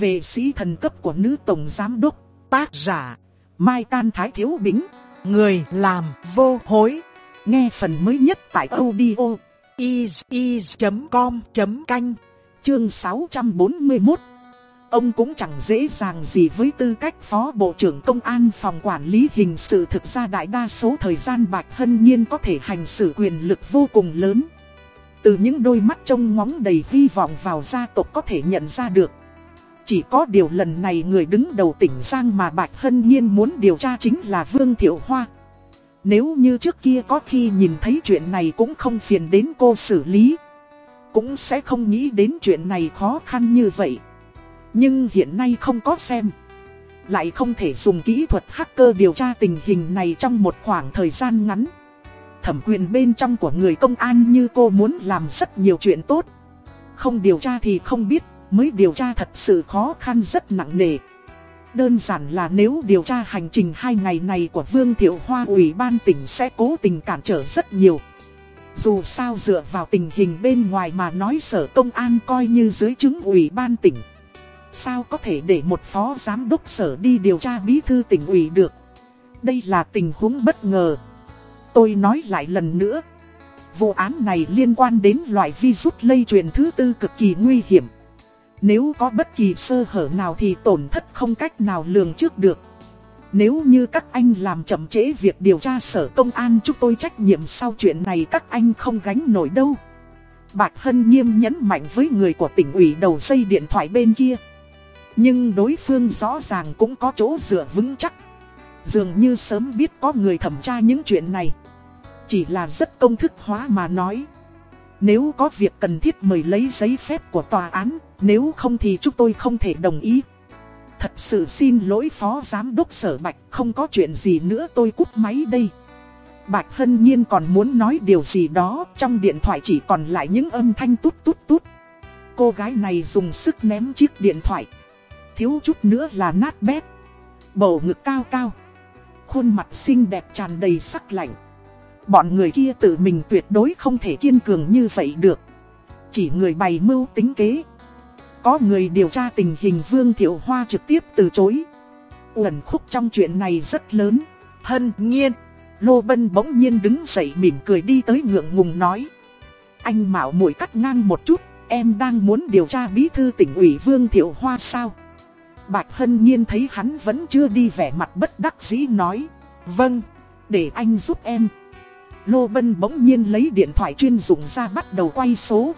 về sĩ thần cấp của nữ tổng giám đốc, tác giả, Mai Can Thái Thiếu Bính, người làm vô hối. Nghe phần mới nhất tại audio is.com.canh, chương 641. Ông cũng chẳng dễ dàng gì với tư cách Phó Bộ trưởng Công an Phòng Quản lý Hình sự Thực ra đại đa số thời gian Bạch Hân Nhiên có thể hành xử quyền lực vô cùng lớn Từ những đôi mắt trông ngóng đầy hy vọng vào gia tộc có thể nhận ra được chỉ có điều lần này người đứng đầu tỉnh Giang mà Bạch Hân Nhiên muốn điều tra chính là Vương Thiệu Hoa. Nếu như trước kia có khi nhìn thấy chuyện này cũng không phiền đến cô xử lý. Cũng sẽ không nghĩ đến chuyện này khó khăn như vậy. Nhưng hiện nay không có xem. Lại không thể dùng kỹ thuật hacker điều tra tình hình này trong một khoảng thời gian ngắn. Thẩm quyền bên trong của người công an như cô muốn làm rất nhiều chuyện tốt. Không điều tra thì không biết. Mới điều tra thật sự khó khăn rất nặng nề. Đơn giản là nếu điều tra hành trình hai ngày này của Vương Thiệu Hoa, Ủy ban tỉnh sẽ cố tình cản trở rất nhiều. Dù sao dựa vào tình hình bên ngoài mà nói sở công an coi như dưới chứng Ủy ban tỉnh. Sao có thể để một phó giám đốc sở đi điều tra bí thư tỉnh ủy được? Đây là tình huống bất ngờ. Tôi nói lại lần nữa. Vụ án này liên quan đến loại virus lây truyền thứ tư cực kỳ nguy hiểm. Nếu có bất kỳ sơ hở nào thì tổn thất không cách nào lường trước được Nếu như các anh làm chậm trễ việc điều tra sở công an, chúng tôi trách nhiệm sau chuyện này các anh không gánh nổi đâu Bạch Hân nghiêm nhấn mạnh với người của tỉnh ủy đầu dây điện thoại bên kia nhưng đối phương rõ ràng cũng có chỗ dựa vững chắc. Dường như sớm biết có người thẩm tra những chuyện này. Chỉ là rất công thức hóa mà nói. Nếu có việc cần thiết mời lấy giấy phép của tòa án, nếu không thì chúng tôi không thể đồng ý. Thật sự xin lỗi phó giám đốc sở Bạch, không có chuyện gì nữa tôi cúp máy đây. Bạch Hân Nhiên còn muốn nói điều gì đó, trong điện thoại chỉ còn lại những âm thanh tút tút tút. Cô gái này dùng sức ném chiếc điện thoại thiếu chút nữa là nát bét. Bầu ngực cao cao. Khuôn mặt xinh đẹp tràn đầy sắc lạnh. Bọn người kia tự mình tuyệt đối không thể kiên cường như vậy được. Chỉ người bày mưu tính kế. Có người điều tra tình hình Vương Thiệu Hoa trực tiếp từ chối. Uẩn khúc trong chuyện này rất lớn. Hân nhiên. Lô Bân bỗng nhiên đứng dậy mỉm cười đi tới ngượng ngùng nói. Anh mạo muội cắt ngang một chút, em đang muốn điều tra bí thư tỉnh ủy Vương Thiệu Hoa sao? Bạch Hân Nhiên thấy hắn vẫn chưa đi vẻ mặt bất đắc dĩ nói. Vâng, để anh giúp em. Lô Bân bỗng nhiên lấy điện thoại chuyên dụng ra bắt đầu quay số.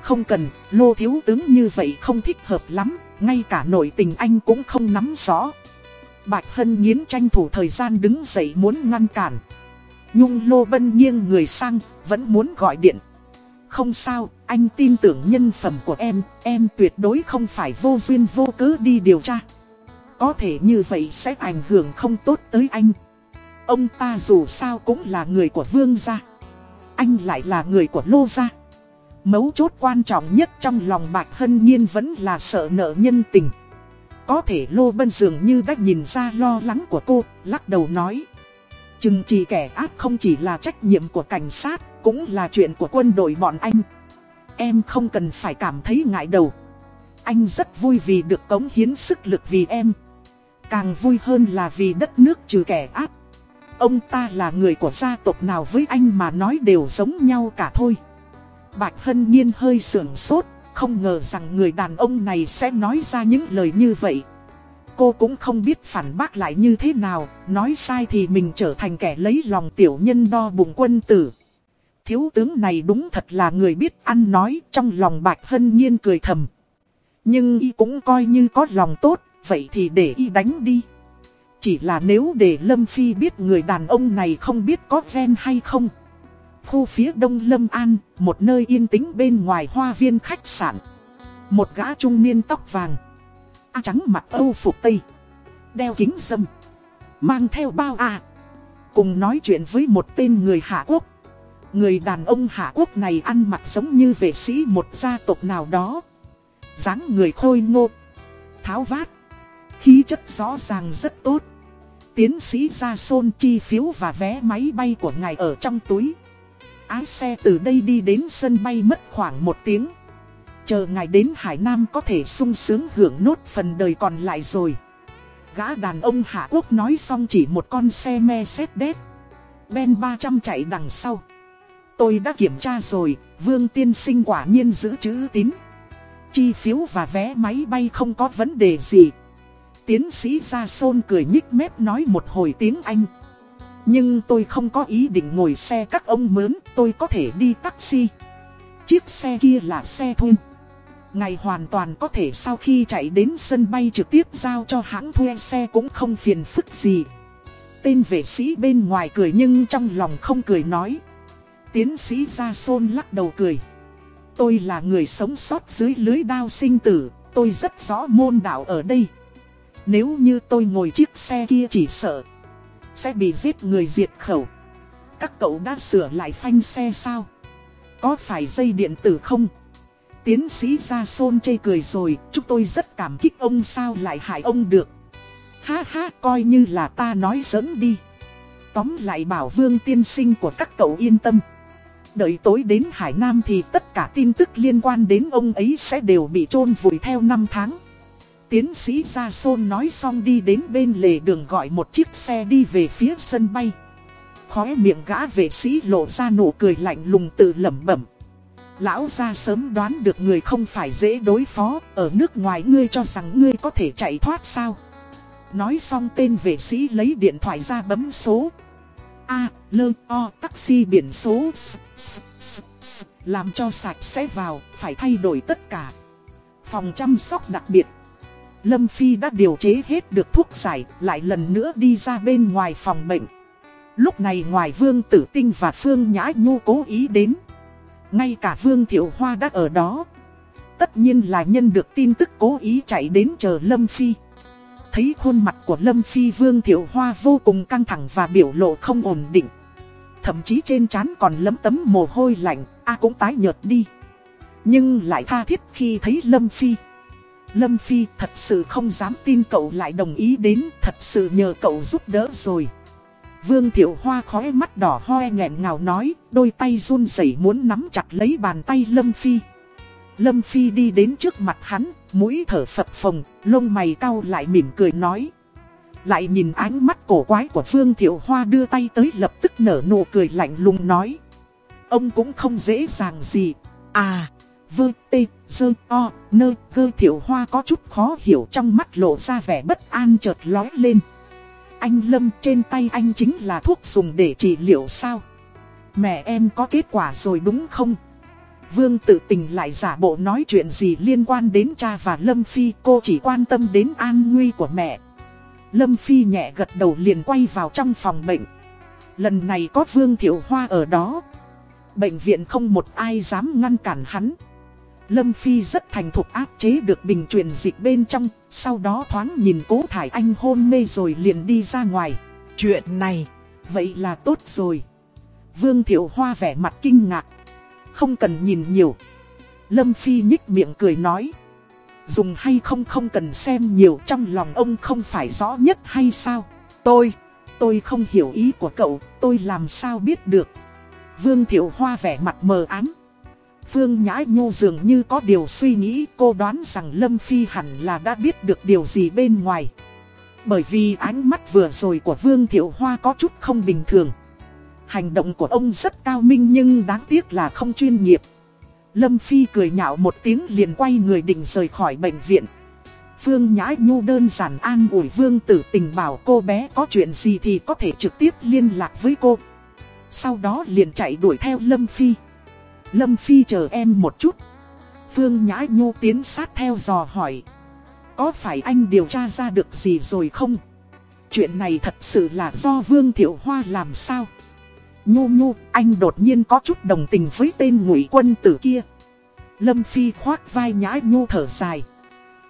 Không cần, Lô Thiếu Tướng như vậy không thích hợp lắm, ngay cả nội tình anh cũng không nắm rõ. Bạch Hân nghiến tranh thủ thời gian đứng dậy muốn ngăn cản. Nhung Lô Bân nghiêng người sang, vẫn muốn gọi điện. Không sao, anh tin tưởng nhân phẩm của em, em tuyệt đối không phải vô duyên vô cớ đi điều tra. Có thể như vậy sẽ ảnh hưởng không tốt tới anh. Ông ta dù sao cũng là người của vương gia. Anh lại là người của lô gia. Mấu chốt quan trọng nhất trong lòng Bạch Hân Nhiên vẫn là sợ nợ nhân tình. Có thể Lô Bân dường như đã nhìn ra lo lắng của cô, lắc đầu nói. Chừng trị kẻ ác không chỉ là trách nhiệm của cảnh sát, cũng là chuyện của quân đội bọn anh. Em không cần phải cảm thấy ngại đầu. Anh rất vui vì được cống hiến sức lực vì em. Càng vui hơn là vì đất nước trừ kẻ ác. Ông ta là người của gia tộc nào với anh mà nói đều giống nhau cả thôi. Bạch Hân Nhiên hơi sưởng sốt, không ngờ rằng người đàn ông này sẽ nói ra những lời như vậy. Cô cũng không biết phản bác lại như thế nào, nói sai thì mình trở thành kẻ lấy lòng tiểu nhân đo bụng quân tử. Thiếu tướng này đúng thật là người biết ăn nói, trong lòng Bạch Hân Nhiên cười thầm. Nhưng y cũng coi như có lòng tốt, vậy thì để y đánh đi. Chỉ là nếu để Lâm Phi biết người đàn ông này không biết có gen hay không. Khu phía đông Lâm An, một nơi yên tĩnh bên ngoài hoa viên khách sạn. Một gã trung niên tóc vàng. A trắng mặt âu phục tây. Đeo kính dâm. Mang theo bao à. Cùng nói chuyện với một tên người Hạ Quốc. Người đàn ông Hạ Quốc này ăn mặc giống như vệ sĩ một gia tộc nào đó. dáng người khôi ngô. Tháo vát. Khí chất rõ ràng rất tốt. Tiến sĩ ra xôn chi phiếu và vé máy bay của ngài ở trong túi. Ái xe từ đây đi đến sân bay mất khoảng một tiếng. Chờ ngài đến Hải Nam có thể sung sướng hưởng nốt phần đời còn lại rồi. Gã đàn ông Hạ Quốc nói xong chỉ một con xe Mercedes. Ben 300 chạy đằng sau. Tôi đã kiểm tra rồi, Vương Tiên Sinh quả nhiên giữ chữ tín. Chi phiếu và vé máy bay không có vấn đề gì. Tiến sĩ Gia Sôn cười nhích mép nói một hồi tiếng Anh Nhưng tôi không có ý định ngồi xe các ông mướn, tôi có thể đi taxi Chiếc xe kia là xe thuê ngày hoàn toàn có thể sau khi chạy đến sân bay trực tiếp giao cho hãng thuê xe cũng không phiền phức gì. Tên vệ sĩ bên ngoài cười nhưng trong lòng không cười nói. Tiến sĩ Gia Sôn lắc đầu cười. Tôi là người sống sót dưới lưới đao sinh tử, tôi rất rõ môn đạo ở đây. Nếu như tôi ngồi chiếc xe kia chỉ sợ, sẽ bị giết người diệt khẩu. Các cậu đã sửa lại phanh xe sao? Có phải dây điện tử không? Tiến sĩ ra xôn chê cười rồi, chúng tôi rất cảm kích ông sao lại hại ông được. Ha ha, coi như là ta nói giỡn đi. Tóm lại bảo vương tiên sinh của các cậu yên tâm. Đợi tối đến Hải Nam thì tất cả tin tức liên quan đến ông ấy sẽ đều bị chôn vùi theo năm tháng. Tiến sĩ Gia Sôn nói xong đi đến bên lề đường gọi một chiếc xe đi về phía sân bay. Khóe miệng gã vệ sĩ lộ ra nụ cười lạnh lùng tự lẩm bẩm. Lão ra sớm đoán được người không phải dễ đối phó, ở nước ngoài ngươi cho rằng ngươi có thể chạy thoát sao. Nói xong tên vệ sĩ lấy điện thoại ra bấm số. A, lơ, o, taxi biển số, s, s, s, s, làm cho sạch sẽ vào, phải thay đổi tất cả. Phòng chăm sóc đặc biệt. Lâm Phi đã điều chế hết được thuốc giải, lại lần nữa đi ra bên ngoài phòng bệnh. Lúc này ngoài Vương Tử Tinh và Phương Nhã Nhu cố ý đến. Ngay cả Vương Thiệu Hoa đã ở đó. Tất nhiên là nhân được tin tức cố ý chạy đến chờ Lâm Phi. Thấy khuôn mặt của Lâm Phi Vương Thiệu Hoa vô cùng căng thẳng và biểu lộ không ổn định. Thậm chí trên trán còn lấm tấm mồ hôi lạnh, A cũng tái nhợt đi. Nhưng lại tha thiết khi thấy Lâm Phi. Lâm Phi thật sự không dám tin cậu lại đồng ý đến, thật sự nhờ cậu giúp đỡ rồi. Vương Thiệu Hoa khóe mắt đỏ hoe nghẹn ngào nói, đôi tay run rẩy muốn nắm chặt lấy bàn tay Lâm Phi. Lâm Phi đi đến trước mặt hắn, mũi thở phập phồng, lông mày cau lại mỉm cười nói. Lại nhìn ánh mắt cổ quái của Vương Thiệu Hoa đưa tay tới lập tức nở nụ cười lạnh lùng nói. Ông cũng không dễ dàng gì. À, vương tê, dơ, o, nơ, cơ Thiệu Hoa có chút khó hiểu trong mắt lộ ra vẻ bất an chợt lói lên anh Lâm trên tay anh chính là thuốc dùng để trị liệu sao? Mẹ em có kết quả rồi đúng không? Vương tự tình lại giả bộ nói chuyện gì liên quan đến cha và Lâm Phi cô chỉ quan tâm đến an nguy của mẹ. Lâm Phi nhẹ gật đầu liền quay vào trong phòng bệnh. Lần này có Vương Thiệu Hoa ở đó. Bệnh viện không một ai dám ngăn cản hắn. Lâm Phi rất thành thục áp chế được bình truyền dịch bên trong, sau đó thoáng nhìn cố thải anh hôn mê rồi liền đi ra ngoài. Chuyện này, vậy là tốt rồi. Vương Thiệu Hoa vẻ mặt kinh ngạc. Không cần nhìn nhiều. Lâm Phi nhích miệng cười nói. Dùng hay không không cần xem nhiều trong lòng ông không phải rõ nhất hay sao. Tôi, tôi không hiểu ý của cậu, tôi làm sao biết được. Vương Thiệu Hoa vẻ mặt mờ ám. Phương Nhã nhu dường như có điều suy nghĩ, cô đoán rằng Lâm Phi hẳn là đã biết được điều gì bên ngoài. Bởi vì ánh mắt vừa rồi của Vương Thiệu Hoa có chút không bình thường. Hành động của ông rất cao minh nhưng đáng tiếc là không chuyên nghiệp. Lâm Phi cười nhạo một tiếng liền quay người định rời khỏi bệnh viện. Phương Nhã Nhu đơn giản an ủi Vương tử tình bảo cô bé có chuyện gì thì có thể trực tiếp liên lạc với cô. Sau đó liền chạy đuổi theo Lâm Phi. Lâm Phi chờ em một chút. Phương Nhã Nhu tiến sát theo dò hỏi. Có phải anh điều tra ra được gì rồi không? Chuyện này thật sự là do Vương Thiệu Hoa làm sao? Nhu Nhu, anh đột nhiên có chút đồng tình với tên ngụy quân tử kia. Lâm Phi khoác vai Nhã Nhu thở dài.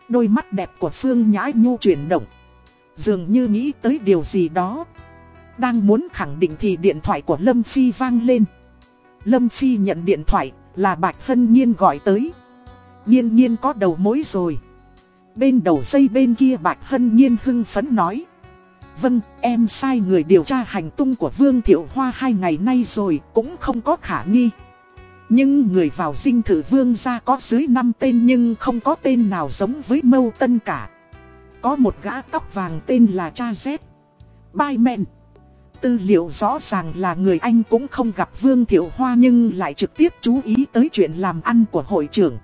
Đôi mắt đẹp của Phương Nhã Nhu chuyển động. Dường như nghĩ tới điều gì đó. Đang muốn khẳng định thì điện thoại của Lâm Phi vang lên. Lâm Phi nhận điện thoại, là Bạch Hân Nhiên gọi tới. Nhiên nhiên có đầu mối rồi. Bên đầu dây bên kia Bạch Hân Nhiên hưng phấn nói. Vâng, em sai người điều tra hành tung của Vương Thiệu Hoa hai ngày nay rồi, cũng không có khả nghi. Nhưng người vào dinh thự vương gia có dưới 5 tên nhưng không có tên nào giống với mâu tân cả. Có một gã tóc vàng tên là Cha Z. Baimen. Tư liệu rõ ràng là người Anh cũng không gặp Vương Thiệu Hoa nhưng lại trực tiếp chú ý tới chuyện làm ăn của hội trưởng.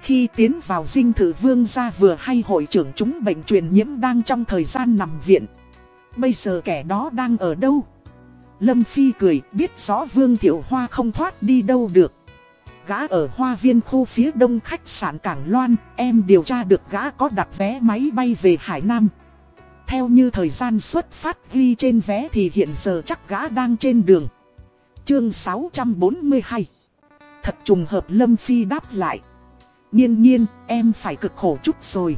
Khi tiến vào dinh thự vương gia vừa hay hội trưởng chúng bệnh truyền nhiễm đang trong thời gian nằm viện. Bây giờ kẻ đó đang ở đâu? Lâm Phi cười biết rõ Vương Thiệu Hoa không thoát đi đâu được. Gã ở hoa viên khu phía đông khách sạn Cảng Loan, em điều tra được gã có đặt vé máy bay về Hải Nam. Theo như thời gian xuất phát ghi trên vé thì hiện giờ chắc gã đang trên đường. Chương 642 Thật trùng hợp Lâm Phi đáp lại. Nhiên nhiên, em phải cực khổ chút rồi.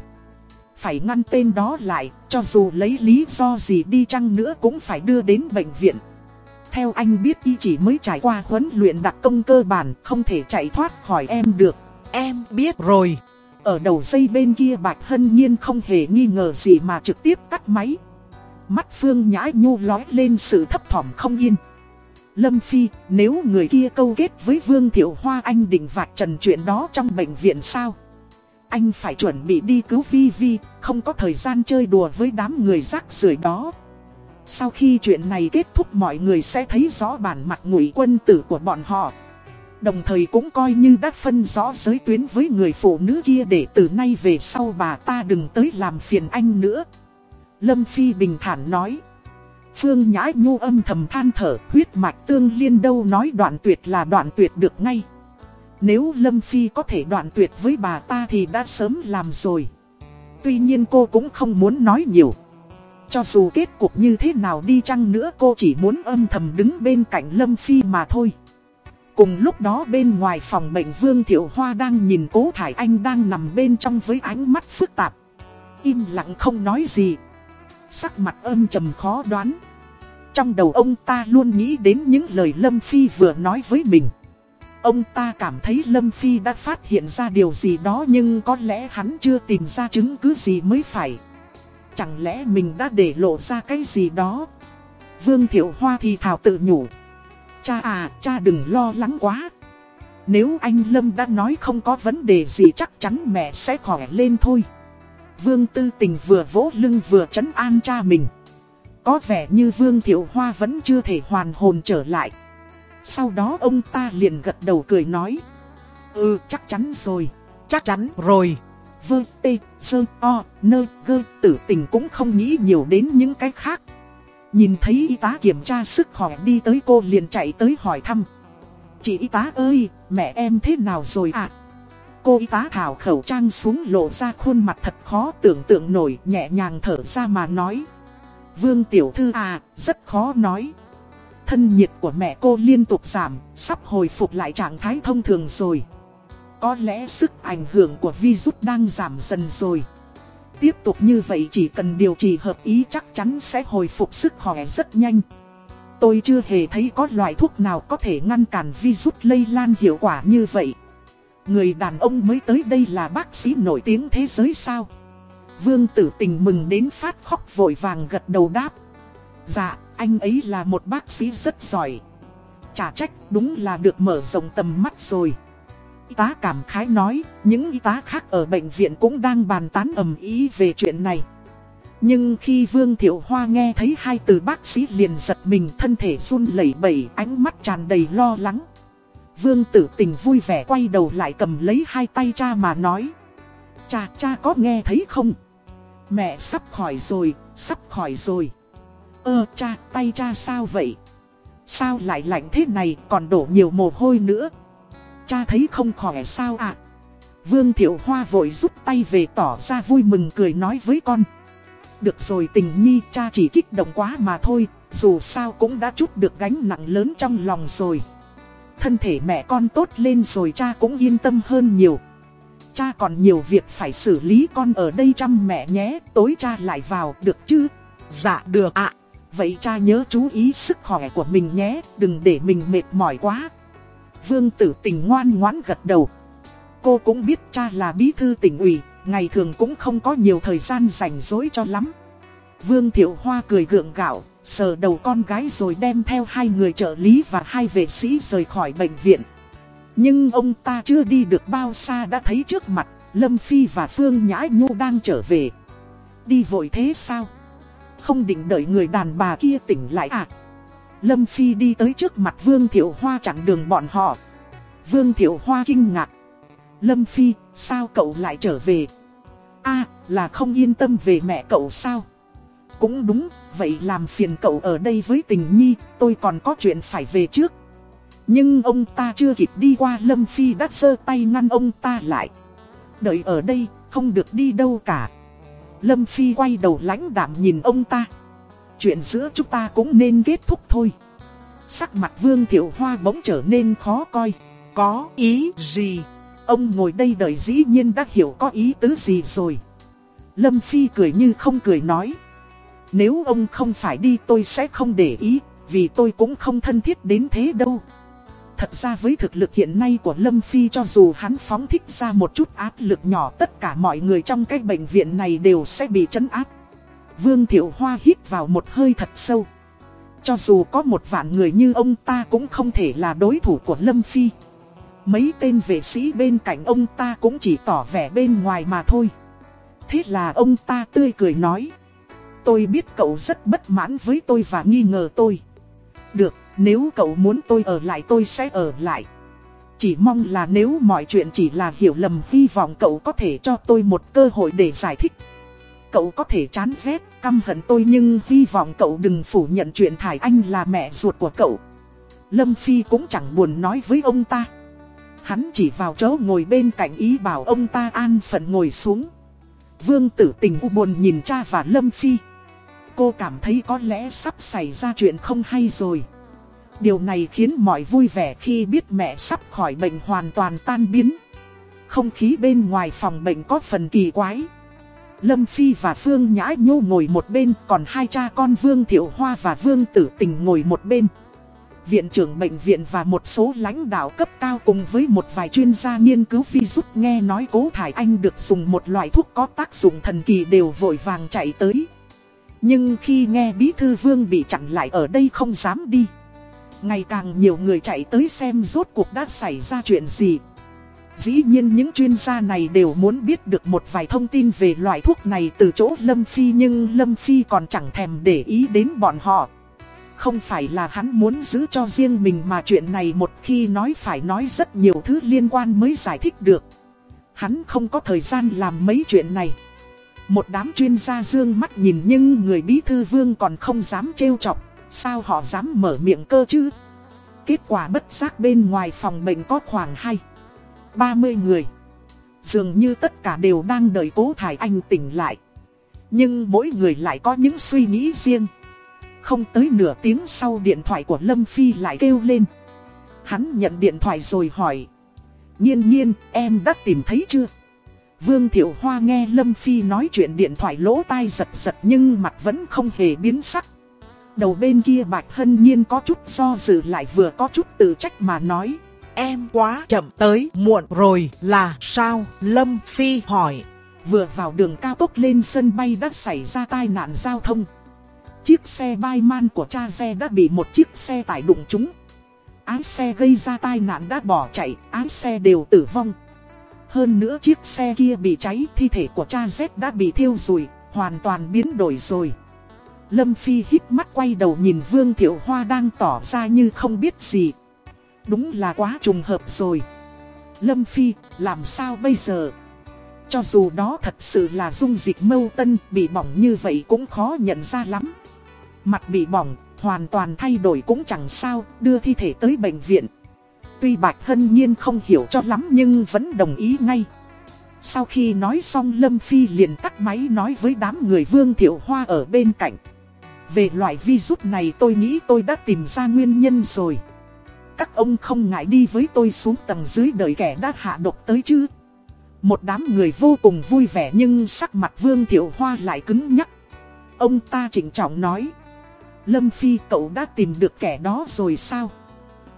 Phải ngăn tên đó lại, cho dù lấy lý do gì đi chăng nữa cũng phải đưa đến bệnh viện. Theo anh biết y chỉ mới trải qua huấn luyện đặc công cơ bản, không thể chạy thoát khỏi em được. Em biết rồi. Ở đầu dây bên kia Bạch Hân Nhiên không hề nghi ngờ gì mà trực tiếp tắt máy. Mắt Phương Nhã Nhu lói lên sự thấp thỏm không yên. Lâm Phi, nếu người kia câu kết với Vương Thiệu Hoa anh định vạch trần chuyện đó trong bệnh viện sao? Anh phải chuẩn bị đi cứu Vi Vi, không có thời gian chơi đùa với đám người rác rưởi đó. Sau khi chuyện này kết thúc mọi người sẽ thấy rõ bản mặt ngụy quân tử của bọn họ. Đồng thời cũng coi như đã phân rõ giới tuyến với người phụ nữ kia để từ nay về sau bà ta đừng tới làm phiền anh nữa. Lâm Phi bình thản nói. Phương Nhã Nhu âm thầm than thở, huyết mạch tương liên đâu nói đoạn tuyệt là đoạn tuyệt được ngay. Nếu Lâm Phi có thể đoạn tuyệt với bà ta thì đã sớm làm rồi. Tuy nhiên cô cũng không muốn nói nhiều. Cho dù kết cục như thế nào đi chăng nữa cô chỉ muốn âm thầm đứng bên cạnh Lâm Phi mà thôi. Cùng lúc đó bên ngoài phòng bệnh Vương Thiệu Hoa đang nhìn cố Thải Anh đang nằm bên trong với ánh mắt phức tạp. Im lặng không nói gì. Sắc mặt âm trầm khó đoán. Trong đầu ông ta luôn nghĩ đến những lời Lâm Phi vừa nói với mình. Ông ta cảm thấy Lâm Phi đã phát hiện ra điều gì đó nhưng có lẽ hắn chưa tìm ra chứng cứ gì mới phải. Chẳng lẽ mình đã để lộ ra cái gì đó? Vương Thiệu Hoa thì thảo tự nhủ. Cha à, cha đừng lo lắng quá. Nếu anh Lâm đã nói không có vấn đề gì chắc chắn mẹ sẽ khỏe lên thôi. Vương Tư Tình vừa vỗ lưng vừa chấn an cha mình. Có vẻ như Vương Thiệu Hoa vẫn chưa thể hoàn hồn trở lại. Sau đó ông ta liền gật đầu cười nói. Ừ chắc chắn rồi. Chắc chắn rồi. Vơ tê sơ o nơ gơ tử tình cũng không nghĩ nhiều đến những cái khác. Nhìn thấy y tá kiểm tra sức khỏe đi tới cô liền chạy tới hỏi thăm. Chị y tá ơi, mẹ em thế nào rồi ạ? À? Cô y tá thảo khẩu trang xuống lộ ra khuôn mặt thật khó tưởng tượng nổi nhẹ nhàng thở ra mà nói. Vương tiểu thư à, rất khó nói. Thân nhiệt của mẹ cô liên tục giảm, sắp hồi phục lại trạng thái thông thường rồi. Có lẽ sức ảnh hưởng của virus đang giảm dần rồi. Tiếp tục như vậy chỉ cần điều trị hợp ý chắc chắn sẽ hồi phục sức khỏe rất nhanh. Tôi chưa hề thấy có loại thuốc nào có thể ngăn cản virus lây lan hiệu quả như vậy. Người đàn ông mới tới đây là bác sĩ nổi tiếng thế giới sao? Vương tử tình mừng đến phát khóc vội vàng gật đầu đáp. Dạ, anh ấy là một bác sĩ rất giỏi. Chả trách đúng là được mở rộng tầm mắt rồi. Y tá cảm khái nói, những y tá khác ở bệnh viện cũng đang bàn tán ầm ý về chuyện này. Nhưng khi Vương Thiệu Hoa nghe thấy hai từ bác sĩ liền giật mình thân thể run lẩy bẩy ánh mắt tràn đầy lo lắng. Vương tử tình vui vẻ quay đầu lại cầm lấy hai tay cha mà nói. Cha, cha có nghe thấy không? Mẹ sắp khỏi rồi, sắp khỏi rồi. Ơ cha, tay cha sao vậy? Sao lại lạnh thế này còn đổ nhiều mồ hôi nữa? Cha thấy không khỏe sao ạ? À? Vương Thiệu Hoa vội rút tay về tỏ ra vui mừng cười nói với con. Được rồi tình nhi cha chỉ kích động quá mà thôi, dù sao cũng đã chút được gánh nặng lớn trong lòng rồi. Thân thể mẹ con tốt lên rồi cha cũng yên tâm hơn nhiều. Cha còn nhiều việc phải xử lý con ở đây chăm mẹ nhé, tối cha lại vào, được chứ? Dạ được ạ. Vậy cha nhớ chú ý sức khỏe của mình nhé, đừng để mình mệt mỏi quá. Vương tử tình ngoan ngoãn gật đầu. Cô cũng biết cha là bí thư tỉnh ủy, ngày thường cũng không có nhiều thời gian rảnh rỗi cho lắm. Vương Thiệu Hoa cười gượng gạo, sờ đầu con gái rồi đem theo hai người trợ lý và hai vệ sĩ rời khỏi bệnh viện. Nhưng ông ta chưa đi được bao xa đã thấy trước mặt, Lâm Phi và Phương Nhã Nhu đang trở về. Đi vội thế sao? Không định đợi người đàn bà kia tỉnh lại à? Lâm Phi đi tới trước mặt Vương Thiệu Hoa chặn đường bọn họ. Vương Thiệu Hoa kinh ngạc. Lâm Phi, sao cậu lại trở về? a là không yên tâm về mẹ cậu sao? Cũng đúng, vậy làm phiền cậu ở đây với tình nhi, tôi còn có chuyện phải về trước. Nhưng ông ta chưa kịp đi qua Lâm Phi đã sơ tay ngăn ông ta lại. Đợi ở đây, không được đi đâu cả. Lâm Phi quay đầu lãnh đạm nhìn ông ta. Chuyện giữa chúng ta cũng nên kết thúc thôi. Sắc mặt Vương Thiệu Hoa bỗng trở nên khó coi. Có ý gì? Ông ngồi đây đợi dĩ nhiên đã hiểu có ý tứ gì rồi. Lâm Phi cười như không cười nói. Nếu ông không phải đi tôi sẽ không để ý, vì tôi cũng không thân thiết đến thế đâu. Thật ra với thực lực hiện nay của Lâm Phi cho dù hắn phóng thích ra một chút áp lực nhỏ tất cả mọi người trong cái bệnh viện này đều sẽ bị trấn áp. Vương Thiệu Hoa hít vào một hơi thật sâu. Cho dù có một vạn người như ông ta cũng không thể là đối thủ của Lâm Phi. Mấy tên vệ sĩ bên cạnh ông ta cũng chỉ tỏ vẻ bên ngoài mà thôi. Thế là ông ta tươi cười nói. Tôi biết cậu rất bất mãn với tôi và nghi ngờ tôi. Được, nếu cậu muốn tôi ở lại tôi sẽ ở lại. Chỉ mong là nếu mọi chuyện chỉ là hiểu lầm hy vọng cậu có thể cho tôi một cơ hội để giải thích. Cậu có thể chán ghét, căm hận tôi nhưng hy vọng cậu đừng phủ nhận chuyện Thải Anh là mẹ ruột của cậu. Lâm Phi cũng chẳng buồn nói với ông ta. Hắn chỉ vào chỗ ngồi bên cạnh ý bảo ông ta an phận ngồi xuống. Vương tử tình u buồn nhìn cha và Lâm Phi. Cô cảm thấy có lẽ sắp xảy ra chuyện không hay rồi. Điều này khiến mọi vui vẻ khi biết mẹ sắp khỏi bệnh hoàn toàn tan biến. Không khí bên ngoài phòng bệnh có phần kỳ quái. Lâm Phi và Phương Nhã Nhô ngồi một bên, còn hai cha con Vương Thiệu Hoa và Vương Tử Tình ngồi một bên. Viện trưởng bệnh viện và một số lãnh đạo cấp cao cùng với một vài chuyên gia nghiên cứu virus nghe nói cố thải anh được dùng một loại thuốc có tác dụng thần kỳ đều vội vàng chạy tới. Nhưng khi nghe bí thư vương bị chặn lại ở đây không dám đi. Ngày càng nhiều người chạy tới xem rốt cuộc đã xảy ra chuyện gì. Dĩ nhiên những chuyên gia này đều muốn biết được một vài thông tin về loại thuốc này từ chỗ Lâm Phi, nhưng Lâm Phi còn chẳng thèm để ý đến bọn họ. Không phải là hắn muốn giữ cho riêng mình mà chuyện này một khi nói phải nói rất nhiều thứ liên quan mới giải thích được. Hắn không có thời gian làm mấy chuyện này. Một đám chuyên gia dương mắt nhìn nhưng người bí thư vương còn không dám trêu chọc. Sao họ dám mở miệng cơ chứ? Kết quả bất giác bên ngoài phòng bệnh có khoảng 2 30 người. Dường như tất cả đều đang đợi cố thải anh tỉnh lại. Nhưng mỗi người lại có những suy nghĩ riêng. Không tới nửa tiếng sau điện thoại của Lâm Phi lại kêu lên. Hắn nhận điện thoại rồi hỏi. Nhiên nhiên, em đã tìm thấy chưa? Vương Thiệu Hoa nghe Lâm Phi nói chuyện điện thoại lỗ tai giật giật nhưng mặt vẫn không hề biến sắc. Đầu bên kia Bạch Hân Nhiên có chút do dự lại vừa có chút tự trách mà nói. Em quá chậm tới muộn rồi là sao? Lâm Phi hỏi. Vừa vào đường cao tốc lên sân bay đã xảy ra tai nạn giao thông. Chiếc xe bay man của cha xe đã bị một chiếc xe tải đụng trúng. Ái xe gây ra tai nạn đã bỏ chạy, ái xe đều tử vong. Hơn nữa chiếc xe kia bị cháy, thi thể của cha Z đã bị thiêu rụi, hoàn toàn biến đổi rồi. Lâm Phi hít mắt quay đầu nhìn Vương Thiệu Hoa đang tỏ ra như không biết gì. Đúng là quá trùng hợp rồi. Lâm Phi, làm sao bây giờ? Cho dù đó thật sự là dung dịch mâu tân bị bỏng như vậy cũng khó nhận ra lắm. Mặt bị bỏng, hoàn toàn thay đổi cũng chẳng sao, đưa thi thể tới bệnh viện. Tuy Bạch Hân Nhiên không hiểu cho lắm nhưng vẫn đồng ý ngay. Sau khi nói xong Lâm Phi liền tắt máy nói với đám người Vương Thiệu Hoa ở bên cạnh. Về loại virus này tôi nghĩ tôi đã tìm ra nguyên nhân rồi. Các ông không ngại đi với tôi xuống tầng dưới đợi kẻ đã hạ độc tới chứ. Một đám người vô cùng vui vẻ nhưng sắc mặt Vương Thiệu Hoa lại cứng nhắc. Ông ta chỉnh trọng nói. Lâm Phi cậu đã tìm được kẻ đó rồi sao?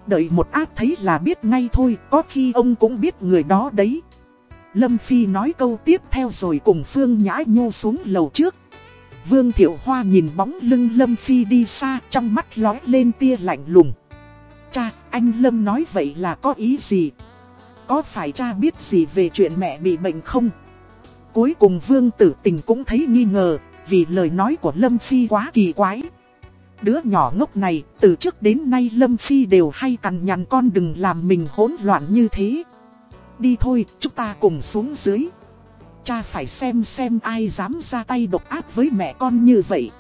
Đợi một ác thấy là biết ngay thôi, có khi ông cũng biết người đó đấy. Lâm Phi nói câu tiếp theo rồi cùng Phương Nhã Nhô xuống lầu trước. Vương Thiệu Hoa nhìn bóng lưng Lâm Phi đi xa trong mắt lói lên tia lạnh lùng. Cha, anh Lâm nói vậy là có ý gì? Có phải cha biết gì về chuyện mẹ bị bệnh không? Cuối cùng Vương Tử Tình cũng thấy nghi ngờ, vì lời nói của Lâm Phi quá kỳ quái. Đứa nhỏ ngốc này, từ trước đến nay Lâm Phi đều hay cằn nhằn con đừng làm mình hỗn loạn như thế. Đi thôi, chúng ta cùng xuống dưới. Cha phải xem xem ai dám ra tay độc ác với mẹ con như vậy.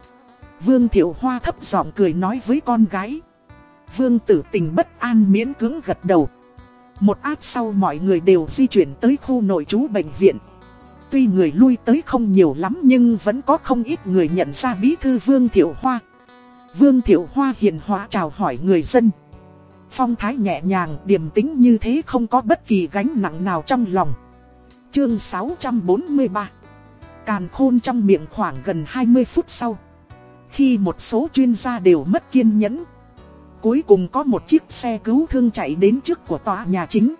Vương Thiệu Hoa thấp giọng cười nói với con gái. Vương tử tình bất an miễn cứng gật đầu. Một áp sau mọi người đều di chuyển tới khu nội trú bệnh viện. Tuy người lui tới không nhiều lắm nhưng vẫn có không ít người nhận ra bí thư Vương Thiệu Hoa. Vương Thiệu Hoa hiền hóa chào hỏi người dân. Phong thái nhẹ nhàng, điềm tĩnh như thế không có bất kỳ gánh nặng nào trong lòng. Chương 643 Càn khôn trong miệng khoảng gần 20 phút sau. Khi một số chuyên gia đều mất kiên nhẫn. Cuối cùng có một chiếc xe cứu thương chạy đến trước của tòa nhà chính.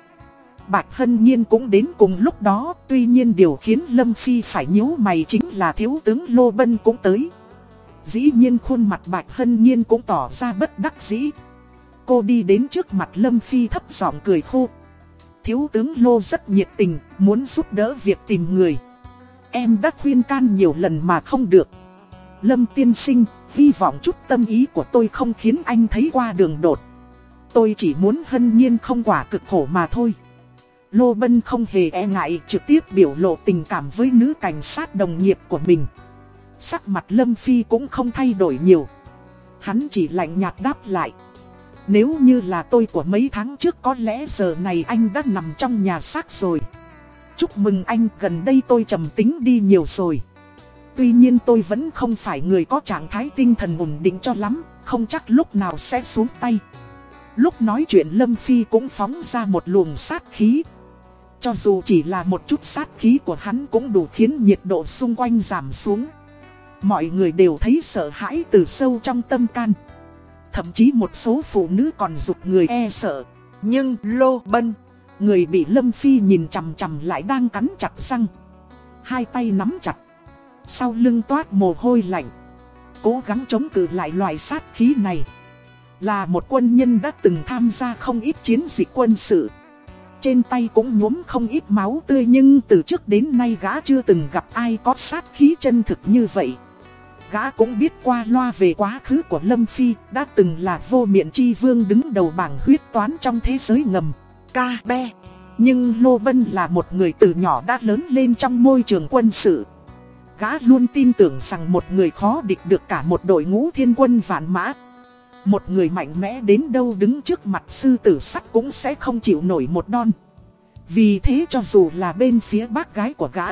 Bạch Hân Nhiên cũng đến cùng lúc đó, tuy nhiên điều khiến Lâm Phi phải nhíu mày chính là thiếu tướng Lô Bân cũng tới. Dĩ nhiên khuôn mặt Bạch Hân Nhiên cũng tỏ ra bất đắc dĩ. Cô đi đến trước mặt Lâm Phi thấp giọng cười khô. Thiếu tướng Lô rất nhiệt tình, muốn giúp đỡ việc tìm người. Em đã khuyên can nhiều lần mà không được. Lâm tiên sinh, hy vọng chút tâm ý của tôi không khiến anh thấy qua đường đột. Tôi chỉ muốn hân nhiên không quả cực khổ mà thôi. Lô Bân không hề e ngại trực tiếp biểu lộ tình cảm với nữ cảnh sát đồng nghiệp của mình. Sắc mặt Lâm Phi cũng không thay đổi nhiều. Hắn chỉ lạnh nhạt đáp lại. Nếu như là tôi của mấy tháng trước có lẽ giờ này anh đã nằm trong nhà xác rồi. Chúc mừng anh, gần đây tôi trầm tính đi nhiều rồi. Tuy nhiên tôi vẫn không phải người có trạng thái tinh thần ổn định cho lắm, không chắc lúc nào sẽ xuống tay. Lúc nói chuyện Lâm Phi cũng phóng ra một luồng sát khí. Cho dù chỉ là một chút sát khí của hắn cũng đủ khiến nhiệt độ xung quanh giảm xuống. Mọi người đều thấy sợ hãi từ sâu trong tâm can. Thậm chí một số phụ nữ còn rụt người e sợ. Nhưng Lô Bân, người bị Lâm Phi nhìn chằm chằm lại đang cắn chặt răng. Hai tay nắm chặt. Sau lưng toát mồ hôi lạnh. Cố gắng chống cự lại loại sát khí này. Là một quân nhân đã từng tham gia không ít chiến dịch quân sự. Trên tay cũng nhuốm không ít máu tươi nhưng từ trước đến nay gã chưa từng gặp ai có sát khí chân thực như vậy. Gã cũng biết qua loa về quá khứ của Lâm Phi, đã từng là vô miệng chi vương đứng đầu bảng huyết toán trong thế giới ngầm. Ca be. Nhưng Lô Bân là một người từ nhỏ đã lớn lên trong môi trường quân sự. Gã luôn tin tưởng rằng một người khó địch được cả một đội ngũ thiên quân vạn mã. Một người mạnh mẽ đến đâu đứng trước mặt sư tử sắt cũng sẽ không chịu nổi một đòn. Vì thế cho dù là bên phía bác gái của gã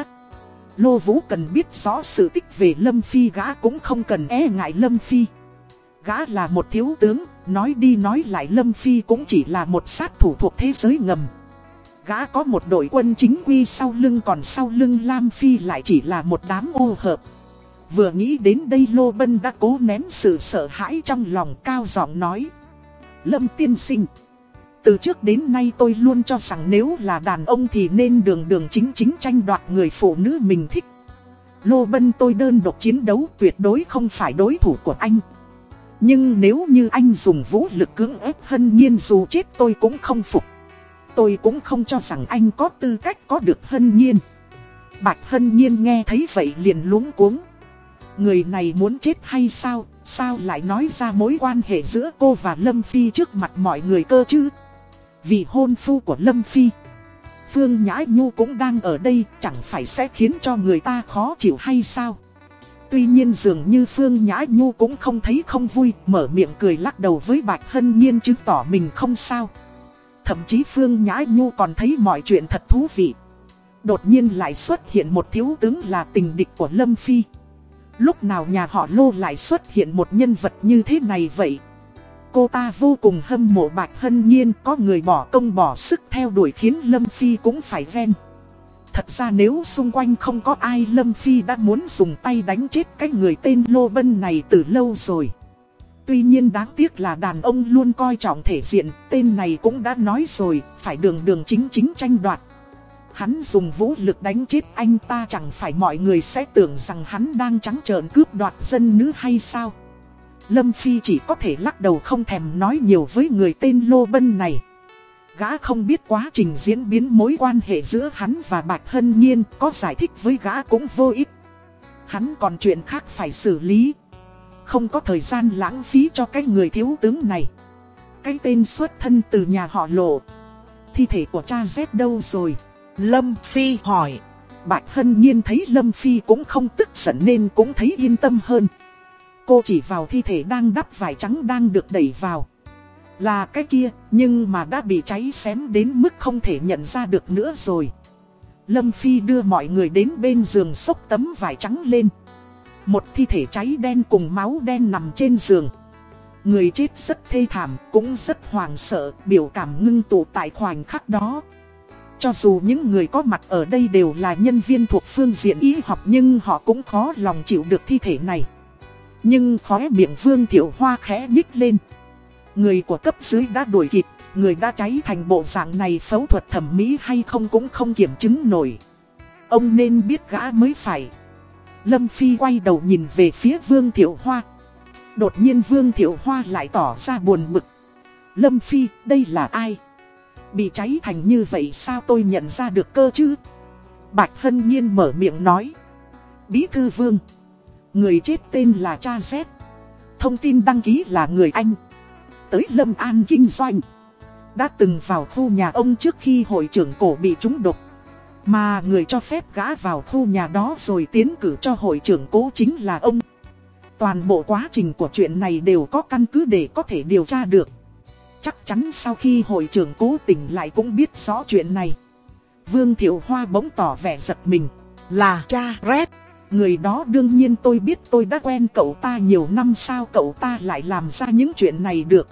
Lô Vũ cần biết rõ sự tích về Lâm Phi gã cũng không cần e ngại Lâm Phi Gã là một thiếu tướng, nói đi nói lại Lâm Phi cũng chỉ là một sát thủ thuộc thế giới ngầm Gã có một đội quân chính quy sau lưng còn sau lưng Lam Phi lại chỉ là một đám ô hợp Vừa nghĩ đến đây Lô Bân đã cố nén sự sợ hãi trong lòng cao giọng nói Lâm tiên sinh, từ trước đến nay tôi luôn cho rằng nếu là đàn ông thì nên đường đường chính chính tranh đoạt người phụ nữ mình thích. Lô Bân tôi đơn độc chiến đấu tuyệt đối không phải đối thủ của anh. Nhưng nếu như anh dùng vũ lực cưỡng ép hân nhiên dù chết tôi cũng không phục. Tôi cũng không cho rằng anh có tư cách có được hân nhiên. Bạch hân nhiên nghe thấy vậy liền luống cuống. Người này muốn chết hay sao, sao lại nói ra mối quan hệ giữa cô và Lâm Phi trước mặt mọi người cơ chứ? Vì hôn phu của Lâm Phi Phương Nhã Nhu cũng đang ở đây Chẳng phải sẽ khiến cho người ta khó chịu hay sao Tuy nhiên dường như Phương Nhã Nhu cũng không thấy không vui Mở miệng cười lắc đầu với Bạch Hân Nhiên chứng tỏ mình không sao Thậm chí Phương Nhã Nhu còn thấy mọi chuyện thật thú vị Đột nhiên lại xuất hiện một thiếu tướng là tình địch của Lâm Phi Lúc nào nhà họ Lô lại xuất hiện một nhân vật như thế này vậy Cô ta vô cùng hâm mộ Bạch Hân Nhiên, có người bỏ công bỏ sức theo đuổi khiến Lâm Phi cũng phải ghen. Thật ra nếu xung quanh không có ai, Lâm Phi đã muốn dùng tay đánh chết cái người tên Lô Bân này từ lâu rồi. Tuy nhiên đáng tiếc là đàn ông luôn coi trọng thể diện, tên này cũng đã nói rồi, phải đường đường chính chính tranh đoạt. Hắn dùng vũ lực đánh chết anh ta chẳng phải mọi người sẽ tưởng rằng hắn đang trắng trợn cướp đoạt dân nữ hay sao. Lâm Phi chỉ có thể lắc đầu không thèm nói nhiều với người tên Lô Bân này. Gã không biết quá trình diễn biến mối quan hệ giữa hắn và Bạch Hân Nhiên có giải thích với gã cũng vô ích. Hắn còn chuyện khác phải xử lý. Không có thời gian lãng phí cho cái người thiếu tướng này. Cái tên xuất thân từ nhà họ lộ. Thi thể của cha Z đâu rồi? Lâm Phi hỏi. Bạch Hân Nhiên thấy Lâm Phi cũng không tức giận nên cũng thấy yên tâm hơn. Cô chỉ vào thi thể đang đắp vải trắng đang được đẩy vào. Là cái kia, nhưng mà đã bị cháy xém đến mức không thể nhận ra được nữa rồi. Lâm Phi đưa mọi người đến bên giường xốc tấm vải trắng lên. Một thi thể cháy đen cùng máu đen nằm trên giường. Người chết rất thê thảm, cũng rất hoàng sợ, biểu cảm ngưng tụ tại khoảnh khắc đó. Cho dù những người có mặt ở đây đều là nhân viên thuộc phương diện y học nhưng họ cũng khó lòng chịu được thi thể này. Nhưng khóe miệng Vương Thiệu Hoa khẽ nhích lên. Người của cấp dưới đã đuổi kịp, người đã cháy thành bộ dạng này phẫu thuật thẩm mỹ hay không cũng không kiểm chứng nổi. Ông nên biết gã mới phải. Lâm Phi quay đầu nhìn về phía Vương Thiệu Hoa. Đột nhiên Vương Thiệu Hoa lại tỏ ra buồn bực. Lâm Phi, đây là ai? Bị cháy thành như vậy sao tôi nhận ra được cơ chứ? Bạch Hân Nhiên mở miệng nói. Bí thư Vương. Người chết tên là Cha Z. Thông tin đăng ký là người Anh. Tới Lâm An kinh doanh. Đã từng vào khu nhà ông trước khi hội trưởng cổ bị trúng độc. Mà người cho phép gã vào khu nhà đó rồi tiến cử cho hội trưởng cố chính là ông. Toàn bộ quá trình của chuyện này đều có căn cứ để có thể điều tra được. Chắc chắn sau khi hội trưởng cố tỉnh lại cũng biết rõ chuyện này. Vương Thiệu Hoa bỗng tỏ vẻ giật mình. Là cha Red. Người đó đương nhiên tôi biết tôi đã quen cậu ta nhiều năm sao cậu ta lại làm ra những chuyện này được.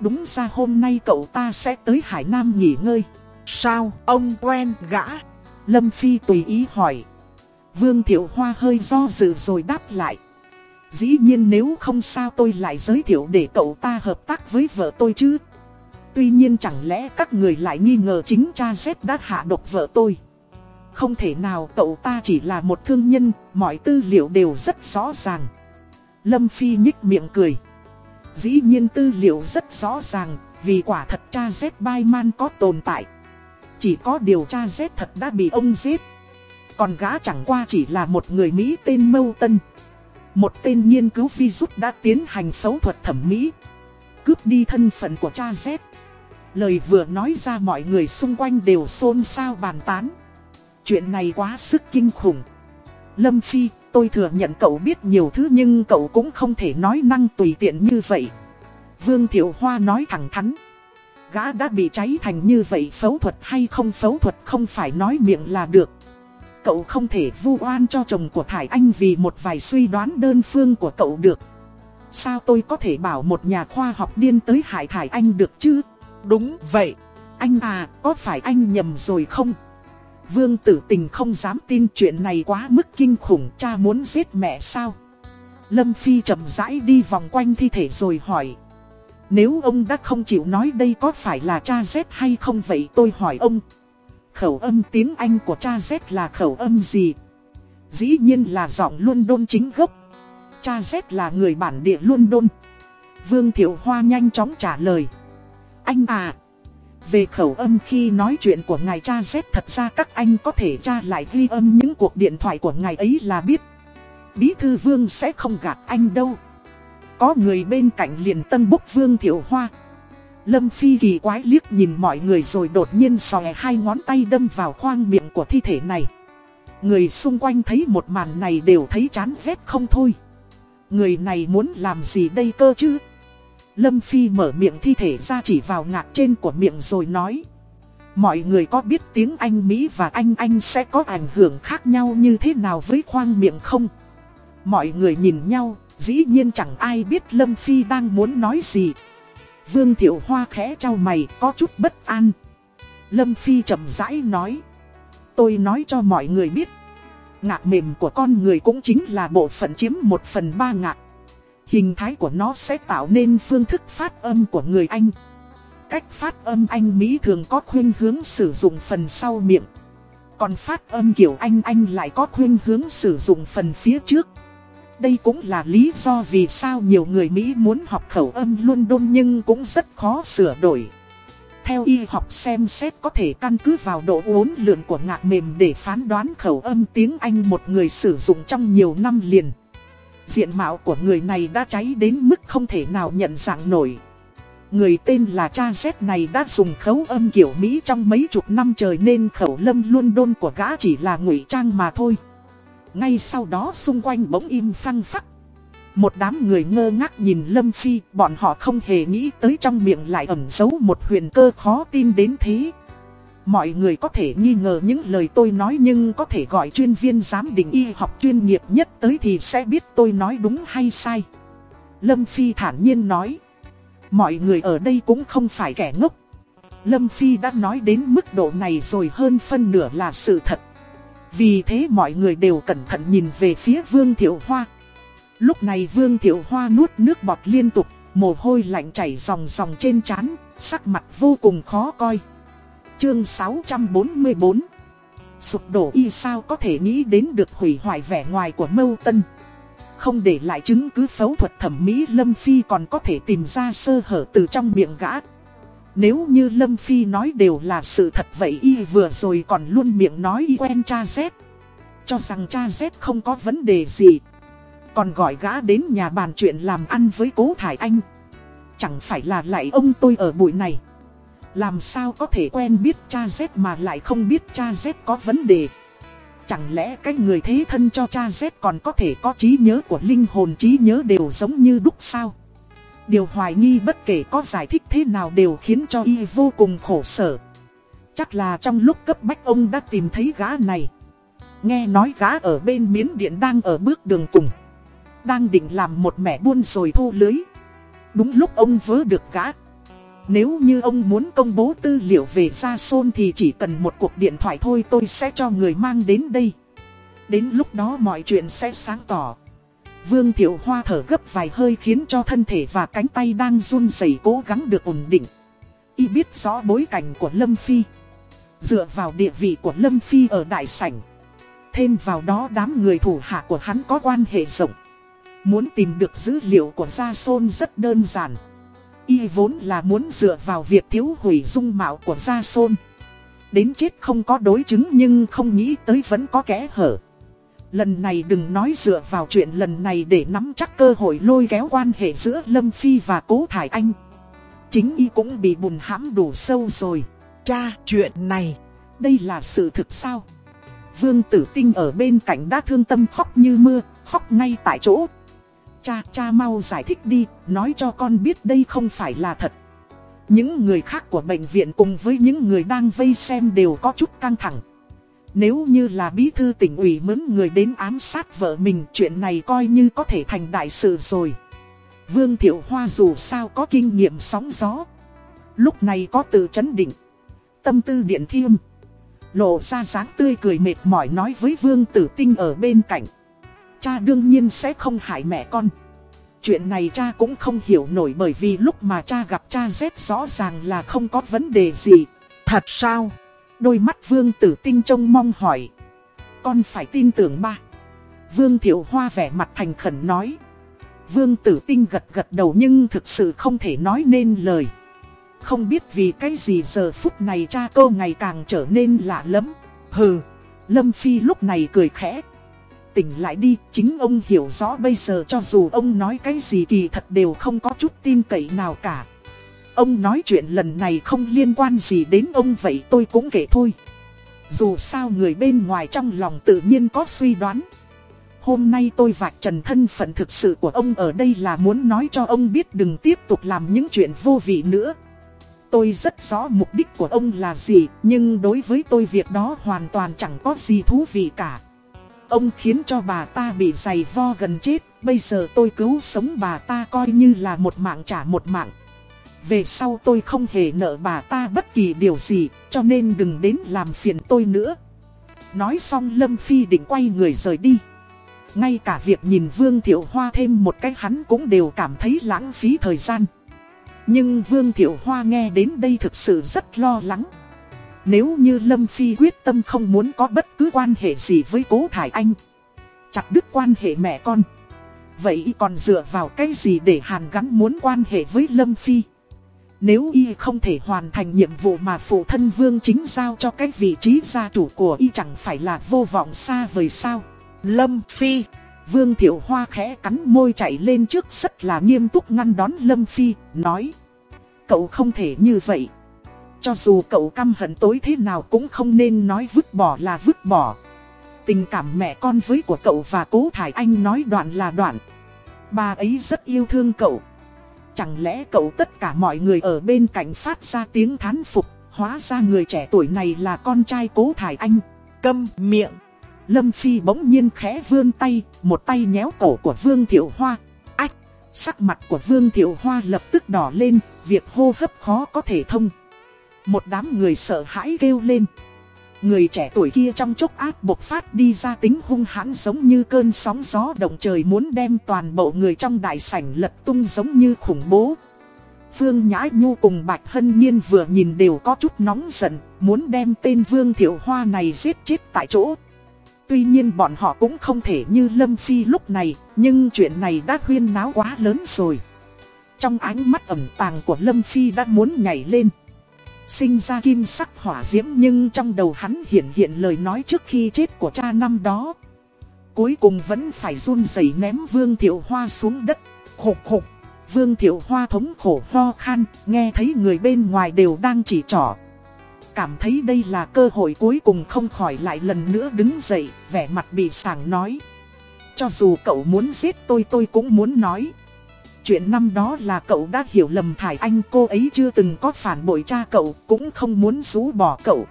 Đúng ra hôm nay cậu ta sẽ tới Hải Nam nghỉ ngơi. Sao ông quen gã? Lâm Phi tùy ý hỏi. Vương Thiệu Hoa hơi do dự rồi đáp lại. Dĩ nhiên nếu không sao tôi lại giới thiệu để cậu ta hợp tác với vợ tôi chứ. Tuy nhiên chẳng lẽ các người lại nghi ngờ chính cha Z đã hạ độc vợ tôi. Không thể nào cậu ta chỉ là một thương nhân, mọi tư liệu đều rất rõ ràng. Lâm Phi nhích miệng cười. Dĩ nhiên tư liệu rất rõ ràng, vì quả thật cha Z Bayman có tồn tại. Chỉ có điều cha Z thật đã bị ông giết. Còn gã chẳng qua chỉ là một người Mỹ tên Mâu Tân. Một tên nghiên cứu virus đã tiến hành phẫu thuật thẩm mỹ. Cướp đi thân phận của cha Z. Lời vừa nói ra mọi người xung quanh đều xôn xao bàn tán. Chuyện này quá sức kinh khủng. Lâm Phi, tôi thừa nhận cậu biết nhiều thứ nhưng cậu cũng không thể nói năng tùy tiện như vậy. Vương Thiệu Hoa nói thẳng thắn. Gã đã bị cháy thành như vậy phẫu thuật hay không phẫu thuật không phải nói miệng là được. Cậu không thể vu oan cho chồng của Thải Anh vì một vài suy đoán đơn phương của cậu được. Sao tôi có thể bảo một nhà khoa học điên tới hại Thải Anh được chứ? Đúng vậy. Anh à, có phải anh nhầm rồi không? Vương tử tình không dám tin chuyện này quá mức kinh khủng cha muốn giết mẹ sao? Lâm Phi chậm rãi đi vòng quanh thi thể rồi hỏi. Nếu ông đã không chịu nói đây có phải là cha Z hay không vậy tôi hỏi ông. Khẩu âm tiếng Anh của cha Z là khẩu âm gì? Dĩ nhiên là giọng London chính gốc. Cha Z là người bản địa London. Vương Thiệu Hoa nhanh chóng trả lời. Anh à, về khẩu âm khi nói chuyện của ngài cha Z thật ra các anh có thể tra lại ghi âm những cuộc điện thoại của ngài ấy là biết. Bí thư vương sẽ không gạt anh đâu. Có người bên cạnh liền tân búc vương thiểu hoa. Lâm Phi kỳ quái liếc nhìn mọi người rồi đột nhiên sòe hai ngón tay đâm vào khoang miệng của thi thể này. Người xung quanh thấy một màn này đều thấy chán ghét không thôi. Người này muốn làm gì đây cơ chứ? Lâm Phi mở miệng thi thể ra chỉ vào ngạc trên của miệng rồi nói. Mọi người có biết tiếng Anh Mỹ và Anh Anh sẽ có ảnh hưởng khác nhau như thế nào với khoang miệng không? Mọi người nhìn nhau, dĩ nhiên chẳng ai biết Lâm Phi đang muốn nói gì. Vương Thiệu Hoa khẽ trao mày, có chút bất an. Lâm Phi chậm rãi nói. Tôi nói cho mọi người biết. Ngạc mềm của con người cũng chính là bộ phận chiếm một phần ba ngạc. Hình thái của nó sẽ tạo nên phương thức phát âm của người Anh. Cách phát âm Anh Mỹ thường có khuyên hướng sử dụng phần sau miệng. Còn phát âm kiểu Anh Anh lại có khuyên hướng sử dụng phần phía trước. Đây cũng là lý do vì sao nhiều người Mỹ muốn học khẩu âm London nhưng cũng rất khó sửa đổi. theo y học xem xét có thể căn cứ vào độ uốn lượn của ngạc mềm để phán đoán khẩu âm tiếng Anh một người sử dụng trong nhiều năm liền. Diện mạo của người này đã cháy đến mức không thể nào nhận dạng nổi. Người tên là cha Z này đã dùng khẩu âm kiểu Mỹ trong mấy chục năm trời nên khẩu lâm London của gã chỉ là ngụy trang mà thôi. Ngay sau đó xung quanh bỗng im phăng phắc. Một đám người ngơ ngác nhìn Lâm Phi, bọn họ không hề nghĩ tới trong miệng lại ẩn giấu một huyền cơ khó tin đến thế. Mọi người có thể nghi ngờ những lời tôi nói nhưng có thể gọi chuyên viên giám định y học chuyên nghiệp nhất tới thì sẽ biết tôi nói đúng hay sai. Lâm Phi thản nhiên nói. Mọi người ở đây cũng không phải kẻ ngốc. Lâm Phi đã nói đến mức độ này rồi hơn phân nửa là sự thật. Vì thế mọi người đều cẩn thận nhìn về phía Vương Thiệu Hoa. Lúc này Vương Thiệu Hoa nuốt nước bọt liên tục, mồ hôi lạnh chảy ròng ròng trên trán, sắc mặt vô cùng khó coi. Chương 644 Sụp đổ y sao có thể nghĩ đến được hủy hoại vẻ ngoài của Mâu Tân. Không để lại chứng cứ phẫu thuật thẩm mỹ Lâm Phi còn có thể tìm ra sơ hở từ trong miệng gã. Nếu như Lâm Phi nói đều là sự thật vậy y vừa rồi còn luôn miệng nói y quen cha Z. Cho rằng cha Z không có vấn đề gì. Còn gọi gã đến nhà bàn chuyện làm ăn với cố Thải Anh. Chẳng phải là lại ông tôi ở bụi này. Làm sao có thể quen biết cha Z mà lại không biết cha Z có vấn đề. Chẳng lẽ cái người thế thân cho cha Z còn có thể có trí nhớ của linh hồn trí nhớ đều giống như đúc sao? Điều hoài nghi bất kể có giải thích thế nào đều khiến cho y vô cùng khổ sở. Chắc là trong lúc cấp bách ông đã tìm thấy gã này. Nghe nói gã ở bên miến điện đang ở bước đường cùng. Đang định làm một mẻ buôn rồi thu lưới. Đúng lúc ông vớ được gã. Nếu như ông muốn công bố tư liệu về Gia Sôn thì chỉ cần một cuộc điện thoại thôi tôi sẽ cho người mang đến đây. Đến lúc đó mọi chuyện sẽ sáng tỏ. Vương Thiệu Hoa thở gấp vài hơi khiến cho thân thể và cánh tay đang run rẩy cố gắng được ổn định. Y biết rõ bối cảnh của Lâm Phi. Dựa vào địa vị của Lâm Phi ở đại sảnh. Thêm vào đó đám người thủ hạ của hắn có quan hệ rộng. Muốn tìm được dữ liệu của Gia Sôn rất đơn giản. Y vốn là muốn dựa vào việc thiếu hủy dung mạo của Gia Sôn. Đến chết không có đối chứng nhưng không nghĩ tới vẫn có kẽ hở. Lần này đừng nói dựa vào chuyện lần này để nắm chắc cơ hội lôi kéo quan hệ giữa Lâm Phi và Cố Thải Anh. Chính y cũng bị bùn hãm đủ sâu rồi. Cha, chuyện này, đây là sự thực sao? Vương Tử Tinh ở bên cạnh đã thương tâm khóc như mưa, khóc ngay tại chỗ. Cha, cha mau giải thích đi, nói cho con biết đây không phải là thật. Những người khác của bệnh viện cùng với những người đang vây xem đều có chút căng thẳng. Nếu như là bí thư tỉnh ủy mướn người đến ám sát vợ mình, chuyện này coi như có thể thành đại sự rồi. Vương Thiệu Hoa dù sao có kinh nghiệm sóng gió. Lúc này có tự chấn định. Tâm tư điện thiêm. Lộ ra dáng tươi cười mệt mỏi nói với Vương Tử Tinh ở bên cạnh. Cha đương nhiên sẽ không hại mẹ con. Chuyện này cha cũng không hiểu nổi bởi vì lúc mà cha gặp cha Z rõ ràng là không có vấn đề gì. thật sao? Đôi mắt Vương Tử Tinh trông mong hỏi. Con phải tin tưởng ba. Vương Thiệu Hoa vẻ mặt thành khẩn nói. Vương Tử Tinh gật gật đầu nhưng thực sự không thể nói nên lời. Không biết vì cái gì giờ phút này cha cô ngày càng trở nên lạ lắm. Hừ, Lâm Phi lúc này cười khẽ. Tỉnh lại đi, chính ông hiểu rõ bây giờ cho dù ông nói cái gì kỳ thật đều không có chút tin cậy nào cả. Ông nói chuyện lần này không liên quan gì đến ông vậy tôi cũng kể thôi. Dù sao người bên ngoài trong lòng tự nhiên có suy đoán. Hôm nay tôi vạch trần thân phận thực sự của ông ở đây là muốn nói cho ông biết đừng tiếp tục làm những chuyện vô vị nữa. Tôi rất rõ mục đích của ông là gì, nhưng đối với tôi việc đó hoàn toàn chẳng có gì thú vị cả. Ông khiến cho bà ta bị giày vo gần chết, bây giờ tôi cứu sống bà ta coi như là một mạng trả một mạng. Về sau tôi không hề nợ bà ta bất kỳ điều gì, cho nên đừng đến làm phiền tôi nữa. Nói xong Lâm Phi định quay người rời đi. Ngay cả việc nhìn Vương Thiệu Hoa thêm một cái hắn cũng đều cảm thấy lãng phí thời gian. Nhưng Vương Thiệu Hoa nghe đến đây thực sự rất lo lắng. Nếu như Lâm Phi quyết tâm không muốn có bất cứ quan hệ gì với cố Thải Anh. Chặt đứt quan hệ mẹ con. Vậy còn dựa vào cái gì để Hàn gắn muốn quan hệ với Lâm Phi? Nếu y không thể hoàn thành nhiệm vụ mà phụ thân vương chính giao cho cái vị trí gia chủ của y chẳng phải là vô vọng xa vời sao. Lâm Phi Vương Thiệu Hoa khẽ cắn môi chạy lên trước rất là nghiêm túc ngăn đón Lâm Phi, nói Cậu không thể như vậy. Cho dù cậu căm hận tối thế nào cũng không nên nói vứt bỏ là vứt bỏ. Tình cảm mẹ con với của cậu và cố Thải Anh nói đoạn là đoạn. Bà ấy rất yêu thương cậu. Chẳng lẽ cậu tất cả mọi người ở bên cạnh phát ra tiếng thán phục Hóa ra người trẻ tuổi này là con trai cố Thải Anh Câm miệng Lâm Phi bỗng nhiên khẽ vươn tay, một tay nhéo cổ của Vương Thiệu Hoa. Ách, sắc mặt của Vương Thiệu Hoa lập tức đỏ lên, việc hô hấp khó có thể thông. Một đám người sợ hãi kêu lên. Người trẻ tuổi kia trong chốc ác bộc phát đi ra tính hung hãn giống như cơn sóng gió động trời muốn đem toàn bộ người trong đại sảnh lật tung giống như khủng bố. Phương Nhã Nhu cùng Bạch Hân Nhiên vừa nhìn đều có chút nóng giận, muốn đem tên Vương Thiệu Hoa này giết chết tại chỗ. Tuy nhiên bọn họ cũng không thể như Lâm Phi lúc này, nhưng chuyện này đã huyên náo quá lớn rồi. Trong ánh mắt ẩm tàng của Lâm Phi đã muốn nhảy lên. Sinh ra kim sắc hỏa diễm nhưng trong đầu hắn hiện hiện lời nói trước khi chết của cha năm đó. Cuối cùng vẫn phải run rẩy ném Vương Thiệu Hoa xuống đất, khục khục. Vương Thiệu Hoa thống khổ ho khan, nghe thấy người bên ngoài đều đang chỉ trỏ, cảm thấy đây là cơ hội cuối cùng không khỏi lại lần nữa đứng dậy, vẻ mặt bị sảng nói. Cho dù cậu muốn giết tôi tôi cũng muốn nói. Chuyện năm đó là cậu đã hiểu lầm Thải Anh cô ấy chưa từng có phản bội cha cậu, cũng không muốn rũ bỏ cậu.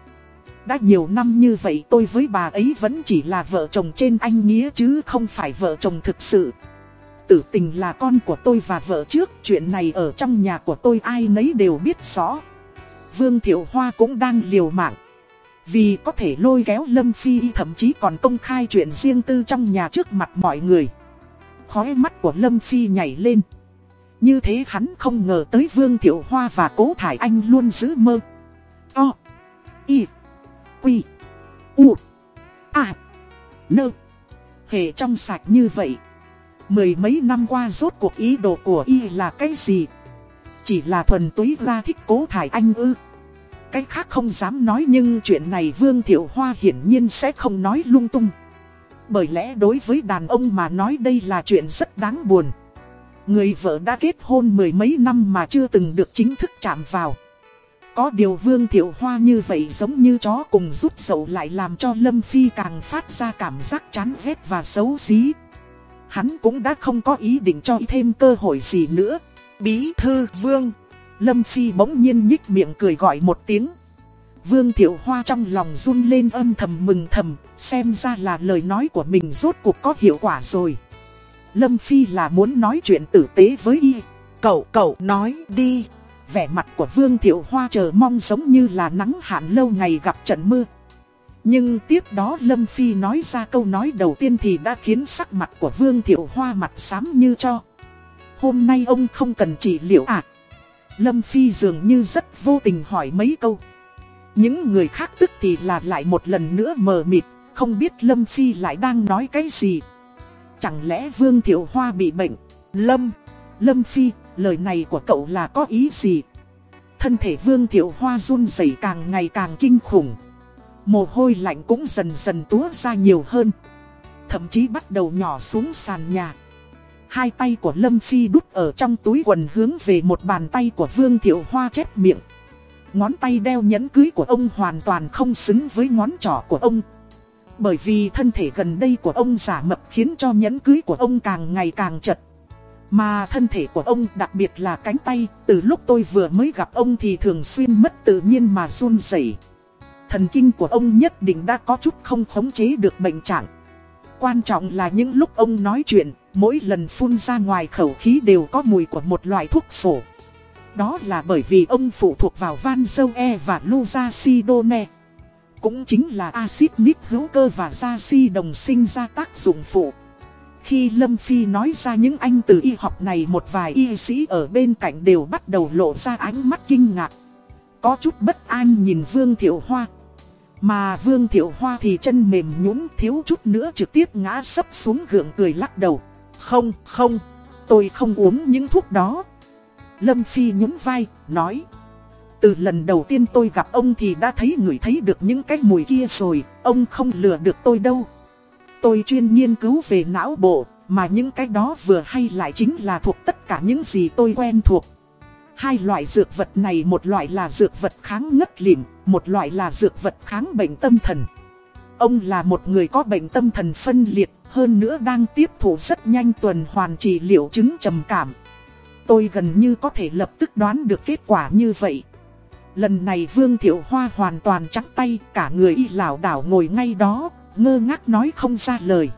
Đã nhiều năm như vậy tôi với bà ấy vẫn chỉ là vợ chồng trên anh nghĩa chứ không phải vợ chồng thực sự. Tử tình là con của tôi và vợ trước, chuyện này ở trong nhà của tôi ai nấy đều biết rõ. Vương Thiệu Hoa cũng đang liều mạng. Vì có thể lôi kéo Lâm Phi thậm chí còn công khai chuyện riêng tư trong nhà trước mặt mọi người. Khói mắt của Lâm Phi nhảy lên. Như thế hắn không ngờ tới Vương Thiệu Hoa và Cố Thải Anh luôn giữ mơ. O. Y. Quy. U. A. Nơ. Hệ trong sạch như vậy. Mười mấy năm qua rốt cuộc ý đồ của Y là cái gì? Chỉ là thuần túy ra thích Cố Thải Anh ư. Cái khác không dám nói nhưng chuyện này Vương Thiệu Hoa hiển nhiên sẽ không nói lung tung. Bởi lẽ đối với đàn ông mà nói đây là chuyện rất đáng buồn. Người vợ đã kết hôn mười mấy năm mà chưa từng được chính thức chạm vào. Có điều Vương Thiệu Hoa như vậy giống như chó cùng rút dậu lại làm cho Lâm Phi càng phát ra cảm giác chán ghét và xấu xí. Hắn cũng đã không có ý định cho thêm cơ hội gì nữa. Bí thư Vương Lâm Phi bỗng nhiên nhích miệng cười gọi một tiếng. Vương Thiệu Hoa trong lòng run lên âm thầm mừng thầm, xem ra là lời nói của mình rốt cuộc có hiệu quả rồi. Lâm Phi là muốn nói chuyện tử tế với y. Cậu, cậu nói đi. Vẻ mặt của Vương Thiệu Hoa chờ mong giống như là nắng hạn lâu ngày gặp trận mưa. Nhưng tiếp đó Lâm Phi nói ra câu nói đầu tiên thì đã khiến sắc mặt của Vương Thiệu Hoa mặt xám như cho. Hôm nay ông không cần trị liệu à? Lâm Phi dường như rất vô tình hỏi mấy câu. Những người khác tức thì là lại một lần nữa mờ mịt, không biết Lâm Phi lại đang nói cái gì. Chẳng lẽ Vương Thiệu Hoa bị bệnh? Lâm, Lâm Phi, lời này của cậu là có ý gì? Thân thể Vương Thiệu Hoa run rẩy càng ngày càng kinh khủng. Mồ hôi lạnh cũng dần dần túa ra nhiều hơn. Thậm chí bắt đầu nhỏ xuống sàn nhà. Hai tay của Lâm Phi đút ở trong túi quần hướng về một bàn tay của Vương Thiệu Hoa chép miệng. Ngón tay đeo nhẫn cưới của ông hoàn toàn không xứng với ngón trỏ của ông. Bởi vì thân thể gần đây của ông giả mập khiến cho nhẫn cưới của ông càng ngày càng chật. Mà thân thể của ông đặc biệt là cánh tay, từ lúc tôi vừa mới gặp ông thì thường xuyên mất tự nhiên mà run rẩy. Thần kinh của ông nhất định đã có chút không khống chế được bệnh trạng. Quan trọng là những lúc ông nói chuyện, mỗi lần phun ra ngoài khẩu khí đều có mùi của một loại thuốc sổ. Đó là bởi vì ông phụ thuộc vào Van Dâu E và Luzacidone. Cũng chính là axit nít hữu cơ và gia si đồng sinh ra tác dụng phụ. Khi Lâm Phi nói ra những anh từ y học này một vài y sĩ ở bên cạnh đều bắt đầu lộ ra ánh mắt kinh ngạc. Có chút bất an nhìn Vương Thiệu Hoa. Mà Vương Thiệu Hoa thì chân mềm nhũn thiếu chút nữa trực tiếp ngã sấp xuống gượng cười lắc đầu. Không, không, tôi không uống những thuốc đó. Lâm Phi nhún vai, nói từ lần đầu tiên tôi gặp ông thì đã thấy người thấy được những cái mùi kia rồi, Ông không lừa được tôi đâu. Tôi chuyên nghiên cứu về não bộ, Mà những cái đó vừa hay lại chính là thuộc tất cả những gì tôi quen thuộc. Hai loại dược vật này, một loại là dược vật kháng ngất lịm, Một loại là dược vật kháng bệnh tâm thần. Ông là một người có bệnh tâm thần phân liệt, Hơn nữa đang tiếp thụ rất nhanh tuần hoàn trị liệu chứng trầm cảm. Tôi gần như có thể lập tức đoán được kết quả như vậy. Lần này Vương Thiệu Hoa hoàn toàn trắng tay Cả người y lảo đảo ngồi ngay đó Ngơ ngác nói không ra lời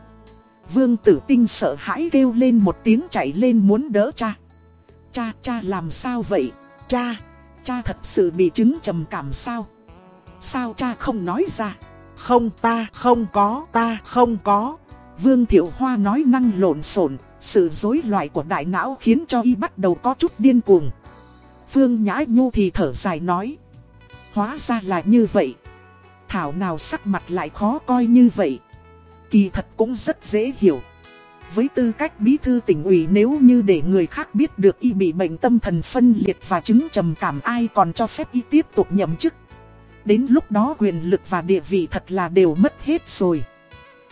Vương tử tinh sợ hãi kêu lên một tiếng chạy lên muốn đỡ cha Cha, cha làm sao vậy? Cha, cha thật sự bị chứng trầm cảm sao? Sao cha không nói ra? Không ta không có ta không có Vương Thiệu Hoa nói năng lộn xộn, sự rối loạn của đại não khiến cho y bắt đầu có chút điên cuồng. Phương Nhã Nhu thì thở dài nói. Hóa ra là như vậy. Thảo nào sắc mặt lại khó coi như vậy. Kỳ thật cũng rất dễ hiểu. Với tư cách bí thư tỉnh ủy nếu như để người khác biết được y bị bệnh tâm thần phân liệt và chứng trầm cảm ai còn cho phép y tiếp tục nhậm chức. Đến lúc đó quyền lực và địa vị thật là đều mất hết rồi.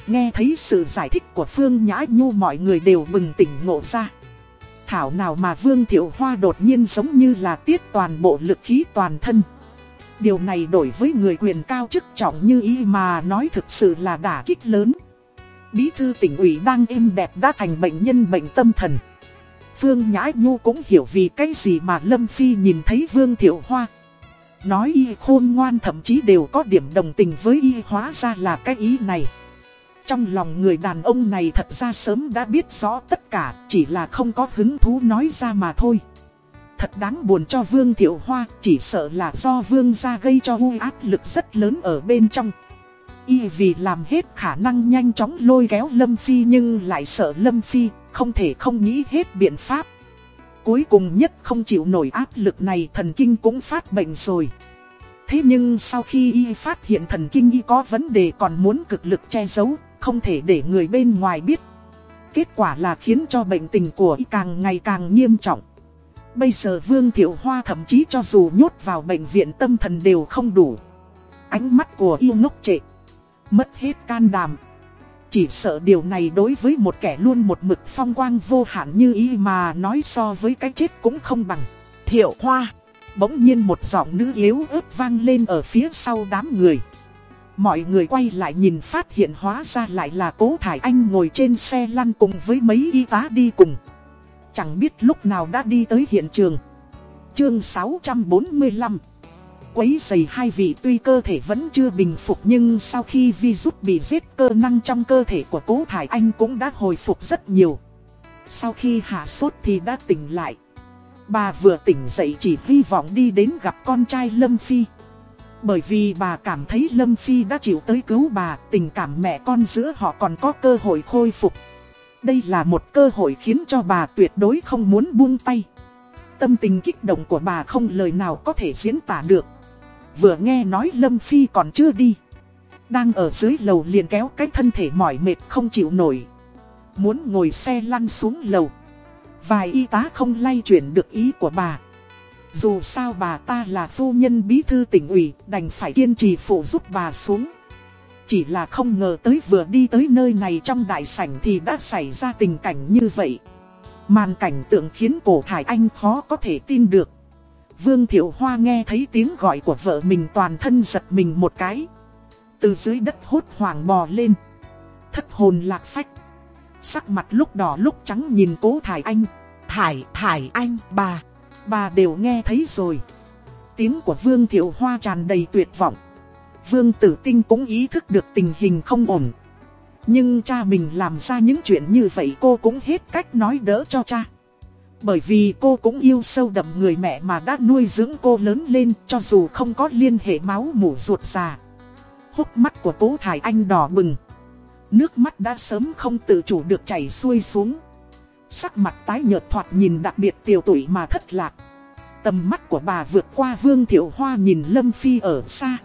Nghe thấy sự giải thích của Phương Nhã Nhu mọi người đều bừng tỉnh ngộ ra. Thảo nào mà Vương Thiệu Hoa đột nhiên giống như là tiết toàn bộ lực khí toàn thân. Điều này đổi với người quyền cao chức trọng như y mà nói thực sự là đả kích lớn. Bí thư tỉnh ủy đang êm đẹp đã thành bệnh nhân bệnh tâm thần. Phương Nhã Nhu cũng hiểu vì cái gì mà Lâm Phi nhìn thấy Vương Thiệu Hoa. Nói y khôn ngoan thậm chí đều có điểm đồng tình với y hóa ra là cái ý này. Trong lòng người đàn ông này thật ra sớm đã biết rõ tất cả, chỉ là không có hứng thú nói ra mà thôi. Thật đáng buồn cho Vương Thiệu Hoa, chỉ sợ là do Vương gia gây cho u áp lực rất lớn ở bên trong. Y vì làm hết khả năng nhanh chóng lôi kéo Lâm Phi nhưng lại sợ Lâm Phi, không thể không nghĩ hết biện pháp. Cuối cùng nhất không chịu nổi áp lực này thần kinh cũng phát bệnh rồi. Thế nhưng sau khi y phát hiện thần kinh y có vấn đề còn muốn cực lực che giấu, không thể để người bên ngoài biết. Kết quả là khiến cho bệnh tình của y càng ngày càng nghiêm trọng. Bây giờ Vương Thiệu Hoa thậm chí cho dù nhốt vào bệnh viện tâm thần đều không đủ. Ánh mắt của y ngốc trệ. Mất hết can đảm. Chỉ sợ điều này đối với một kẻ luôn một mực phong quang vô hạn như y mà nói so với cái chết cũng không bằng. Thiệu Hoa. Bỗng nhiên một giọng nữ yếu ớt vang lên ở phía sau đám người. Mọi người quay lại nhìn phát hiện hóa ra lại là cố Thải Anh ngồi trên xe lăn cùng với mấy y tá đi cùng. Chẳng biết lúc nào đã đi tới hiện trường. Chương 645 Quấy giày hai vị tuy cơ thể vẫn chưa bình phục nhưng sau khi virus bị giết cơ năng trong cơ thể của cố Thải Anh cũng đã hồi phục rất nhiều. Sau khi hạ sốt thì đã tỉnh lại. Bà vừa tỉnh dậy chỉ hy vọng đi đến gặp con trai Lâm Phi. Bởi vì bà cảm thấy Lâm Phi đã chịu tới cứu bà, tình cảm mẹ con giữa họ còn có cơ hội khôi phục. Đây là một cơ hội khiến cho bà tuyệt đối không muốn buông tay. Tâm tình kích động của bà không lời nào có thể diễn tả được. Vừa nghe nói Lâm Phi còn chưa đi. Đang ở dưới lầu liền kéo cái thân thể mỏi mệt không chịu nổi. Muốn ngồi xe lăn xuống lầu. Vài y tá không lay chuyển được ý của bà. Dù sao bà ta là phu nhân bí thư tỉnh ủy, đành phải kiên trì phụ giúp bà xuống. Chỉ là không ngờ tới vừa đi tới nơi này trong đại sảnh thì đã xảy ra tình cảnh như vậy. Màn cảnh tượng khiến cổ thải anh khó có thể tin được. Vương Thiệu Hoa nghe thấy tiếng gọi của vợ mình toàn thân giật mình một cái. Từ dưới đất hốt hoảng bò lên. Thất hồn lạc phách. Sắc mặt lúc đỏ lúc trắng nhìn cố thải anh. Thải, thải anh, bà bà đều nghe thấy rồi. Tiếng của Vương Thiệu Hoa tràn đầy tuyệt vọng. Vương Tử Tinh cũng ý thức được tình hình không ổn. Nhưng cha mình làm ra những chuyện như vậy cô cũng hết cách nói đỡ cho cha. Bởi vì cô cũng yêu sâu đậm người mẹ mà đã nuôi dưỡng cô lớn lên cho dù không có liên hệ máu mủ ruột già. Hốc mắt của cố Thải Anh đỏ bừng. Nước mắt đã sớm không tự chủ được chảy xuôi xuống. Sắc mặt tái nhợt thoạt nhìn đặc biệt tiểu tuổi mà thất lạc. Tầm mắt của bà vượt qua Vương Thiệu Hoa nhìn Lâm Phi ở xa.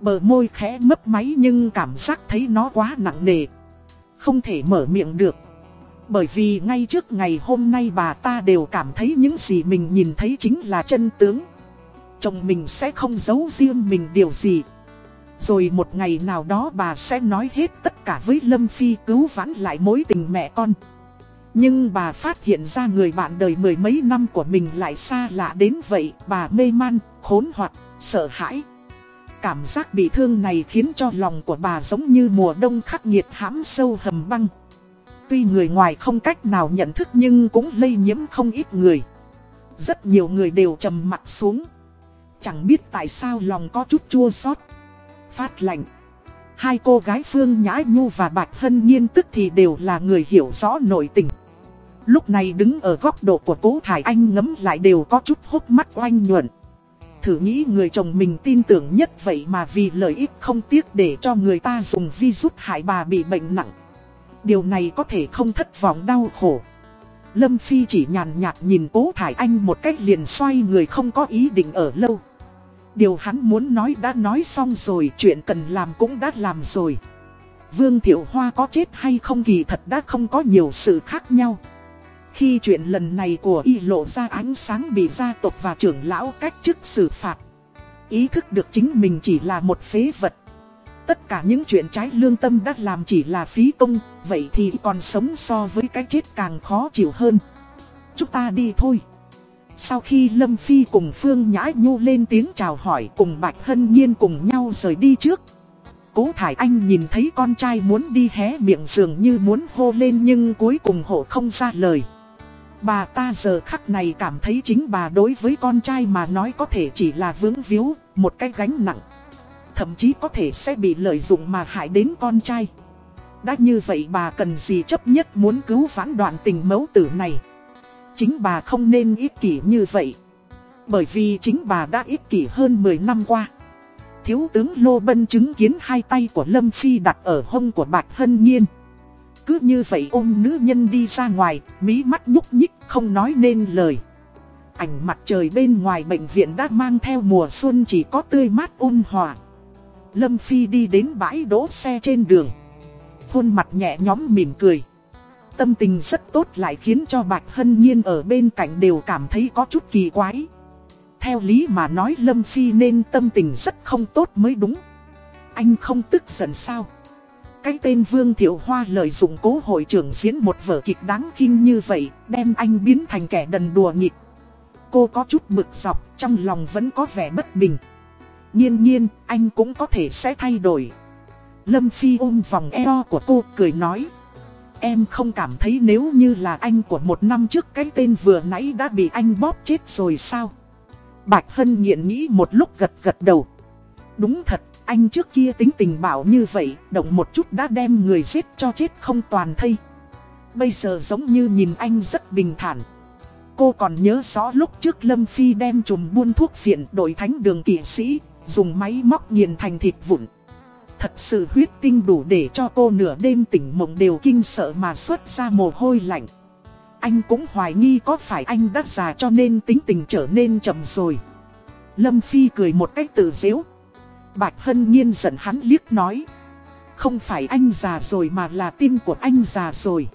Bờ môi khẽ mấp máy nhưng cảm giác thấy nó quá nặng nề. Không thể mở miệng được. Bởi vì ngay trước ngày hôm nay bà ta đều cảm thấy những gì mình nhìn thấy chính là chân tướng. Chồng mình sẽ không giấu riêng mình điều gì. Rồi một ngày nào đó bà sẽ nói hết tất cả với Lâm Phi cứu vãn lại mối tình mẹ con. Nhưng bà phát hiện ra người bạn đời mười mấy năm của mình lại xa lạ đến vậy, bà mê man, khốn hoặc, sợ hãi. Cảm giác bị thương này khiến cho lòng của bà giống như mùa đông khắc nghiệt hãm sâu hầm băng. Tuy người ngoài không cách nào nhận thức nhưng cũng lây nhiễm không ít người. Rất nhiều người đều trầm mặt xuống. Chẳng biết tại sao lòng có chút chua xót Phát lạnh. Hai cô gái Phương Nhã Nhu và Bạch Hân Nhiên tức thì đều là người hiểu rõ nội tình. Lúc này đứng ở góc độ của cố Thải Anh ngấm lại đều có chút hốc mắt oanh nhuận. Thử nghĩ người chồng mình tin tưởng nhất vậy mà vì lợi ích không tiếc để cho người ta dùng virus hại bà bị bệnh nặng. Điều này có thể không thất vọng đau khổ. Lâm Phi chỉ nhàn nhạt nhìn cố Thải Anh một cách liền xoay người không có ý định ở lâu. Điều hắn muốn nói đã nói xong rồi, chuyện cần làm cũng đã làm rồi. Vương Thiệu Hoa có chết hay không kỳ thật đã không có nhiều sự khác nhau. Khi chuyện lần này của y lộ ra ánh sáng bị gia tộc và trưởng lão cách chức xử phạt. Ý thức được chính mình chỉ là một phế vật. Tất cả những chuyện trái lương tâm đã làm chỉ là phí công, vậy thì còn sống so với cái chết càng khó chịu hơn. Chúng ta đi thôi. Sau khi Lâm Phi cùng Phương Nhã Nhu lên tiếng chào hỏi cùng Bạch Hân Nhiên cùng nhau rời đi trước. Cố Thải Anh nhìn thấy con trai muốn đi hé miệng dường như muốn hô lên nhưng cuối cùng hộ không ra lời. Bà ta giờ khắc này cảm thấy chính bà đối với con trai mà nói có thể chỉ là vướng víu, một cái gánh nặng. Thậm chí có thể sẽ bị lợi dụng mà hại đến con trai. Đã như vậy bà cần gì chấp nhất muốn cứu vãn đoạn tình mẫu tử này. Chính bà không nên ích kỷ như vậy. Bởi vì chính bà đã ích kỷ hơn 10 năm qua. Thiếu tướng Lô Bân chứng kiến hai tay của Lâm Phi đặt ở hông của Bạch Hân Nhiên. Cứ như vậy ôm nữ nhân đi ra ngoài, mí mắt nhúc nhích, không nói nên lời. Ảnh mặt trời bên ngoài bệnh viện đã mang theo mùa xuân chỉ có tươi mát ôn hòa. Lâm Phi đi đến bãi đỗ xe trên đường. Khuôn mặt nhẹ nhóm mỉm cười. Tâm tình rất tốt lại khiến cho Bạch Hân Nhiên ở bên cạnh đều cảm thấy có chút kỳ quái. Theo lý mà nói Lâm Phi nên tâm tình rất không tốt mới đúng. Anh không tức giận sao? Cái tên Vương Thiệu Hoa lợi dụng cố hội trưởng diễn một vở kịch đáng kinh như vậy, đem anh biến thành kẻ đần đùa nghịch. Cô có chút bực dọc, trong lòng vẫn có vẻ bất bình. Nhiên nhiên, anh cũng có thể sẽ thay đổi. Lâm Phi ôm vòng eo của cô cười nói. Em không cảm thấy nếu như là anh của một năm trước cái tên vừa nãy đã bị anh bóp chết rồi sao? Bạch Hân nghiện nghĩ một lúc gật gật đầu. Đúng thật, anh trước kia tính tình bảo như vậy, động một chút đã đem người giết cho chết không toàn thây. Bây giờ giống như nhìn anh rất bình thản. Cô còn nhớ rõ lúc trước Lâm Phi đem chùm buôn thuốc phiện đổi thánh đường kỵ sĩ, dùng máy móc nghiền thành thịt vụn. Thật sự huyết tinh đủ để cho cô nửa đêm tỉnh mộng đều kinh sợ mà xuất ra mồ hôi lạnh. Anh cũng hoài nghi có phải anh đã già cho nên tính tình trở nên chậm rồi. Lâm Phi cười một cách tự dễu. Bạch Hân Nhiên giận hắn liếc nói. Không phải anh già rồi mà là tim của anh già rồi.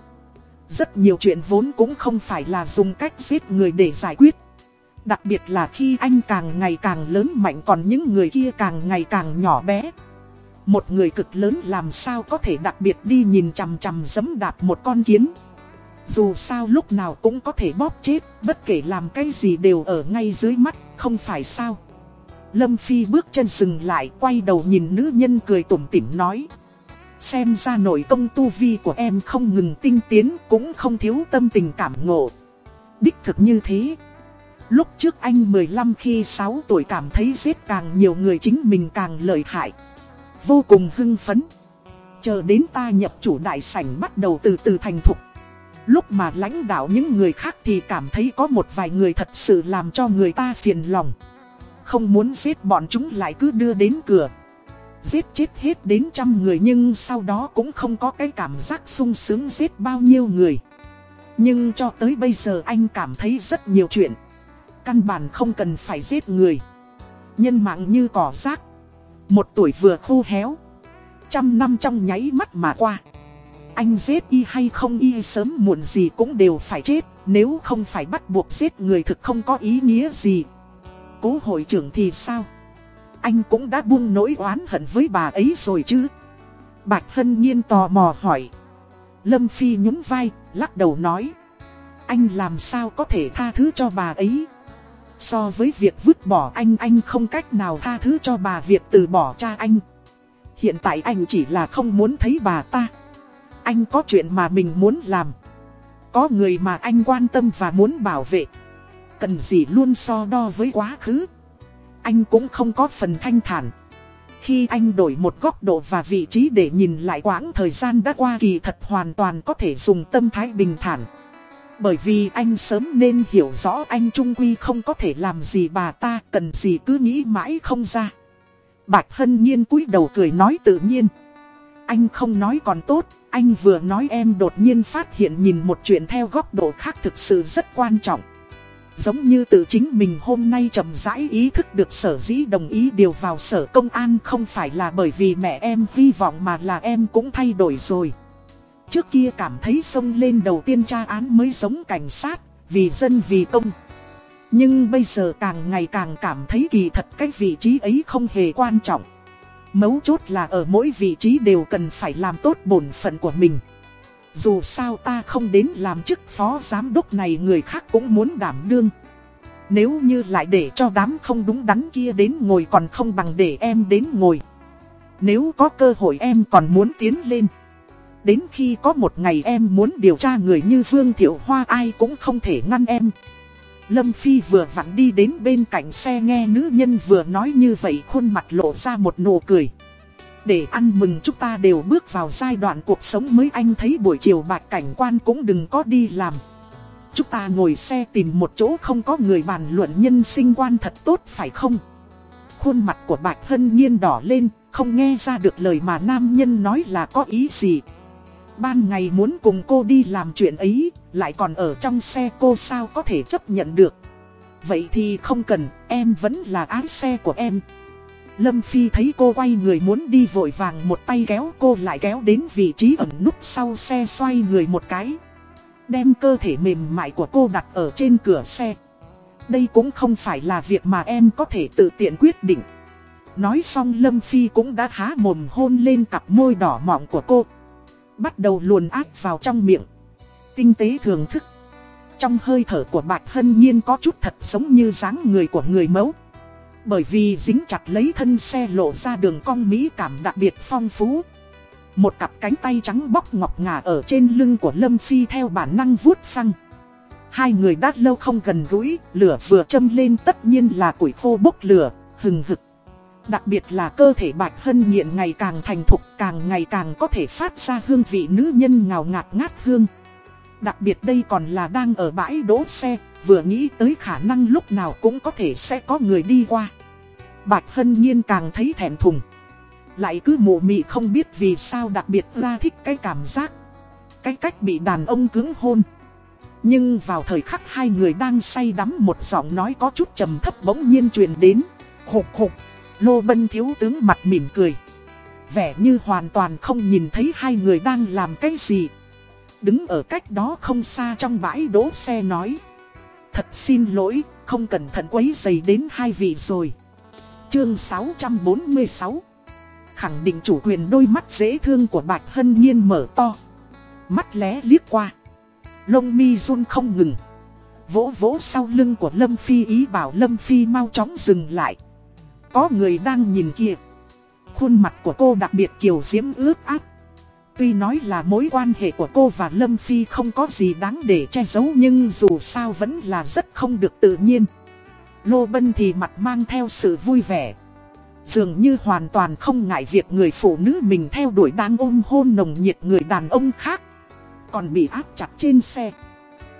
Rất nhiều chuyện vốn cũng không phải là dùng cách giết người để giải quyết. Đặc biệt là khi anh càng ngày càng lớn mạnh còn những người kia càng ngày càng nhỏ bé. Một người cực lớn làm sao có thể đặc biệt đi nhìn chằm chằm giấm đạp một con kiến. Dù sao lúc nào cũng có thể bóp chết, bất kể làm cái gì đều ở ngay dưới mắt, không phải sao. Lâm Phi bước chân dừng lại, quay đầu nhìn nữ nhân cười tủm tỉm nói. Xem ra nội công tu vi của em không ngừng tinh tiến, cũng không thiếu tâm tình cảm ngộ. Đích thực như thế. Lúc trước anh 15 khi 6 tuổi cảm thấy giết càng nhiều người chính mình càng lợi hại. Vô cùng hưng phấn. Chờ đến ta nhập chủ đại sảnh bắt đầu từ từ thành thục. Lúc mà lãnh đạo những người khác thì cảm thấy có một vài người thật sự làm cho người ta phiền lòng. Không muốn giết bọn chúng lại cứ đưa đến cửa. Giết chết hết đến trăm người nhưng sau đó cũng không có cái cảm giác sung sướng giết bao nhiêu người. Nhưng cho tới bây giờ anh cảm thấy rất nhiều chuyện. Căn bản không cần phải giết người. Nhân mạng như cỏ rác. Một tuổi vừa khô héo. Trăm năm trong nháy mắt mà qua. anh giết y hay không y sớm muộn gì cũng đều phải chết, nếu không phải bắt buộc giết người thực không có ý nghĩa gì. Cố hội trưởng thì sao? Anh cũng đã buông nỗi oán hận với bà ấy rồi chứ? Bạch Hân Nhiên tò mò hỏi. Lâm Phi nhún vai, lắc đầu nói. Anh làm sao có thể tha thứ cho bà ấy? So với việc vứt bỏ anh, anh không cách nào tha thứ cho bà việc từ bỏ cha anh. Hiện tại anh chỉ là không muốn thấy bà ta. Anh có chuyện mà mình muốn làm. Có người mà anh quan tâm và muốn bảo vệ. Cần gì luôn so đo với quá khứ. Anh cũng không có phần thanh thản. Khi anh đổi một góc độ và vị trí để nhìn lại quãng thời gian đã qua kỳ thật hoàn toàn có thể dùng tâm thái bình thản. Bởi vì anh sớm nên hiểu rõ anh Trung Quy không có thể làm gì bà ta cần gì cứ nghĩ mãi không ra. Bạch Hân Nhiên cúi đầu cười nói tự nhiên. Anh không nói còn tốt, anh vừa nói em đột nhiên phát hiện nhìn một chuyện theo góc độ khác thực sự rất quan trọng. Giống như tự chính mình hôm nay chậm rãi ý thức được sở dĩ đồng ý điều vào sở công an không phải là bởi vì mẹ em hy vọng mà là em cũng thay đổi rồi. Trước kia cảm thấy sông lên đầu tiên tra án mới giống cảnh sát, vì dân vì công. Nhưng bây giờ càng ngày càng cảm thấy kỳ thật cái vị trí ấy không hề quan trọng. Mấu chốt là ở mỗi vị trí đều cần phải làm tốt bổn phận của mình. Dù sao ta không đến làm chức phó giám đốc này người khác cũng muốn đảm đương. Nếu như lại để cho đám không đúng đắn kia đến ngồi còn không bằng để em đến ngồi. Nếu có cơ hội em còn muốn tiến lên. Đến khi có một ngày em muốn điều tra người như Vương Thiệu Hoa ai cũng không thể ngăn em. Lâm Phi vừa vặn đi đến bên cạnh xe nghe nữ nhân vừa nói như vậy khuôn mặt lộ ra một nụ cười. Để ăn mừng chúng ta đều bước vào giai đoạn cuộc sống mới anh thấy buổi chiều bạch cảnh quan cũng đừng có đi làm. Chúng ta ngồi xe tìm một chỗ không có người bàn luận nhân sinh quan thật tốt phải không? Khuôn mặt của Bạch Hân Nhiên đỏ lên, không nghe ra được lời mà nam nhân nói là có ý gì. Ban ngày muốn cùng cô đi làm chuyện ấy, lại còn ở trong xe cô sao có thể chấp nhận được. Vậy thì không cần, em vẫn là ái xe của em. Lâm Phi thấy cô quay người muốn đi vội vàng một tay kéo cô lại kéo đến vị trí ẩn nút sau xe xoay người một cái. Đem cơ thể mềm mại của cô đặt ở trên cửa xe. Đây cũng không phải là việc mà em có thể tự tiện quyết định. Nói xong Lâm Phi cũng đã há mồm hôn lên cặp môi đỏ mọng của cô. Bắt đầu luồn ác vào trong miệng. Tinh tế thưởng thức. Trong hơi thở của Bạch Hân Nhiên có chút thật giống như dáng người của người mẫu. Bởi vì dính chặt lấy thân xe lộ ra đường cong mỹ cảm đặc biệt phong phú. Một cặp cánh tay trắng bóc ngọc ngà ở trên lưng của Lâm Phi theo bản năng vuốt phăng. Hai người đã lâu không gần gũi, lửa vừa châm lên tất nhiên là củi khô bốc lửa, hừng hực. Đặc biệt là cơ thể Bạch Hân nghiện ngày càng thành thục, càng ngày càng có thể phát ra hương vị nữ nhân ngào ngạt ngát hương. Đặc biệt đây còn là đang ở bãi đỗ xe, vừa nghĩ tới khả năng lúc nào cũng có thể sẽ có người đi qua. Bạch Hân Nhiên càng thấy thèm thùng. Lại cứ mụ mị không biết vì sao đặc biệt ra thích cái cảm giác. Cái cách bị đàn ông cứng hôn. Nhưng vào thời khắc hai người đang say đắm một giọng nói có chút trầm thấp bỗng nhiên truyền đến. Khục khục, Lô Bân thiếu tướng mặt mỉm cười. Vẻ như hoàn toàn không nhìn thấy hai người đang làm cái gì. Đứng ở cách đó không xa trong bãi đỗ xe nói. Thật xin lỗi, không cẩn thận quấy dày đến hai vị rồi. Chương 646 Khẳng định chủ quyền đôi mắt dễ thương của Bạch Hân Nhiên mở to. Mắt lé liếc qua. Lông mi run không ngừng. Vỗ vỗ sau lưng của Lâm Phi ý bảo Lâm Phi mau chóng dừng lại. Có người đang nhìn kìa. Khuôn mặt của cô đặc biệt kiều diễm ướt áp Tuy nói là mối quan hệ của cô và Lâm Phi không có gì đáng để che giấu Nhưng dù sao vẫn là rất không được tự nhiên Lô Bân thì mặt mang theo sự vui vẻ. Dường như hoàn toàn không ngại việc người phụ nữ mình theo đuổi đang ôm hôn nồng nhiệt người đàn ông khác. Còn bị áp chặt trên xe.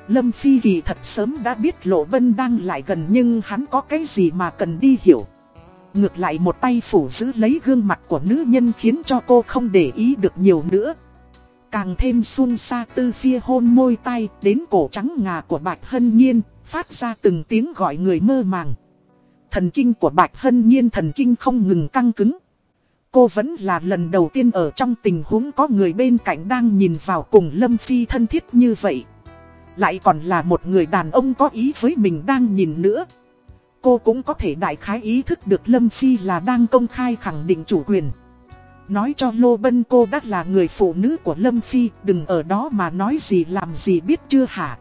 Lâm Phi Kỳ thật sớm đã biết Lộ Bân đang lại gần nhưng hắn có cái gì mà cần đi hiểu. Ngược lại một tay phủ giữ lấy gương mặt của nữ nhân khiến cho cô không để ý được nhiều nữa. Càng thêm xuân xa tư phia hôn môi tay đến cổ trắng ngà của Bạch Hân Nhiên, phát ra từng tiếng gọi người mơ màng. Thần kinh của Bạch Hân Nhiên thần kinh không ngừng căng cứng. Cô vẫn là lần đầu tiên ở trong tình huống có người bên cạnh đang nhìn vào cùng Lâm Phi thân thiết như vậy. Lại còn là một người đàn ông có ý với mình đang nhìn nữa. Cô cũng có thể đại khái ý thức được Lâm Phi là đang công khai khẳng định chủ quyền. Nói cho Lô Bân cô đã là người phụ nữ của Lâm Phi, đừng ở đó mà nói gì làm gì biết chưa hả?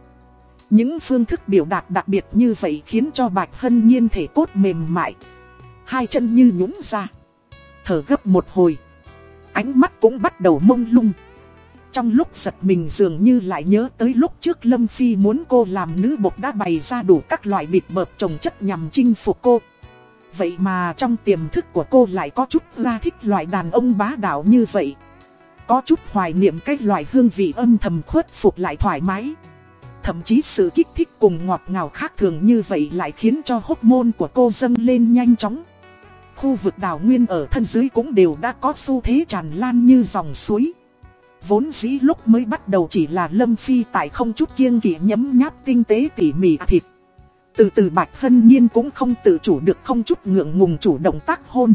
Những phương thức biểu đạt đặc biệt như vậy khiến cho Bạch Hân Nhiên thể cốt mềm mại. Hai chân như nhũng ra. Thở gấp một hồi. Ánh mắt cũng bắt đầu mông lung. Trong lúc giật mình dường như lại nhớ tới lúc trước Lâm Phi muốn cô làm nữ bộc đã bày ra đủ các loại bịt bợp trồng chất nhằm chinh phục cô. Vậy mà trong tiềm thức của cô lại có chút ra thích loại đàn ông bá đạo như vậy. Có chút hoài niệm cái loại hương vị âm thầm khuất phục lại thoải mái. Thậm chí sự kích thích cùng ngọt ngào khác thường như vậy lại khiến cho hốc môn của cô dâng lên nhanh chóng. Khu vực đảo nguyên ở thân dưới cũng đều đã có xu thế tràn lan như dòng suối. Vốn dĩ lúc mới bắt đầu chỉ là Lâm Phi tại không chút kiêng kỷ nhấm nháp tinh tế tỉ mỉ thịt. Từ từ Bạch Hân Nhiên cũng không tự chủ được không chút ngượng ngùng chủ động tác hôn.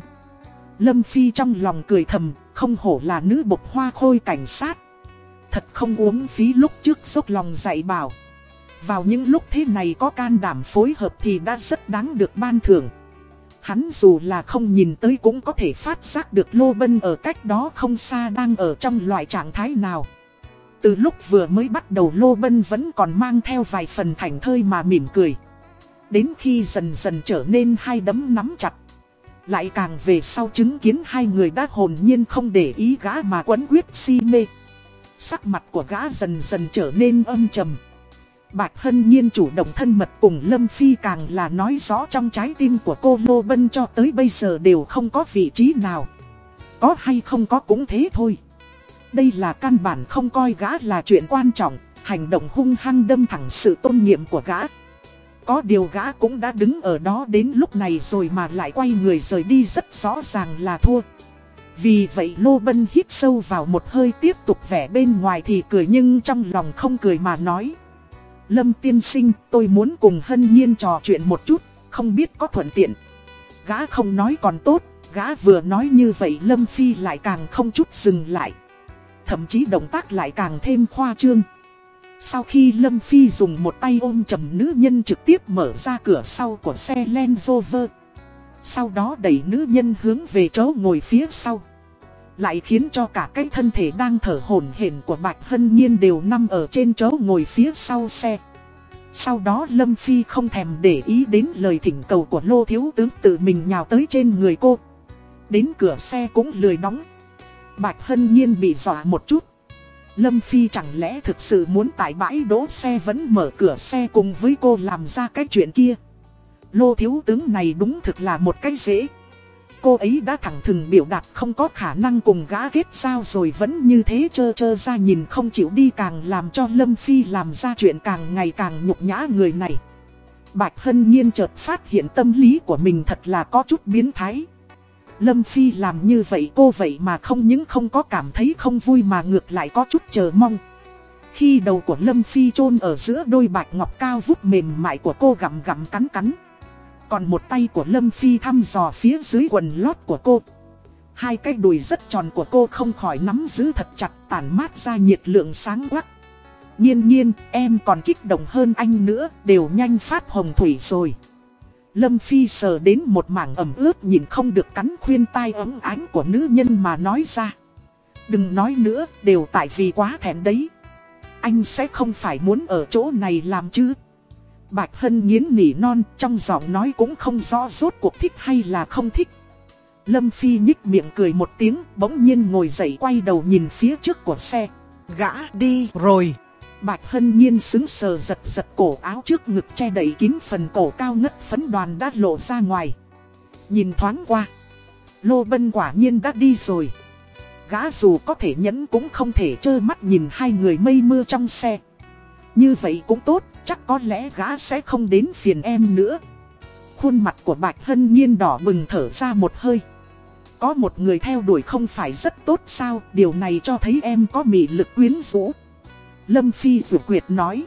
Lâm Phi trong lòng cười thầm, không hổ là nữ bộc hoa khôi cảnh sát. Thật không uống phí lúc trước dốc lòng dạy bảo. Vào những lúc thế này có can đảm phối hợp thì đã rất đáng được ban thưởng. Hắn dù là không nhìn tới cũng có thể phát giác được Lô Bân ở cách đó không xa đang ở trong loại trạng thái nào. Từ lúc vừa mới bắt đầu Lô Bân vẫn còn mang theo vài phần thành thơi mà mỉm cười. Đến khi dần dần trở nên hai đấm nắm chặt. Lại càng về sau chứng kiến hai người đã hồn nhiên không để ý gã mà quấn quyết si mê. Sắc mặt của gã dần dần trở nên âm trầm. Bạch Hân Nhiên chủ động thân mật cùng Lâm Phi càng là nói rõ trong trái tim của cô Lô Bân cho tới bây giờ đều không có vị trí nào. Có hay không có cũng thế thôi. Đây là căn bản không coi gã là chuyện quan trọng, hành động hung hăng đâm thẳng sự tôn nghiệm của gã. Có điều gã cũng đã đứng ở đó đến lúc này rồi mà lại quay người rời đi rất rõ ràng là thua. Vì vậy Lô Bân hít sâu vào một hơi tiếp tục vẻ bên ngoài thì cười nhưng trong lòng không cười mà nói. Lâm tiên sinh tôi muốn cùng hân nhiên trò chuyện một chút, không biết có thuận tiện. Gã không nói còn tốt, gã vừa nói như vậy Lâm Phi lại càng không chút dừng lại. Thậm chí động tác lại càng thêm khoa trương. Sau khi Lâm Phi dùng một tay ôm chầm nữ nhân trực tiếp mở ra cửa sau của xe Land Rover. Sau đó đẩy nữ nhân hướng về chỗ ngồi phía sau. Lại khiến cho cả cái thân thể đang thở hổn hển của Bạch Hân Nhiên đều nằm ở trên chỗ ngồi phía sau xe. Sau đó Lâm Phi không thèm để ý đến lời thỉnh cầu của Lô Thiếu Tướng tự mình nhào tới trên người cô. Đến cửa xe cũng lười đóng. Bạch Hân Nhiên bị dọa một chút. Lâm Phi chẳng lẽ thực sự muốn tại bãi đỗ xe vẫn mở cửa xe cùng với cô làm ra cái chuyện kia. Lô Thiếu Tướng này đúng thực là một cái dễ cô ấy đã thẳng thừng biểu đạt không có khả năng cùng gã kết sao rồi vẫn như thế chơ chơ ra nhìn không chịu đi càng làm cho Lâm Phi làm ra chuyện càng ngày càng nhục nhã người này. Bạch Hân Nhiên chợt phát hiện tâm lý của mình thật là có chút biến thái. Lâm Phi làm như vậy cô vậy mà không những không có cảm thấy không vui mà ngược lại có chút chờ mong. Khi đầu của Lâm Phi chôn ở giữa đôi bạch ngọc cao vút mềm mại của cô gặm gặm cắn cắn. Còn một tay của Lâm Phi thăm dò phía dưới quần lót của cô. Hai cái đùi rất tròn của cô không khỏi nắm giữ thật chặt tản mát ra nhiệt lượng sáng quắc. Nhiên nhiên, em còn kích động hơn anh nữa, đều nhanh phát hồng thủy rồi. Lâm Phi sờ đến một mảng ẩm ướt nhìn không được cắn khuyên tai ấm ánh của nữ nhân mà nói ra. Đừng nói nữa, đều tại vì quá thèm đấy. Anh sẽ không phải muốn ở chỗ này làm chứ. Bạch Hân nghiến nỉ non trong giọng nói cũng không rõ rốt cuộc thích hay là không thích. Lâm Phi nhích miệng cười một tiếng bỗng nhiên ngồi dậy quay đầu nhìn phía trước của xe. Gã đi rồi. Bạch Hân nhiên xứng sờ giật giật cổ áo trước ngực che đẩy kín phần cổ cao ngất phấn đoàn đã lộ ra ngoài. Nhìn thoáng qua. Lô Bân quả nhiên đã đi rồi. Gã dù có thể nhẫn cũng không thể trơ mắt nhìn hai người mây mưa trong xe. Như vậy cũng tốt, chắc có lẽ gã sẽ không đến phiền em nữa. Khuôn mặt của Bạch Hân Nhiên đỏ bừng thở ra một hơi. Có một người theo đuổi không phải rất tốt sao, điều này cho thấy em có mị lực quyến rũ. Lâm Phi rủ quyệt nói.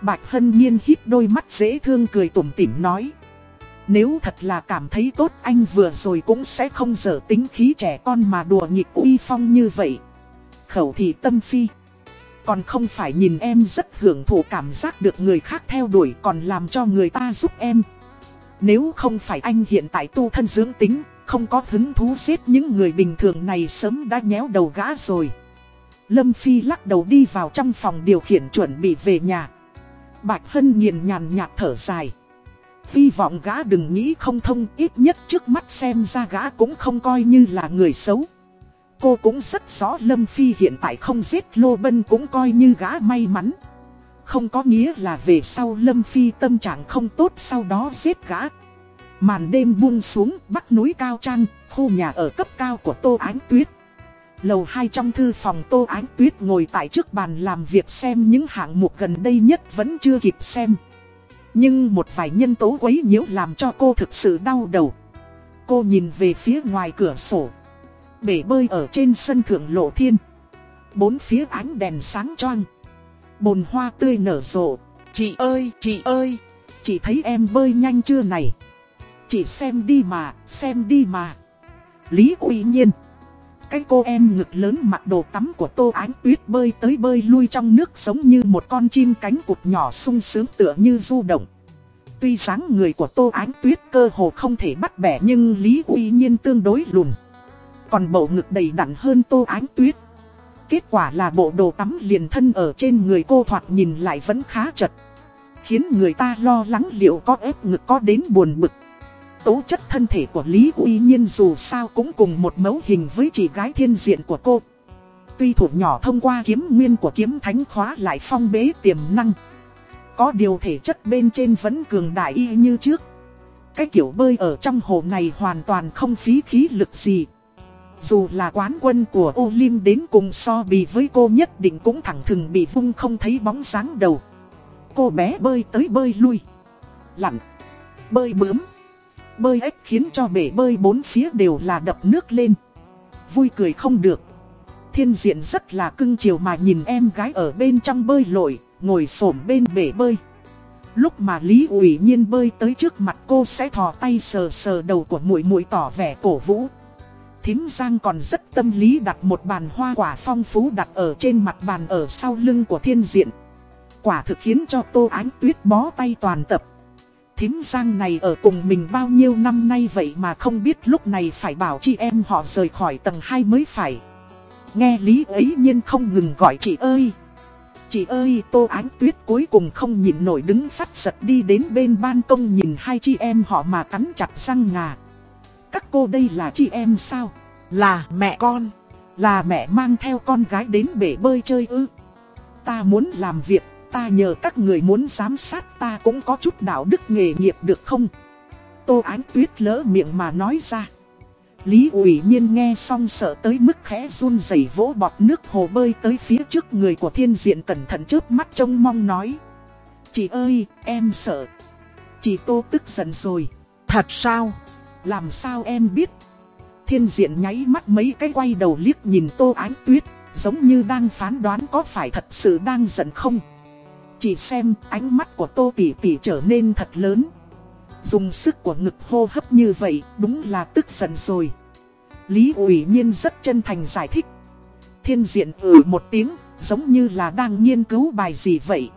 Bạch Hân Nhiên hít đôi mắt dễ thương cười tủm tỉm nói. Nếu thật là cảm thấy tốt anh vừa rồi cũng sẽ không dở tính khí trẻ con mà đùa nghịch uy phong như vậy. Khẩu thị tâm phi. Còn không phải nhìn em rất hưởng thụ cảm giác được người khác theo đuổi còn làm cho người ta giúp em. Nếu không phải anh hiện tại tu thân dưỡng tính, không có hứng thú giết những người bình thường này sớm đã nhéo đầu gã rồi. Lâm Phi lắc đầu đi vào trong phòng điều khiển chuẩn bị về nhà. Bạch Hân nghiền nhàn nhạt thở dài. Hy vọng gã đừng nghĩ không thông ít nhất trước mắt xem ra gã cũng không coi như là người xấu. Cô cũng rất rõ Lâm Phi hiện tại không giết Lô Bân cũng coi như gã may mắn. Không có nghĩa là về sau Lâm Phi tâm trạng không tốt sau đó giết gã. Màn đêm buông xuống bắc núi cao trăng, khu nhà ở cấp cao của Tô Ánh Tuyết. Lầu 2 trong thư phòng Tô Ánh Tuyết ngồi tại trước bàn làm việc xem những hạng mục gần đây nhất vẫn chưa kịp xem. Nhưng một vài nhân tố quấy nhiễu làm cho cô thực sự đau đầu. Cô nhìn về phía ngoài cửa sổ. Bể bơi ở trên sân thượng lộ thiên. Bốn phía ánh đèn sáng choang. Bồn hoa tươi nở rộ. Chị ơi, chị ơi, chị thấy em bơi nhanh chưa này? Chị xem đi mà, xem đi mà. Lý uy nhiên. Cái cô em ngực lớn mặc đồ tắm của Tô Ánh Tuyết bơi tới bơi lui trong nước giống như một con chim cánh cụt nhỏ sung sướng tựa như du động. Tuy dáng người của Tô Ánh Tuyết cơ hồ không thể bắt bẻ nhưng Lý Uy Nhiên tương đối lùn. Còn bộ ngực đầy đặn hơn Tô Ánh Tuyết. Kết quả là bộ đồ tắm liền thân ở trên người cô thoạt nhìn lại vẫn khá chật. Khiến người ta lo lắng liệu có ép ngực có đến buồn bực. Tố chất thân thể của Lý Uy Nhiên dù sao cũng cùng một mẫu hình với chị gái thiên diện của cô. Tuy thuộc nhỏ thông qua kiếm nguyên của kiếm thánh khóa lại phong bế tiềm năng. Có điều thể chất bên trên vẫn cường đại y như trước. Cái kiểu bơi ở trong hồ này hoàn toàn không phí khí lực gì. Dù là quán quân của Olim đến cùng so bì với cô nhất định cũng thẳng thừng bị vung không thấy bóng dáng đầu. Cô bé bơi tới bơi lui. Lặn. Bơi bướm. Bơi ếch khiến cho bể bơi bốn phía đều là đập nước lên. Vui cười không được. Thiên diện rất là cưng chiều mà nhìn em gái ở bên trong bơi lội, ngồi xổm bên bể bơi. Lúc mà Lý ủy nhiên bơi tới trước mặt cô sẽ thò tay sờ sờ đầu của muội muội tỏ vẻ cổ vũ. Thím Giang còn rất tâm lý đặt một bàn hoa quả phong phú đặt ở trên mặt bàn ở sau lưng của thiên diện. Quả thực khiến cho Tô Ánh Tuyết bó tay toàn tập. Thím Giang này ở cùng mình bao nhiêu năm nay vậy mà không biết lúc này phải bảo chị em họ rời khỏi tầng 2 mới phải. Nghe Lý ấy nhiên không ngừng gọi chị ơi. Chị ơi, Tô Ánh Tuyết cuối cùng không nhìn nổi đứng phát giật đi đến bên ban công nhìn hai chị em họ mà cắn chặt răng ngà. Các cô đây là chị em sao? Là mẹ con. Là mẹ mang theo con gái đến bể bơi chơi ư. Ta muốn làm việc ta nhờ các người muốn giám sát ta cũng có chút đạo đức nghề nghiệp được không? Tô Ánh Tuyết lỡ miệng mà nói ra. Lý ủy nhiên nghe xong sợ tới mức khẽ run rẩy vỗ bọt nước hồ bơi tới phía trước người của thiên diện cẩn thận trước mắt trông mong nói. Chị ơi, em sợ. Chị Tô tức giận rồi. Thật sao? Làm sao em biết? Thiên diện nháy mắt mấy cái quay đầu liếc nhìn Tô Ánh Tuyết, giống như đang phán đoán có phải thật sự đang giận không? Chỉ xem ánh mắt của Tô Tỷ Tỷ trở nên thật lớn. Dùng sức của ngực hô hấp như vậy đúng là tức giận rồi. Lý ủy nhiên rất chân thành giải thích. Thiên diện ừ một tiếng, giống như là đang nghiên cứu bài gì vậy.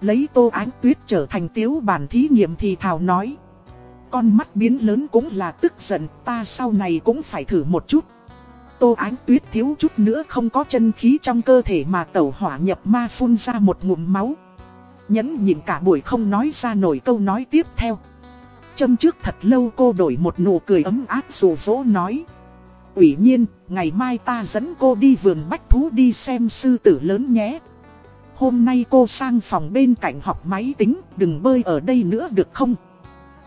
Lấy tô ánh tuyết trở thành tiếu bản thí nghiệm thì thảo nói. Con mắt biến lớn cũng là tức giận, ta sau này cũng phải thử một chút. Tô ánh tuyết thiếu chút nữa không có chân khí trong cơ thể mà tẩu hỏa nhập ma phun ra một ngụm máu. Nhẫn nhìn cả buổi không nói ra nổi câu nói tiếp theo. Châm trước thật lâu cô đổi một nụ cười ấm áp rủ rỗ nói. Ủy nhiên, ngày mai ta dẫn cô đi vườn bách thú đi xem sư tử lớn nhé. Hôm nay cô sang phòng bên cạnh học máy tính, đừng bơi ở đây nữa được không?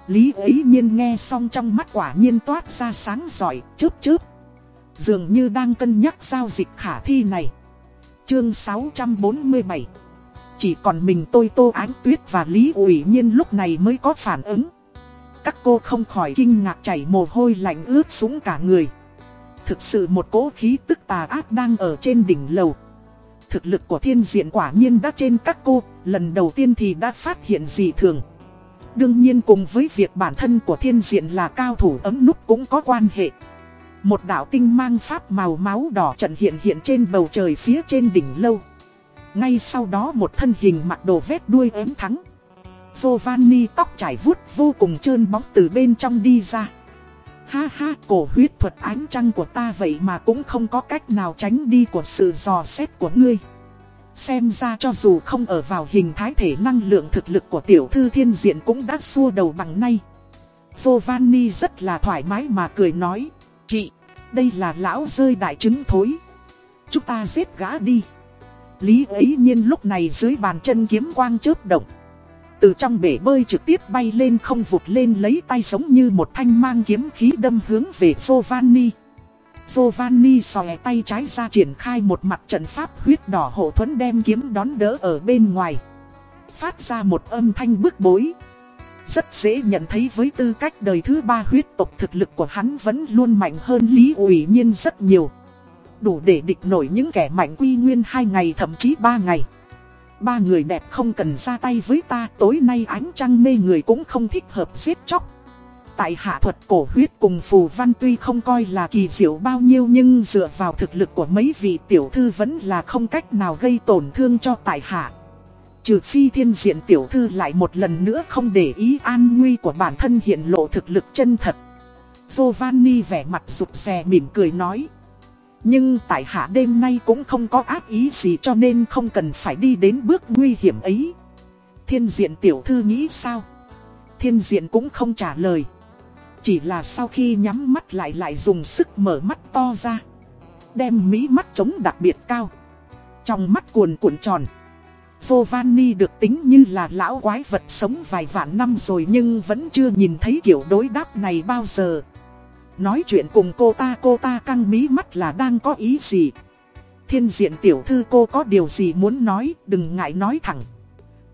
Lý ấy nhiên nghe xong trong mắt quả nhiên toát ra sáng giỏi, chớp chớp. Dường như đang cân nhắc giao dịch khả thi này. Chương 647 Chỉ còn mình tôi Tô Ánh Tuyết và Lý ủy nhiên lúc này mới có phản ứng. Các cô không khỏi kinh ngạc chảy mồ hôi lạnh ướt sũng cả người. Thực sự một cỗ khí tức tà ác đang ở trên đỉnh lầu. Thực lực của thiên diện quả nhiên đã trên các cô, lần đầu tiên thì đã phát hiện gì thường. Đương nhiên cùng với việc bản thân của thiên diện là cao thủ ấm nút cũng có quan hệ. Một đạo tinh mang pháp màu máu đỏ trận hiện hiện trên bầu trời phía trên đỉnh lâu. Ngay sau đó một thân hình mặc đồ vét đuôi ếm thắng. Giovanni tóc trải vuốt vô cùng trơn bóng từ bên trong đi ra. Ha ha, cổ huyết thuật ánh trăng của ta vậy mà cũng không có cách nào tránh đi của sự dò xét của ngươi. Xem ra cho dù không ở vào hình thái thể năng lượng thực lực của tiểu thư thiên diện cũng đã xua đầu bằng nay. Giovanni rất là thoải mái mà cười nói. Chị, đây là lão rơi đại trứng thối. Chúng ta giết gã đi. Lý ấy nhiên lúc này dưới bàn chân kiếm quang chớp động. Từ trong bể bơi trực tiếp bay lên không vụt lên lấy tay giống như một thanh mang kiếm khí đâm hướng về Giovanni. Giovanni xòe tay trái ra triển khai một mặt trận pháp huyết đỏ hộ thuẫn đem kiếm đón đỡ ở bên ngoài. Phát ra một âm thanh bức bối. Rất dễ nhận thấy với tư cách đời thứ ba huyết tộc thực lực của hắn vẫn luôn mạnh hơn Lý ủy nhiên rất nhiều. Đủ để địch nổi những kẻ mạnh quy nguyên hai ngày thậm chí ba ngày. Ba người đẹp không cần ra tay với ta, tối nay ánh trăng mê người cũng không thích hợp giết chóc. Tại hạ thuật cổ huyết cùng phù văn tuy không coi là kỳ diệu bao nhiêu nhưng dựa vào thực lực của mấy vị tiểu thư vẫn là không cách nào gây tổn thương cho tại hạ. Trừ phi thiên diện tiểu thư lại một lần nữa không để ý an nguy của bản thân hiện lộ thực lực chân thật. Giovanni vẻ mặt rụt rè mỉm cười nói. Nhưng tại hạ đêm nay cũng không có ác ý gì cho nên không cần phải đi đến bước nguy hiểm ấy. Thiên diện tiểu thư nghĩ sao? Thiên diện cũng không trả lời. Chỉ là sau khi nhắm mắt lại lại dùng sức mở mắt to ra. Đem mí mắt trống đặc biệt cao. Trong mắt cuồn cuộn tròn. Giovanni được tính như là lão quái vật sống vài vạn năm rồi nhưng vẫn chưa nhìn thấy kiểu đối đáp này bao giờ. Nói chuyện cùng cô ta cô ta căng mí mắt là đang có ý gì. Thiên diện tiểu thư cô có điều gì muốn nói đừng ngại nói thẳng.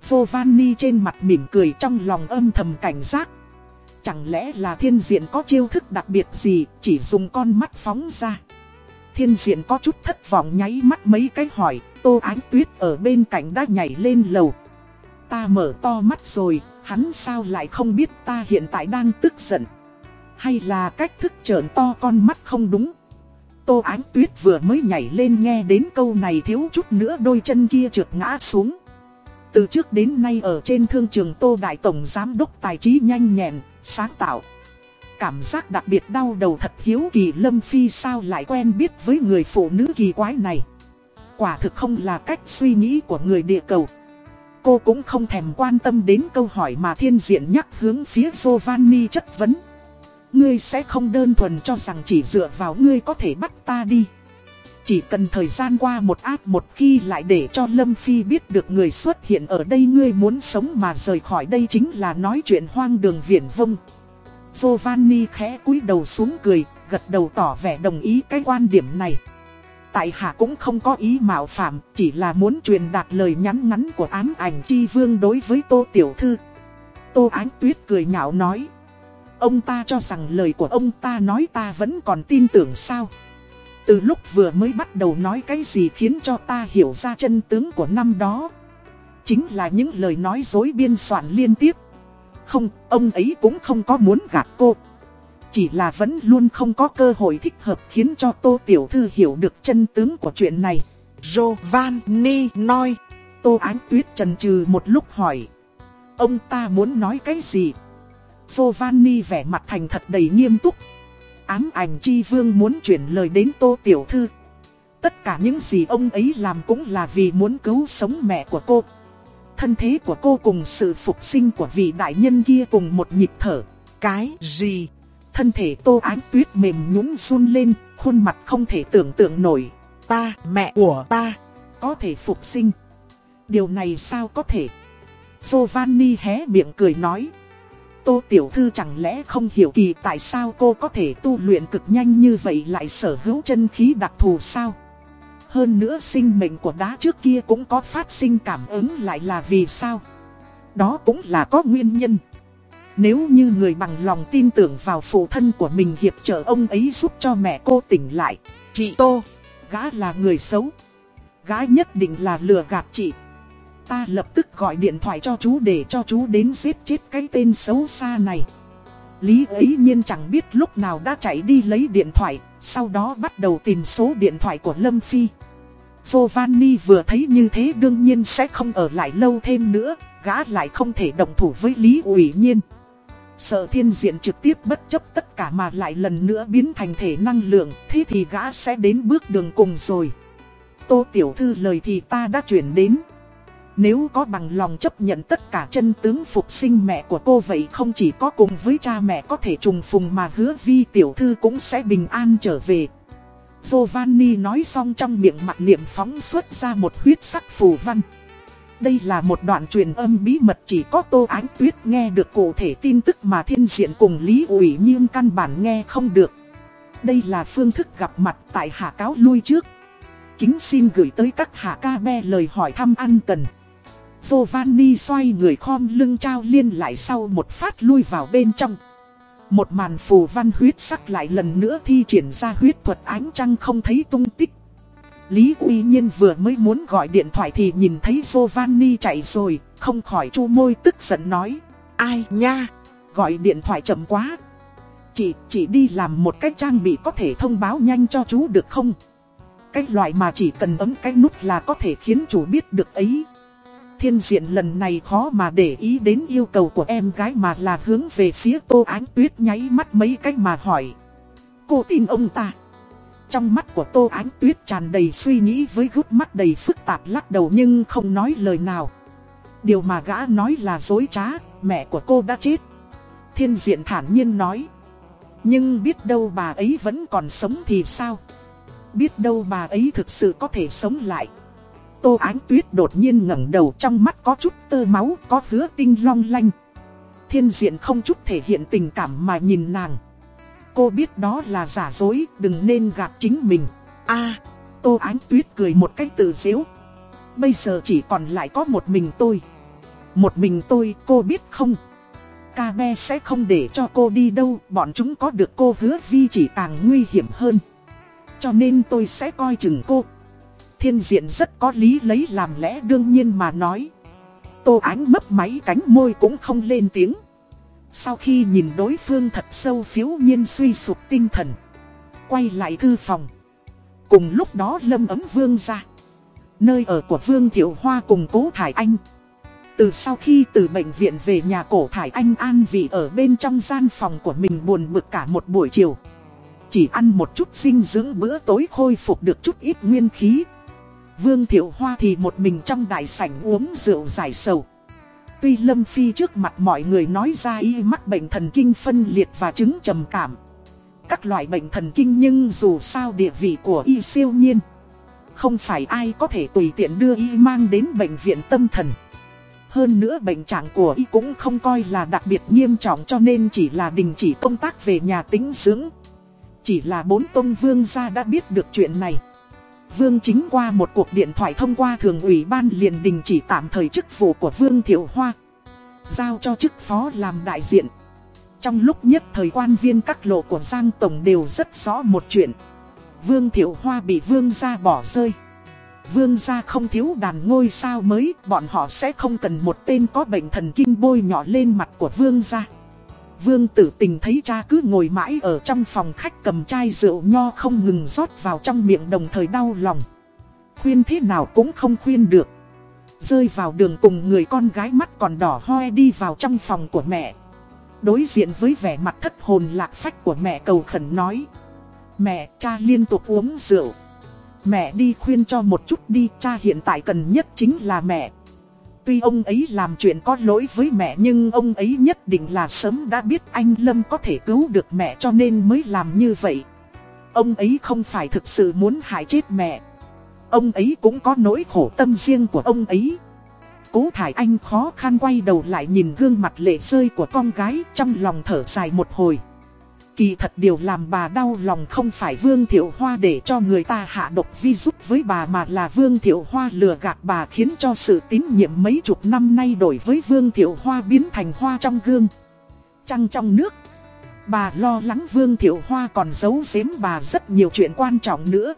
Giovanni trên mặt mỉm cười trong lòng âm thầm cảnh giác. Chẳng lẽ là thiên diện có chiêu thức đặc biệt gì chỉ dùng con mắt phóng ra. Thiên diện có chút thất vọng nháy mắt mấy cái hỏi Tô Ánh Tuyết ở bên cạnh đã nhảy lên lầu. Ta mở to mắt rồi, hắn sao lại không biết ta hiện tại đang tức giận. Hay là cách thức trợn to con mắt không đúng. Tô Ánh Tuyết vừa mới nhảy lên nghe đến câu này thiếu chút nữa đôi chân kia trượt ngã xuống. Từ trước đến nay ở trên thương trường Tô Đại Tổng Giám đốc Tài trí nhanh nhẹn, sáng tạo. Cảm giác đặc biệt đau đầu thật hiếu kỳ Lâm Phi sao lại quen biết với người phụ nữ kỳ quái này quả thực không là cách suy nghĩ của người địa cầu. Cô cũng không thèm quan tâm đến câu hỏi mà thiên diện nhắc hướng phía Giovanni chất vấn. Ngươi sẽ không đơn thuần cho rằng chỉ dựa vào ngươi có thể bắt ta đi. Chỉ cần thời gian qua một áp một khi lại để cho Lâm Phi biết được người xuất hiện ở đây ngươi muốn sống mà rời khỏi đây chính là nói chuyện hoang đường viển vông. Giovanni khẽ cúi đầu xuống cười, gật đầu tỏ vẻ đồng ý cái quan điểm này. Tại hạ cũng không có ý mạo phạm, chỉ là muốn truyền đạt lời nhắn ngắn của ám ảnh chi vương đối với Tô Tiểu Thư. Tô Ánh Tuyết cười nhạo nói. Ông ta cho rằng lời của ông ta nói ta vẫn còn tin tưởng sao. Từ lúc vừa mới bắt đầu nói cái gì khiến cho ta hiểu ra chân tướng của năm đó. Chính là những lời nói dối biên soạn liên tiếp. Không, ông ấy cũng không có muốn gạt cô. Chỉ là vẫn luôn không có cơ hội thích hợp khiến cho Tô Tiểu Thư hiểu được chân tướng của chuyện này. Giovanni nói. Tô Ánh Tuyết trần trừ một lúc hỏi. Ông ta muốn nói cái gì? Giovanni vẻ mặt thành thật đầy nghiêm túc. Ám ảnh chi vương muốn chuyển lời đến Tô Tiểu Thư. Tất cả những gì ông ấy làm cũng là vì muốn cứu sống mẹ của cô. Thân thế của cô cùng sự phục sinh của vị đại nhân kia cùng một nhịp thở. Cái gì? Thân thể tô ánh tuyết mềm nhũn run lên, khuôn mặt không thể tưởng tượng nổi. Ta, mẹ của ta, có thể phục sinh. Điều này sao có thể? Giovanni hé miệng cười nói. Tô Tiểu Thư chẳng lẽ không hiểu kỳ tại sao cô có thể tu luyện cực nhanh như vậy lại sở hữu chân khí đặc thù sao? Hơn nữa sinh mệnh của đá trước kia cũng có phát sinh cảm ứng lại là vì sao? Đó cũng là có nguyên nhân. Nếu như người bằng lòng tin tưởng vào phụ thân của mình hiệp trợ ông ấy giúp cho mẹ cô tỉnh lại Chị Tô, gã là người xấu Gã nhất định là lừa gạt chị ta lập tức gọi điện thoại cho chú để cho chú đến giết chết cái tên xấu xa này. Lý ấy nhiên chẳng biết lúc nào đã chạy đi lấy điện thoại, sau đó bắt đầu tìm số điện thoại của Lâm Phi. Giovanni vừa thấy như thế đương nhiên sẽ không ở lại lâu thêm nữa, gã lại không thể đồng thủ với Lý ủy nhiên. Sợ thiên diện trực tiếp bất chấp tất cả mà lại lần nữa biến thành thể năng lượng, thế thì gã sẽ đến bước đường cùng rồi. Tô Tiểu Thư lời thì ta đã chuyển đến. Nếu có bằng lòng chấp nhận tất cả chân tướng phục sinh mẹ của cô vậy không chỉ có cùng với cha mẹ có thể trùng phùng mà hứa vi tiểu thư cũng sẽ bình an trở về. Giovanni nói xong trong miệng mặt niệm phóng xuất ra một huyết sắc phù văn. Đây là một đoạn truyền âm bí mật chỉ có Tô Ánh Tuyết nghe được cụ thể tin tức mà thiên diện cùng Lý ủy nhưng căn bản nghe không được. Đây là phương thức gặp mặt tại hạ cáo lui trước. Kính xin gửi tới các hạ ca be lời hỏi thăm ăn cần. Giovanni xoay người khom lưng trao liên lại sau một phát lui vào bên trong. Một màn phù văn huyết sắc lại lần nữa thi triển ra huyết thuật ánh trăng không thấy tung tích. Lý Uy Nhiên vừa mới muốn gọi điện thoại thì nhìn thấy Giovanni chạy rồi, không khỏi chu môi tức giận nói. Ai nha, gọi điện thoại chậm quá. Chị, chỉ đi làm một cái trang bị có thể thông báo nhanh cho chú được không? Cái loại mà chỉ cần ấm cái nút là có thể khiến chủ biết được ấy thiên diện lần này khó mà để ý đến yêu cầu của em gái mà là hướng về phía tô ánh tuyết nháy mắt mấy cách mà hỏi. Cô tin ông ta. Trong mắt của tô ánh tuyết tràn đầy suy nghĩ với gút mắt đầy phức tạp lắc đầu nhưng không nói lời nào. Điều mà gã nói là dối trá, mẹ của cô đã chết. Thiên diện thản nhiên nói. Nhưng biết đâu bà ấy vẫn còn sống thì sao? Biết đâu bà ấy thực sự có thể sống lại. Tô Ánh Tuyết đột nhiên ngẩng đầu trong mắt có chút tơ máu, có hứa tinh long lanh. Thiên diện không chút thể hiện tình cảm mà nhìn nàng. Cô biết đó là giả dối, đừng nên gạt chính mình. a Tô Ánh Tuyết cười một cách tự dễu. Bây giờ chỉ còn lại có một mình tôi. Một mình tôi, cô biết không? Ca me sẽ không để cho cô đi đâu, bọn chúng có được cô hứa vi chỉ càng nguy hiểm hơn. Cho nên tôi sẽ coi chừng cô thiên diện rất có lý lấy làm lẽ đương nhiên mà nói. Tô ánh mấp máy cánh môi cũng không lên tiếng. Sau khi nhìn đối phương thật sâu phiếu nhiên suy sụp tinh thần. Quay lại thư phòng. Cùng lúc đó lâm ấm vương ra. Nơi ở của vương thiệu hoa cùng cố thải anh. Từ sau khi từ bệnh viện về nhà cổ thải anh an vị ở bên trong gian phòng của mình buồn bực cả một buổi chiều. Chỉ ăn một chút dinh dưỡng bữa tối khôi phục được chút ít nguyên khí. Vương Thiệu Hoa thì một mình trong đại sảnh uống rượu giải sầu. Tuy Lâm Phi trước mặt mọi người nói ra y mắc bệnh thần kinh phân liệt và chứng trầm cảm. Các loại bệnh thần kinh nhưng dù sao địa vị của y siêu nhiên. Không phải ai có thể tùy tiện đưa y mang đến bệnh viện tâm thần. Hơn nữa bệnh trạng của y cũng không coi là đặc biệt nghiêm trọng cho nên chỉ là đình chỉ công tác về nhà tính dưỡng. Chỉ là bốn tôn vương gia đã biết được chuyện này. Vương Chính qua một cuộc điện thoại thông qua thường ủy ban liền đình chỉ tạm thời chức vụ của Vương Thiệu Hoa. Giao cho chức phó làm đại diện. Trong lúc nhất thời quan viên các lộ của Giang Tổng đều rất rõ một chuyện. Vương Thiệu Hoa bị Vương gia bỏ rơi. Vương gia không thiếu đàn ngôi sao mới, bọn họ sẽ không cần một tên có bệnh thần kinh bôi nhỏ lên mặt của Vương gia. Vương tử tình thấy cha cứ ngồi mãi ở trong phòng khách cầm chai rượu nho không ngừng rót vào trong miệng đồng thời đau lòng. Khuyên thế nào cũng không khuyên được. Rơi vào đường cùng người con gái mắt còn đỏ hoe đi vào trong phòng của mẹ. Đối diện với vẻ mặt thất hồn lạc phách của mẹ cầu khẩn nói. Mẹ, cha liên tục uống rượu. Mẹ đi khuyên cho một chút đi, cha hiện tại cần nhất chính là mẹ. Tuy ông ấy làm chuyện có lỗi với mẹ nhưng ông ấy nhất định là sớm đã biết anh Lâm có thể cứu được mẹ cho nên mới làm như vậy. Ông ấy không phải thực sự muốn hại chết mẹ. Ông ấy cũng có nỗi khổ tâm riêng của ông ấy. Cố Thải Anh khó khăn quay đầu lại nhìn gương mặt lệ rơi của con gái trong lòng thở dài một hồi. Kỳ thật điều làm bà đau lòng không phải Vương Thiệu Hoa để cho người ta hạ độc vi giúp với bà mà là Vương Thiệu Hoa lừa gạt bà khiến cho sự tín nhiệm mấy chục năm nay đổi với Vương Thiệu Hoa biến thành hoa trong gương. Trăng trong nước. Bà lo lắng Vương Thiệu Hoa còn giấu giếm bà rất nhiều chuyện quan trọng nữa.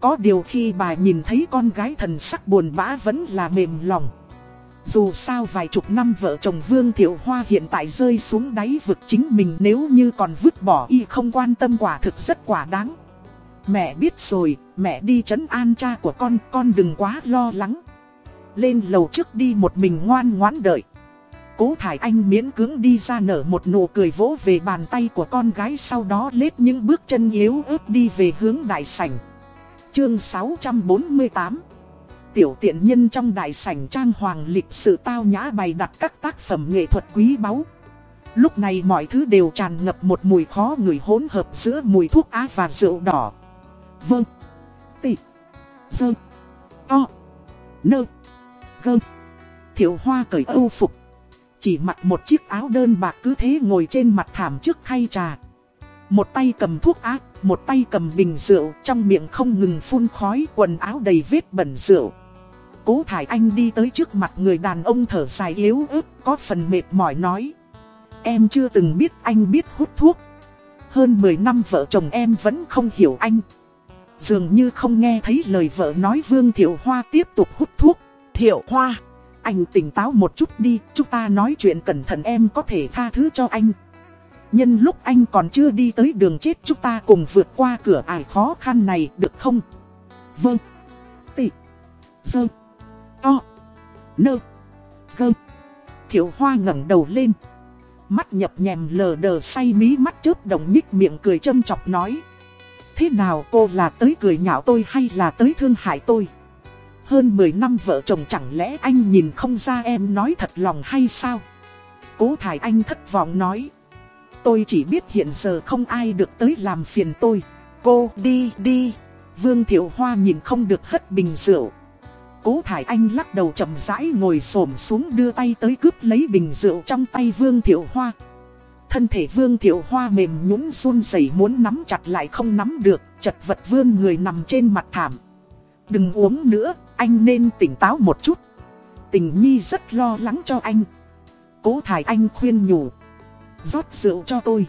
Có điều khi bà nhìn thấy con gái thần sắc buồn bã vẫn là mềm lòng. Dù sao vài chục năm vợ chồng Vương Thiệu Hoa hiện tại rơi xuống đáy vực chính mình nếu như còn vứt bỏ y không quan tâm quả thực rất quả đáng. Mẹ biết rồi, mẹ đi chấn an cha của con, con đừng quá lo lắng. Lên lầu trước đi một mình ngoan ngoãn đợi. Cố Thải Anh miễn cưỡng đi ra nở một nụ cười vỗ về bàn tay của con gái sau đó lết những bước chân yếu ớt đi về hướng đại sảnh. Chương 648 Tiểu tiện nhân trong đại sảnh trang hoàng lịch sự tao nhã bày đặt các tác phẩm nghệ thuật quý báu. Lúc này mọi thứ đều tràn ngập một mùi khó người hỗn hợp giữa mùi thuốc á và rượu đỏ. Vâng. Tị. Dơ. To. Nơ. Gơ. Thiệu hoa cởi âu phục. Chỉ mặc một chiếc áo đơn bạc cứ thế ngồi trên mặt thảm trước khay trà. Một tay cầm thuốc ác, một tay cầm bình rượu, trong miệng không ngừng phun khói, quần áo đầy vết bẩn rượu. Cố Thải Anh đi tới trước mặt người đàn ông thở dài yếu ớt, có phần mệt mỏi nói. Em chưa từng biết anh biết hút thuốc. Hơn 10 năm vợ chồng em vẫn không hiểu anh. Dường như không nghe thấy lời vợ nói Vương Thiệu Hoa tiếp tục hút thuốc. Thiệu Hoa, anh tỉnh táo một chút đi, chúng ta nói chuyện cẩn thận em có thể tha thứ cho anh. Nhân lúc anh còn chưa đi tới đường chết chúng ta cùng vượt qua cửa ải khó khăn này được không? Vâng. Tị. Dơ. To. Nơ. Gơ. Thiệu Hoa ngẩng đầu lên. Mắt nhập nhèm lờ đờ say mí mắt chớp đồng nhích miệng cười châm chọc nói. Thế nào cô là tới cười nhạo tôi hay là tới thương hại tôi? Hơn 10 năm vợ chồng chẳng lẽ anh nhìn không ra em nói thật lòng hay sao? Cố Thải Anh thất vọng nói. Tôi chỉ biết hiện giờ không ai được tới làm phiền tôi. Cô đi đi. Vương Thiệu Hoa nhìn không được hất bình rượu. Cố Thải Anh lắc đầu chậm rãi ngồi xổm xuống đưa tay tới cướp lấy bình rượu trong tay Vương Thiệu Hoa. Thân thể Vương Thiệu Hoa mềm nhũn run rẩy muốn nắm chặt lại không nắm được, chật vật vươn người nằm trên mặt thảm. Đừng uống nữa, anh nên tỉnh táo một chút. Tình Nhi rất lo lắng cho anh. Cố Thải Anh khuyên nhủ. rót rượu cho tôi.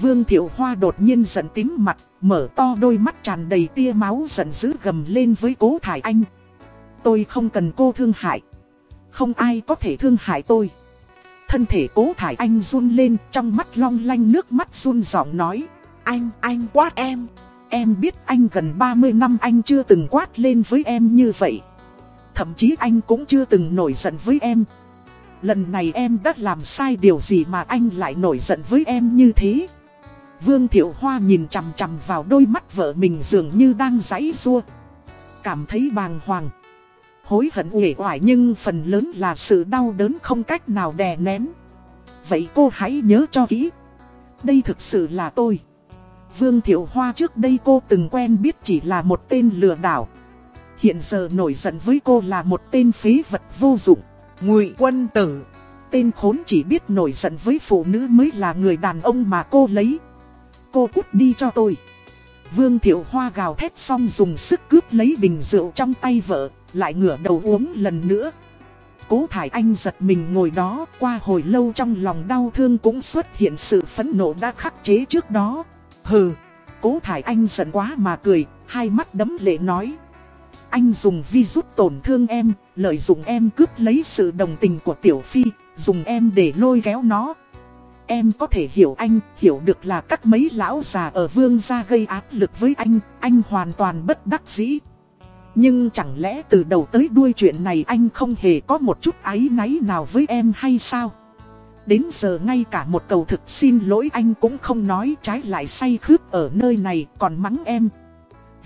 Vương Thiệu Hoa đột nhiên giận tím mặt, mở to đôi mắt tràn đầy tia máu giận dữ gầm lên với Cố Thải Anh. Tôi không cần cô thương hại. Không ai có thể thương hại tôi. Thân thể Cố Thải Anh run lên, trong mắt long lanh nước mắt run giọng nói. Anh, anh quát em. Em biết anh gần 30 năm anh chưa từng quát lên với em như vậy. Thậm chí anh cũng chưa từng nổi giận với em. Lần này em đã làm sai điều gì mà anh lại nổi giận với em như thế? Vương Thiệu Hoa nhìn chằm chằm vào đôi mắt vợ mình dường như đang giãy rua. Cảm thấy bàng hoàng. Hối hận uể oải nhưng phần lớn là sự đau đớn không cách nào đè nén. Vậy cô hãy nhớ cho kỹ. Đây thực sự là tôi. Vương Thiệu Hoa trước đây cô từng quen biết chỉ là một tên lừa đảo. Hiện giờ nổi giận với cô là một tên phế vật vô dụng. Ngụy quân tử. Tên khốn chỉ biết nổi giận với phụ nữ mới là người đàn ông mà cô lấy. Cô cút đi cho tôi. Vương Thiệu Hoa gào thét xong dùng sức cướp lấy bình rượu trong tay vợ, lại ngửa đầu uống lần nữa. Cố Thải Anh giật mình ngồi đó, qua hồi lâu trong lòng đau thương cũng xuất hiện sự phẫn nộ đã khắc chế trước đó. Hừ, cố thải anh giận quá mà cười, hai mắt đấm lệ nói. Anh dùng vi rút tổn thương em, lợi dụng em cướp lấy sự đồng tình của Tiểu Phi, dùng em để lôi kéo nó. Em có thể hiểu anh, hiểu được là các mấy lão già ở vương gia gây áp lực với anh, anh hoàn toàn bất đắc dĩ. Nhưng chẳng lẽ từ đầu tới đuôi chuyện này anh không hề có một chút áy náy nào với em hay sao? Đến giờ ngay cả một cầu thực xin lỗi anh cũng không nói trái lại say khướp ở nơi này còn mắng em.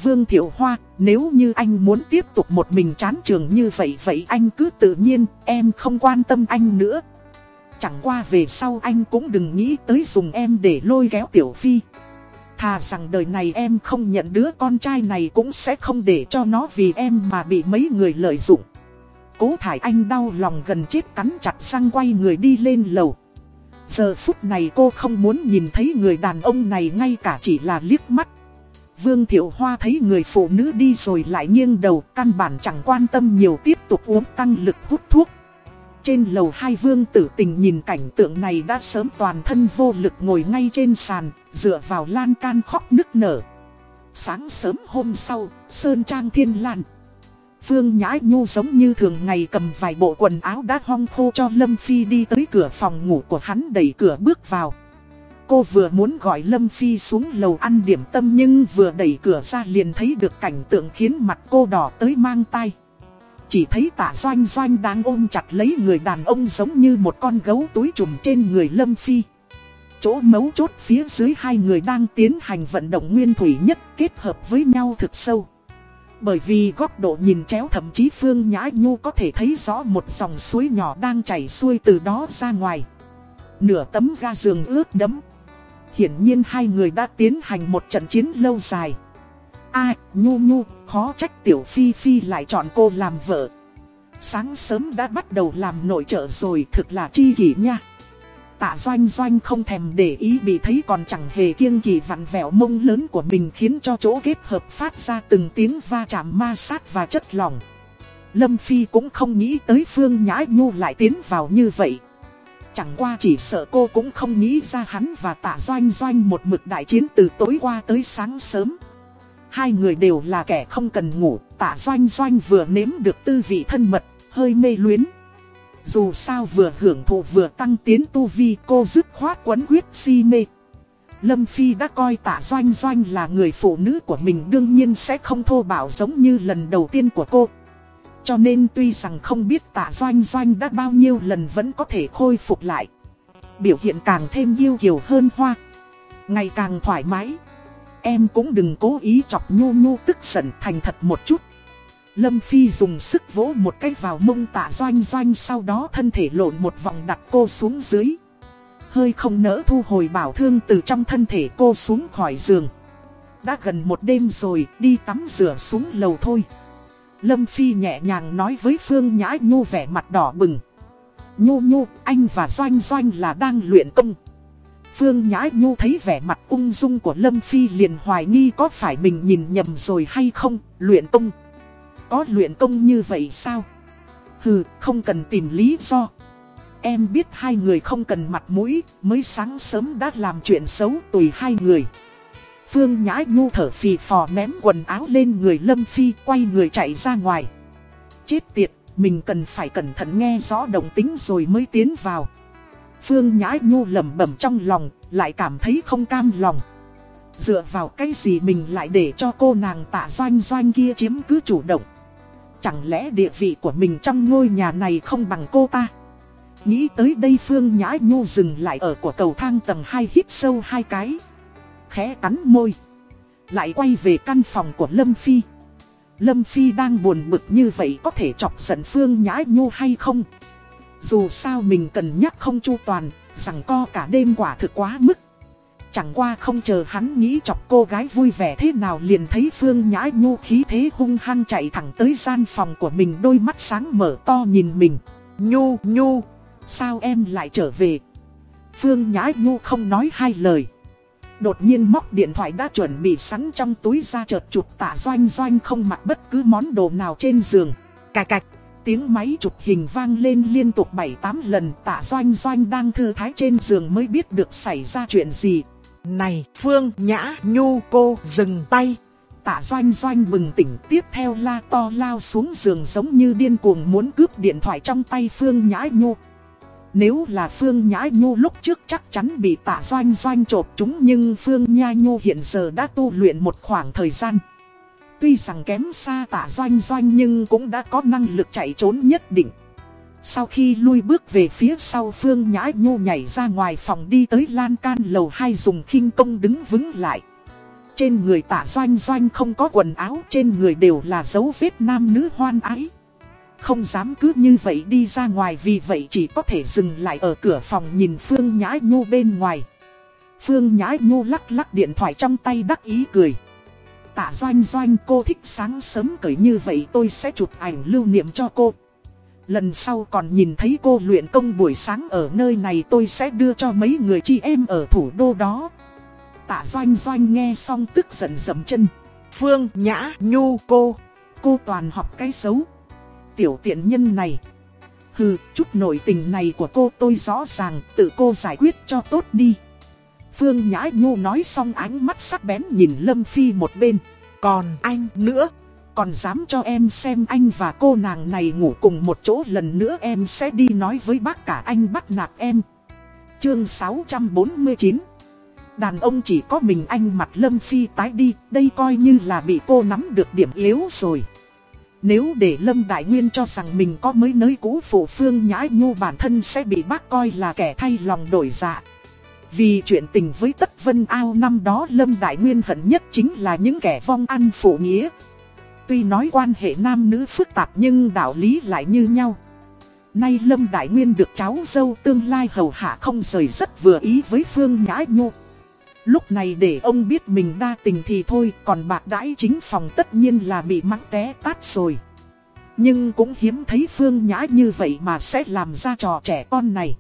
Vương Thiệu Hoa, nếu như anh muốn tiếp tục một mình chán trường như vậy vậy anh cứ tự nhiên, em không quan tâm anh nữa. Chẳng qua về sau anh cũng đừng nghĩ tới dùng em để lôi kéo Tiểu Phi. Thà rằng đời này em không nhận đứa con trai này cũng sẽ không để cho nó vì em mà bị mấy người lợi dụng. Cố Thải Anh đau lòng gần chết cắn chặt răng quay người đi lên lầu. Giờ phút này cô không muốn nhìn thấy người đàn ông này ngay cả chỉ là liếc mắt. Vương Thiệu Hoa thấy người phụ nữ đi rồi lại nghiêng đầu, căn bản chẳng quan tâm nhiều tiếp tục uống tăng lực hút thuốc. Trên lầu hai vương tử tình nhìn cảnh tượng này đã sớm toàn thân vô lực ngồi ngay trên sàn, dựa vào lan can khóc nức nở. Sáng sớm hôm sau, Sơn Trang Thiên Lan Phương Nhã Nhu giống như thường ngày cầm vài bộ quần áo đã hong khô cho Lâm Phi đi tới cửa phòng ngủ của hắn đẩy cửa bước vào. Cô vừa muốn gọi Lâm Phi xuống lầu ăn điểm tâm nhưng vừa đẩy cửa ra liền thấy được cảnh tượng khiến mặt cô đỏ tới mang tay. Chỉ thấy tạ doanh doanh đang ôm chặt lấy người đàn ông giống như một con gấu túi trùm trên người Lâm Phi. Chỗ mấu chốt phía dưới hai người đang tiến hành vận động nguyên thủy nhất kết hợp với nhau thực sâu. Bởi vì góc độ nhìn chéo thậm chí Phương Nhã Nhu có thể thấy rõ một dòng suối nhỏ đang chảy xuôi từ đó ra ngoài. Nửa tấm ga giường ướt đẫm. Hiển nhiên hai người đã tiến hành một trận chiến lâu dài ai Nhu Nhu, khó trách Tiểu Phi Phi lại chọn cô làm vợ. Sáng sớm đã bắt đầu làm nội trợ rồi thực là chi kỷ nha. Tạ doanh doanh không thèm để ý bị thấy còn chẳng hề kiêng kỳ vặn vẹo mông lớn của mình khiến cho chỗ kết hợp phát ra từng tiếng va chạm ma sát và chất lỏng. Lâm Phi cũng không nghĩ tới Phương Nhã Nhu lại tiến vào như vậy. Chẳng qua chỉ sợ cô cũng không nghĩ ra hắn và tạ doanh doanh một mực đại chiến từ tối qua tới sáng sớm. Hai người đều là kẻ không cần ngủ, tạ doanh doanh vừa nếm được tư vị thân mật, hơi mê luyến. Dù sao vừa hưởng thụ vừa tăng tiến tu vi cô dứt khoát quấn quyết si mê. Lâm Phi đã coi tạ doanh doanh là người phụ nữ của mình đương nhiên sẽ không thô bạo giống như lần đầu tiên của cô. Cho nên tuy rằng không biết tạ doanh doanh đã bao nhiêu lần vẫn có thể khôi phục lại. Biểu hiện càng thêm yêu kiều hơn hoa. Ngày càng thoải mái. Em cũng đừng cố ý chọc nhô nhô tức giận thành thật một chút. Lâm Phi dùng sức vỗ một cái vào mông tạ doanh doanh sau đó thân thể lộn một vòng đặt cô xuống dưới. Hơi không nỡ thu hồi bảo thương từ trong thân thể cô xuống khỏi giường. Đã gần một đêm rồi, đi tắm rửa xuống lầu thôi. Lâm Phi nhẹ nhàng nói với Phương Nhã Nhu vẻ mặt đỏ bừng. Nhu Nhu, anh và Doanh Doanh là đang luyện công. Phương Nhã Nhu thấy vẻ mặt ung dung của Lâm Phi liền hoài nghi có phải mình nhìn nhầm rồi hay không, luyện công. Có luyện công như vậy sao? Hừ, không cần tìm lý do. Em biết hai người không cần mặt mũi, mới sáng sớm đã làm chuyện xấu tùy hai người. Phương Nhã Nhu thở phì phò ném quần áo lên người Lâm Phi quay người chạy ra ngoài. Chết tiệt, mình cần phải cẩn thận nghe rõ động tính rồi mới tiến vào. Phương Nhã Nhu lẩm bẩm trong lòng, lại cảm thấy không cam lòng. Dựa vào cái gì mình lại để cho cô nàng tạ doanh doanh kia chiếm cứ chủ động. Chẳng lẽ địa vị của mình trong ngôi nhà này không bằng cô ta? Nghĩ tới đây Phương Nhã Nhu dừng lại ở của cầu thang tầng 2 hít sâu hai cái. Khẽ cắn môi. Lại quay về căn phòng của Lâm Phi. Lâm Phi đang buồn bực như vậy có thể chọc giận Phương Nhã Nhu hay không? Dù sao mình cần nhắc không chu toàn, rằng co cả đêm quả thực quá mức. Chẳng qua không chờ hắn nghĩ chọc cô gái vui vẻ thế nào liền thấy Phương Nhã Nhu khí thế hung hăng chạy thẳng tới gian phòng của mình đôi mắt sáng mở to nhìn mình. Nhu, Nhu, sao em lại trở về? Phương Nhã Nhu không nói hai lời. Đột nhiên móc điện thoại đã chuẩn bị sẵn trong túi ra chợt chụp tạ doanh doanh không mặc bất cứ món đồ nào trên giường. Cạch cạch, tiếng máy chụp hình vang lên liên tục 7-8 lần tạ doanh doanh đang thư thái trên giường mới biết được xảy ra chuyện gì. Này, Phương Nhã Nhu cô dừng tay. Tạ doanh doanh bừng tỉnh tiếp theo la to lao xuống giường giống như điên cuồng muốn cướp điện thoại trong tay Phương Nhã Nhu. Nếu là Phương Nhã Nhu lúc trước chắc chắn bị tạ doanh doanh trộp chúng nhưng Phương Nhã Nhu hiện giờ đã tu luyện một khoảng thời gian. Tuy rằng kém xa Tả doanh doanh nhưng cũng đã có năng lực chạy trốn nhất định. Sau khi lui bước về phía sau Phương Nhã Nhu nhảy ra ngoài phòng đi tới lan can lầu 2 dùng khinh công đứng vững lại. Trên người Tả doanh doanh không có quần áo, trên người đều là dấu vết nam nữ hoan ái. Không dám cứ như vậy đi ra ngoài vì vậy chỉ có thể dừng lại ở cửa phòng nhìn Phương Nhã Nhu bên ngoài. Phương Nhã Nhu lắc lắc điện thoại trong tay đắc ý cười. Tạ doanh doanh cô thích sáng sớm cởi như vậy tôi sẽ chụp ảnh lưu niệm cho cô. Lần sau còn nhìn thấy cô luyện công buổi sáng ở nơi này tôi sẽ đưa cho mấy người chị em ở thủ đô đó. Tạ doanh doanh nghe xong tức giận dầm chân. Phương Nhã Nhu cô. Cô toàn học cái xấu. Tiểu tiện nhân này. Hừ, chút nổi tình này của cô tôi rõ ràng tự cô giải quyết cho tốt đi. Phương Nhã Nhu nói xong ánh mắt sắc bén nhìn Lâm Phi một bên. Còn anh nữa. Còn dám cho em xem anh và cô nàng này ngủ cùng một chỗ lần nữa em sẽ đi nói với bác cả anh bắt nạt em Chương 649 Đàn ông chỉ có mình anh mặt Lâm Phi tái đi, đây coi như là bị cô nắm được điểm yếu rồi. Nếu để Lâm Đại Nguyên cho rằng mình có mới nới cũ phụ phương nhãi Nhu bản thân sẽ bị bác coi là kẻ thay lòng đổi dạ. Vì chuyện tình với Tất Vân Ao năm đó Lâm Đại Nguyên hận nhất chính là những kẻ vong ăn phụ nghĩa. Tuy nói quan hệ nam nữ phức tạp nhưng đạo lý lại như nhau. Nay Lâm Đại Nguyên được cháu dâu tương lai hầu hạ không rời rất vừa ý với Phương Nhã nhu Lúc này để ông biết mình đa tình thì thôi, còn bạc đãi chính phòng tất nhiên là bị mắng té tát rồi. Nhưng cũng hiếm thấy Phương Nhã như vậy mà sẽ làm ra trò trẻ con này.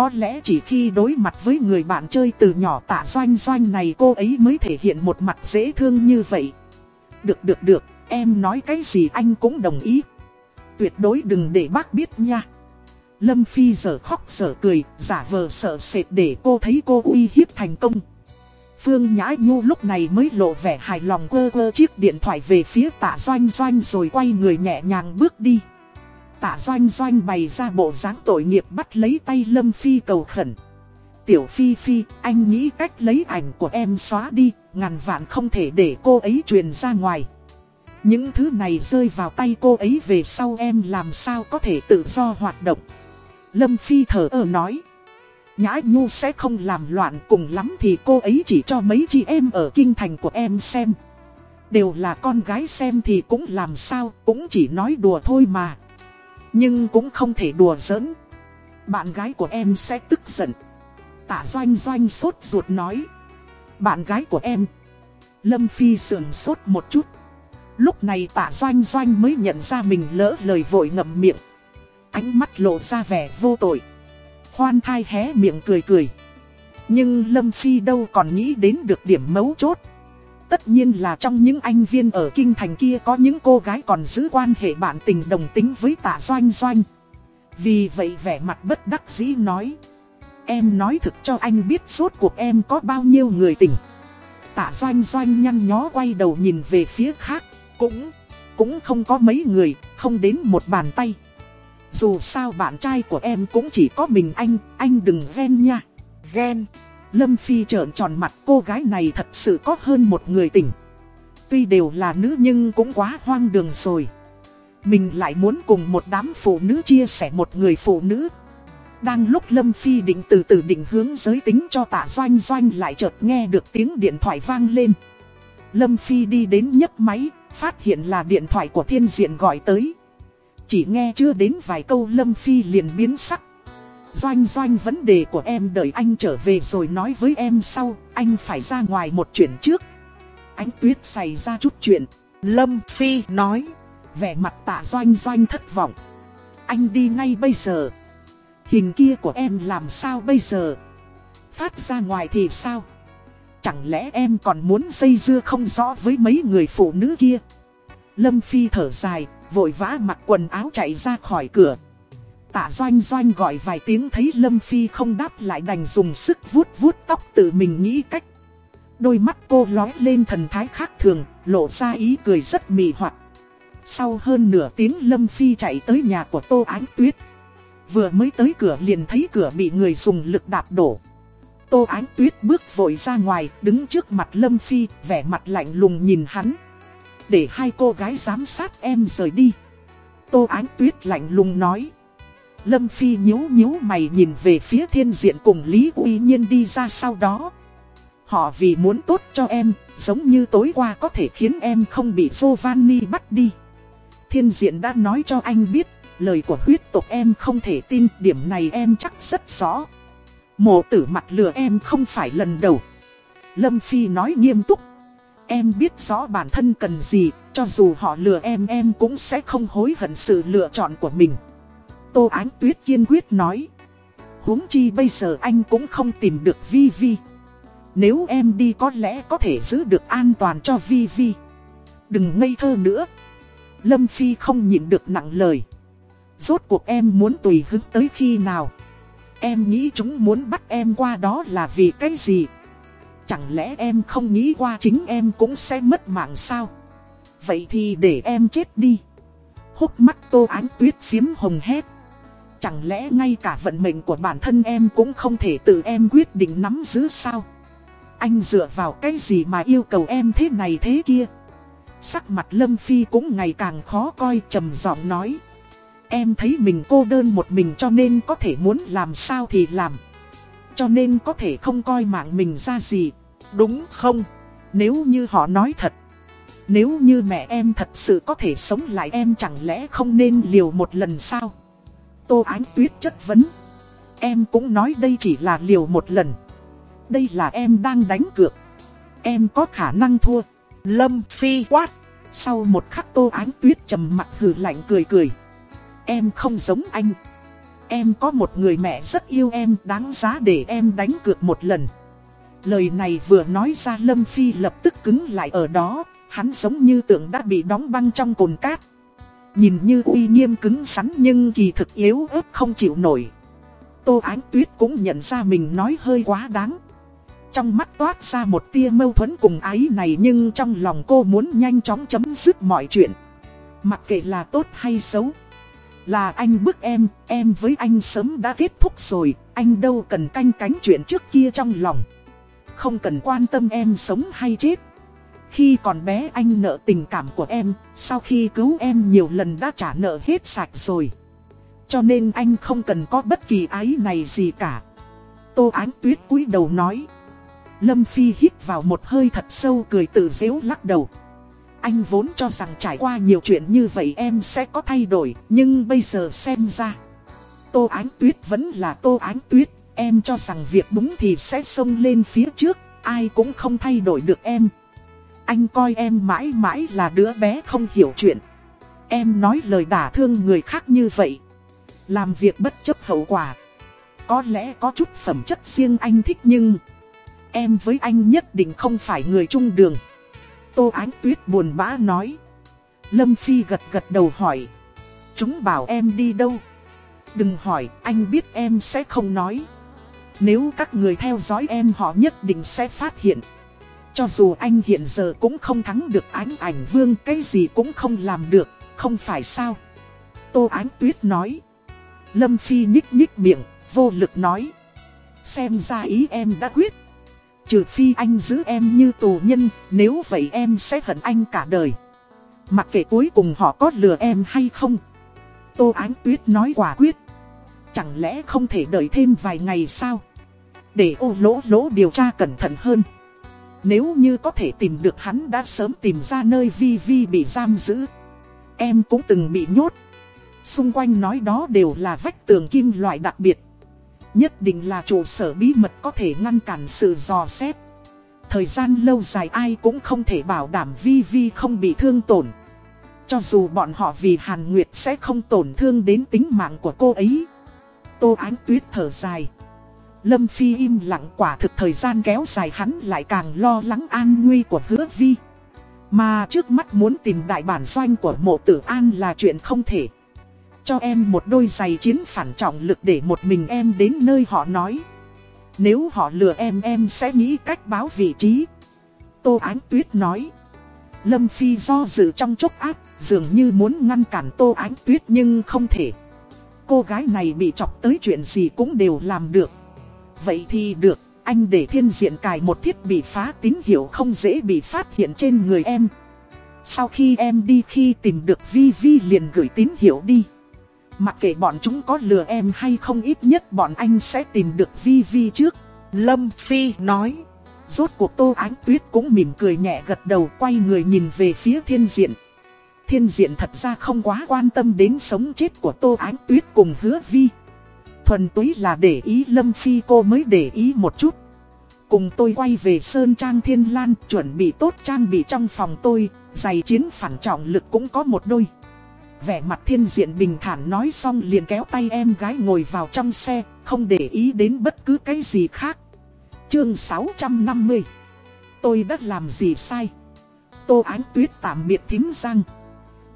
Có lẽ chỉ khi đối mặt với người bạn chơi từ nhỏ tạ doanh doanh này cô ấy mới thể hiện một mặt dễ thương như vậy. Được được được, em nói cái gì anh cũng đồng ý. Tuyệt đối đừng để bác biết nha. Lâm Phi giờ khóc giờ cười, giả vờ sợ sệt để cô thấy cô uy hiếp thành công. Phương Nhã Nhu lúc này mới lộ vẻ hài lòng quơ quơ chiếc điện thoại về phía tạ doanh doanh rồi quay người nhẹ nhàng bước đi. Tạ doanh doanh bày ra bộ dáng tội nghiệp bắt lấy tay Lâm Phi cầu khẩn. Tiểu Phi Phi, anh nghĩ cách lấy ảnh của em xóa đi, ngàn vạn không thể để cô ấy truyền ra ngoài. Những thứ này rơi vào tay cô ấy về sau em làm sao có thể tự do hoạt động. Lâm Phi thở ơ nói. Nhã Nhu sẽ không làm loạn cùng lắm thì cô ấy chỉ cho mấy chị em ở kinh thành của em xem. Đều là con gái xem thì cũng làm sao, cũng chỉ nói đùa thôi mà. Nhưng cũng không thể đùa giỡn. Bạn gái của em sẽ tức giận. Tạ Doanh Doanh sốt ruột nói. Bạn gái của em. Lâm Phi sườn sốt một chút. Lúc này tạ Doanh Doanh mới nhận ra mình lỡ lời vội ngậm miệng. Ánh mắt lộ ra vẻ vô tội khoan thai hé miệng cười cười. Nhưng Lâm Phi đâu còn nghĩ đến được điểm mấu chốt. Tất nhiên là trong những anh viên ở Kinh Thành kia có những cô gái còn giữ quan hệ bạn tình đồng tính với tạ Doanh Doanh. Vì vậy vẻ mặt bất đắc dĩ nói. Em nói thực cho anh biết suốt cuộc em có bao nhiêu người tình. Tạ Doanh Doanh nhăn nhó quay đầu nhìn về phía khác. Cũng, cũng không có mấy người, không đến một bàn tay. Dù sao bạn trai của em cũng chỉ có mình anh, anh đừng ghen nha. Ghen. Lâm Phi trợn tròn mặt cô gái này thật sự có hơn một người tỉnh. Tuy đều là nữ nhưng cũng quá hoang đường rồi. Mình lại muốn cùng một đám phụ nữ chia sẻ một người phụ nữ. Đang lúc Lâm Phi định từ từ định hướng giới tính cho tạ doanh doanh lại chợt nghe được tiếng điện thoại vang lên. Lâm Phi đi đến nhấc máy, phát hiện là điện thoại của thiên diện gọi tới. Chỉ nghe chưa đến vài câu Lâm Phi liền biến sắc. Doanh doanh vấn đề của em đợi anh trở về rồi nói với em sau, anh phải ra ngoài một chuyện trước. Ánh tuyết xảy ra chút chuyện. Lâm Phi nói, vẻ mặt tạ doanh doanh thất vọng. Anh đi ngay bây giờ. Hình kia của em làm sao bây giờ? Phát ra ngoài thì sao? Chẳng lẽ em còn muốn dây dưa không rõ với mấy người phụ nữ kia? Lâm Phi thở dài, vội vã mặc quần áo chạy ra khỏi cửa. Tạ doanh doanh gọi vài tiếng thấy Lâm Phi không đáp lại đành dùng sức vuốt vuốt tóc tự mình nghĩ cách. Đôi mắt cô lói lên thần thái khác thường, lộ ra ý cười rất mị hoặc. Sau hơn nửa tiếng Lâm Phi chạy tới nhà của Tô Ánh Tuyết. Vừa mới tới cửa liền thấy cửa bị người dùng lực đạp đổ. Tô Ánh Tuyết bước vội ra ngoài, đứng trước mặt Lâm Phi, vẻ mặt lạnh lùng nhìn hắn để hai cô gái giám sát em rời đi. Tô Ánh Tuyết lạnh lùng nói. Lâm Phi nhíu nhíu mày nhìn về phía thiên diện cùng Lý Uy Nhiên đi ra sau đó. Họ vì muốn tốt cho em, giống như tối qua có thể khiến em không bị Giovanni bắt đi. Thiên diện đã nói cho anh biết, lời của huyết tộc em không thể tin, điểm này em chắc rất rõ. Mộ tử mặt lừa em không phải lần đầu. Lâm Phi nói nghiêm túc. Em biết rõ bản thân cần gì, cho dù họ lừa em em cũng sẽ không hối hận sự lựa chọn của mình. Tô Ánh Tuyết kiên quyết nói. huống chi bây giờ anh cũng không tìm được Vi Vi. Nếu em đi có lẽ có thể giữ được an toàn cho Vi Vi. Đừng ngây thơ nữa. Lâm Phi không nhịn được nặng lời. Rốt cuộc em muốn tùy hứng tới khi nào. Em nghĩ chúng muốn bắt em qua đó là vì cái gì? Chẳng lẽ em không nghĩ qua chính em cũng sẽ mất mạng sao? Vậy thì để em chết đi. Hốc mắt tô ánh tuyết phiếm hồng hét. Chẳng lẽ ngay cả vận mệnh của bản thân em cũng không thể tự em quyết định nắm giữ sao? Anh dựa vào cái gì mà yêu cầu em thế này thế kia? Sắc mặt Lâm Phi cũng ngày càng khó coi, trầm giọng nói. Em thấy mình cô đơn một mình cho nên có thể muốn làm sao thì làm. Cho nên có thể không coi mạng mình ra gì. Đúng không? Nếu như họ nói thật. Nếu như mẹ em thật sự có thể sống lại em chẳng lẽ không nên liều một lần sao? Tô Ánh Tuyết chất vấn. Em cũng nói đây chỉ là liều một lần. Đây là em đang đánh cược. Em có khả năng thua. Lâm Phi quát. Sau một khắc Tô Ánh Tuyết trầm mặt hừ lạnh cười cười. Em không giống anh. Em có một người mẹ rất yêu em đáng giá để em đánh cược một lần. Lời này vừa nói ra Lâm Phi lập tức cứng lại ở đó, hắn giống như tượng đã bị đóng băng trong cồn cát. Nhìn như uy nghiêm cứng rắn nhưng kỳ thực yếu ớt không chịu nổi. Tô Ánh Tuyết cũng nhận ra mình nói hơi quá đáng. Trong mắt toát ra một tia mâu thuẫn cùng ái này nhưng trong lòng cô muốn nhanh chóng chấm dứt mọi chuyện. Mặc kệ là tốt hay xấu. Là anh bức em, em với anh sớm đã kết thúc rồi, anh đâu cần canh cánh chuyện trước kia trong lòng. Không cần quan tâm em sống hay chết. Khi còn bé anh nợ tình cảm của em, sau khi cứu em nhiều lần đã trả nợ hết sạch rồi. Cho nên anh không cần có bất kỳ ái này gì cả. Tô Ánh Tuyết cúi đầu nói. Lâm Phi hít vào một hơi thật sâu cười tự dễu lắc đầu. Anh vốn cho rằng trải qua nhiều chuyện như vậy em sẽ có thay đổi, nhưng bây giờ xem ra. Tô Ánh Tuyết vẫn là Tô Ánh Tuyết, em cho rằng việc đúng thì sẽ xông lên phía trước, ai cũng không thay đổi được em. Anh coi em mãi mãi là đứa bé không hiểu chuyện. Em nói lời đả thương người khác như vậy. Làm việc bất chấp hậu quả. Có lẽ có chút phẩm chất riêng anh thích nhưng... Em với anh nhất định không phải người chung đường. Tô Ánh Tuyết buồn bã nói. Lâm Phi gật gật đầu hỏi. Chúng bảo em đi đâu? Đừng hỏi, anh biết em sẽ không nói. Nếu các người theo dõi em họ nhất định sẽ phát hiện. Cho dù anh hiện giờ cũng không thắng được ánh ảnh vương cái gì cũng không làm được, không phải sao? Tô Ánh Tuyết nói. Lâm Phi nhích nhích miệng, vô lực nói. Xem ra ý em đã quyết. Trừ phi anh giữ em như tù nhân, nếu vậy em sẽ hận anh cả đời. Mặc kệ cuối cùng họ có lừa em hay không. Tô Ánh Tuyết nói quả quyết. Chẳng lẽ không thể đợi thêm vài ngày sao? Để ô lỗ lỗ điều tra cẩn thận hơn. Nếu như có thể tìm được hắn đã sớm tìm ra nơi Vi Vi bị giam giữ. Em cũng từng bị nhốt. Xung quanh nói đó đều là vách tường kim loại đặc biệt. Nhất định là trụ sở bí mật có thể ngăn cản sự dò xét. Thời gian lâu dài ai cũng không thể bảo đảm Vi Vi không bị thương tổn. Cho dù bọn họ vì Hàn Nguyệt sẽ không tổn thương đến tính mạng của cô ấy. Tô Ánh Tuyết thở dài. Lâm Phi im lặng quả thực thời gian kéo dài hắn lại càng lo lắng an nguy của hứa vi. Mà trước mắt muốn tìm đại bản doanh của mộ tử an là chuyện không thể. Cho em một đôi giày chiến phản trọng lực để một mình em đến nơi họ nói. Nếu họ lừa em em sẽ nghĩ cách báo vị trí. Tô Ánh Tuyết nói. Lâm Phi do dự trong chốc ác, dường như muốn ngăn cản Tô Ánh Tuyết nhưng không thể. Cô gái này bị chọc tới chuyện gì cũng đều làm được. Vậy thì được, anh để thiên diện cài một thiết bị phá tín hiệu không dễ bị phát hiện trên người em. Sau khi em đi khi tìm được Vi Vi liền gửi tín hiệu đi. Mặc kệ bọn chúng có lừa em hay không ít nhất bọn anh sẽ tìm được Vi Vi trước. Lâm Phi nói. Rốt cuộc Tô Ánh Tuyết cũng mỉm cười nhẹ gật đầu quay người nhìn về phía thiên diện. Thiên diện thật ra không quá quan tâm đến sống chết của Tô Ánh Tuyết cùng hứa Vi. Thuần túy là để ý Lâm Phi cô mới để ý một chút. Cùng tôi quay về Sơn Trang Thiên Lan chuẩn bị tốt trang bị trong phòng tôi, giày chiến phản trọng lực cũng có một đôi. Vẻ mặt thiên diện bình thản nói xong liền kéo tay em gái ngồi vào trong xe, không để ý đến bất cứ cái gì khác. Chương 650 Tôi đã làm gì sai? Tô Ánh Tuyết tạm biệt thím răng.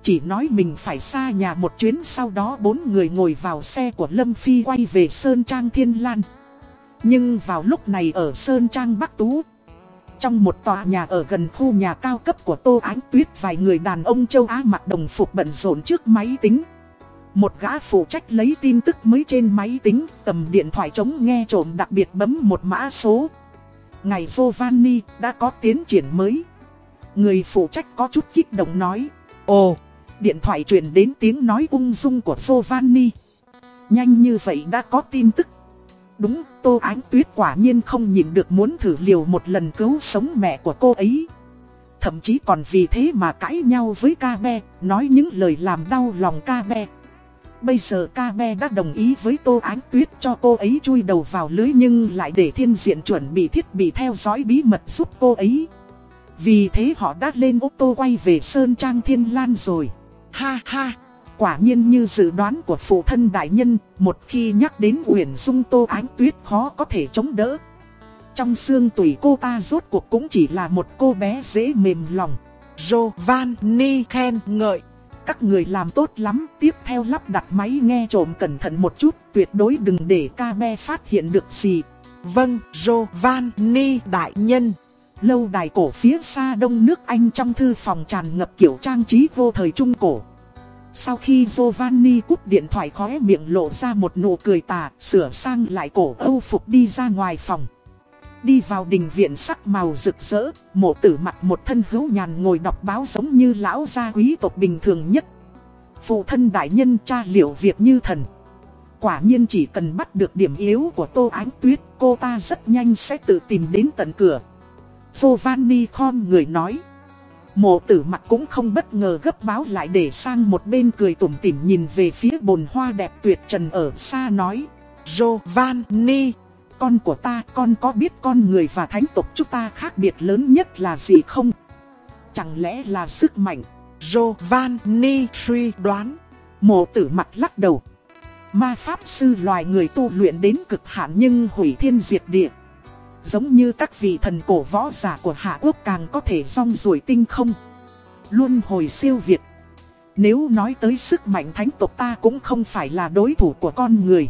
Chỉ nói mình phải xa nhà một chuyến sau đó bốn người ngồi vào xe của Lâm Phi quay về Sơn Trang Thiên Lan. Nhưng vào lúc này ở Sơn Trang Bắc Tú, Trong một tòa nhà ở gần khu nhà cao cấp của Tô Ánh Tuyết vài người đàn ông châu Á mặc đồng phục bận rộn trước máy tính. Một gã phụ trách lấy tin tức mới trên máy tính, cầm điện thoại chống nghe trộm đặc biệt bấm một mã số. Ngày Giovanni đã có tiến triển mới. Người phụ trách có chút kích động nói. Ồ, điện thoại truyền đến tiếng nói ung dung của Giovanni. Nhanh như vậy đã có tin tức. Đúng, Tô Ánh Tuyết quả nhiên không nhìn được muốn thử liều một lần cứu sống mẹ của cô ấy. Thậm chí còn vì thế mà cãi nhau với ca be, nói những lời làm đau lòng ca be. Bây giờ ca be đã đồng ý với Tô Ánh Tuyết cho cô ấy chui đầu vào lưới nhưng lại để thiên diện chuẩn bị thiết bị theo dõi bí mật giúp cô ấy. Vì thế họ đã lên ô tô quay về Sơn Trang Thiên Lan rồi. Ha ha! Quả nhiên như dự đoán của phụ thân đại nhân, một khi nhắc đến Uyển Dung Tô Ánh Tuyết khó có thể chống đỡ. Trong xương tủy cô ta rốt cuộc cũng chỉ là một cô bé dễ mềm lòng. Giovanni khen ngợi. Các người làm tốt lắm, tiếp theo lắp đặt máy nghe trộm cẩn thận một chút, tuyệt đối đừng để ca me phát hiện được gì. Vâng, Giovanni đại nhân. Lâu đài cổ phía xa đông nước Anh trong thư phòng tràn ngập kiểu trang trí vô thời trung cổ. Sau khi Giovanni cúp điện thoại khóe miệng lộ ra một nụ cười tà, sửa sang lại cổ âu phục đi ra ngoài phòng. Đi vào đình viện sắc màu rực rỡ, mộ tử mặt một thân hữu nhàn ngồi đọc báo giống như lão gia quý tộc bình thường nhất. Phụ thân đại nhân tra liệu việc như thần. Quả nhiên chỉ cần bắt được điểm yếu của Tô Ánh Tuyết, cô ta rất nhanh sẽ tự tìm đến tận cửa. Giovanni khom người nói. Mộ tử mặt cũng không bất ngờ gấp báo lại để sang một bên cười tủm tỉm nhìn về phía bồn hoa đẹp tuyệt trần ở xa nói. Giovanni, con của ta con có biết con người và thánh tộc chúng ta khác biệt lớn nhất là gì không? Chẳng lẽ là sức mạnh? Giovanni suy đoán. Mộ tử mặt lắc đầu. Ma pháp sư loài người tu luyện đến cực hạn nhưng hủy thiên diệt địa. Giống như các vị thần cổ võ giả của Hạ Quốc càng có thể rong ruổi tinh không. Luôn hồi siêu việt. Nếu nói tới sức mạnh thánh tộc ta cũng không phải là đối thủ của con người.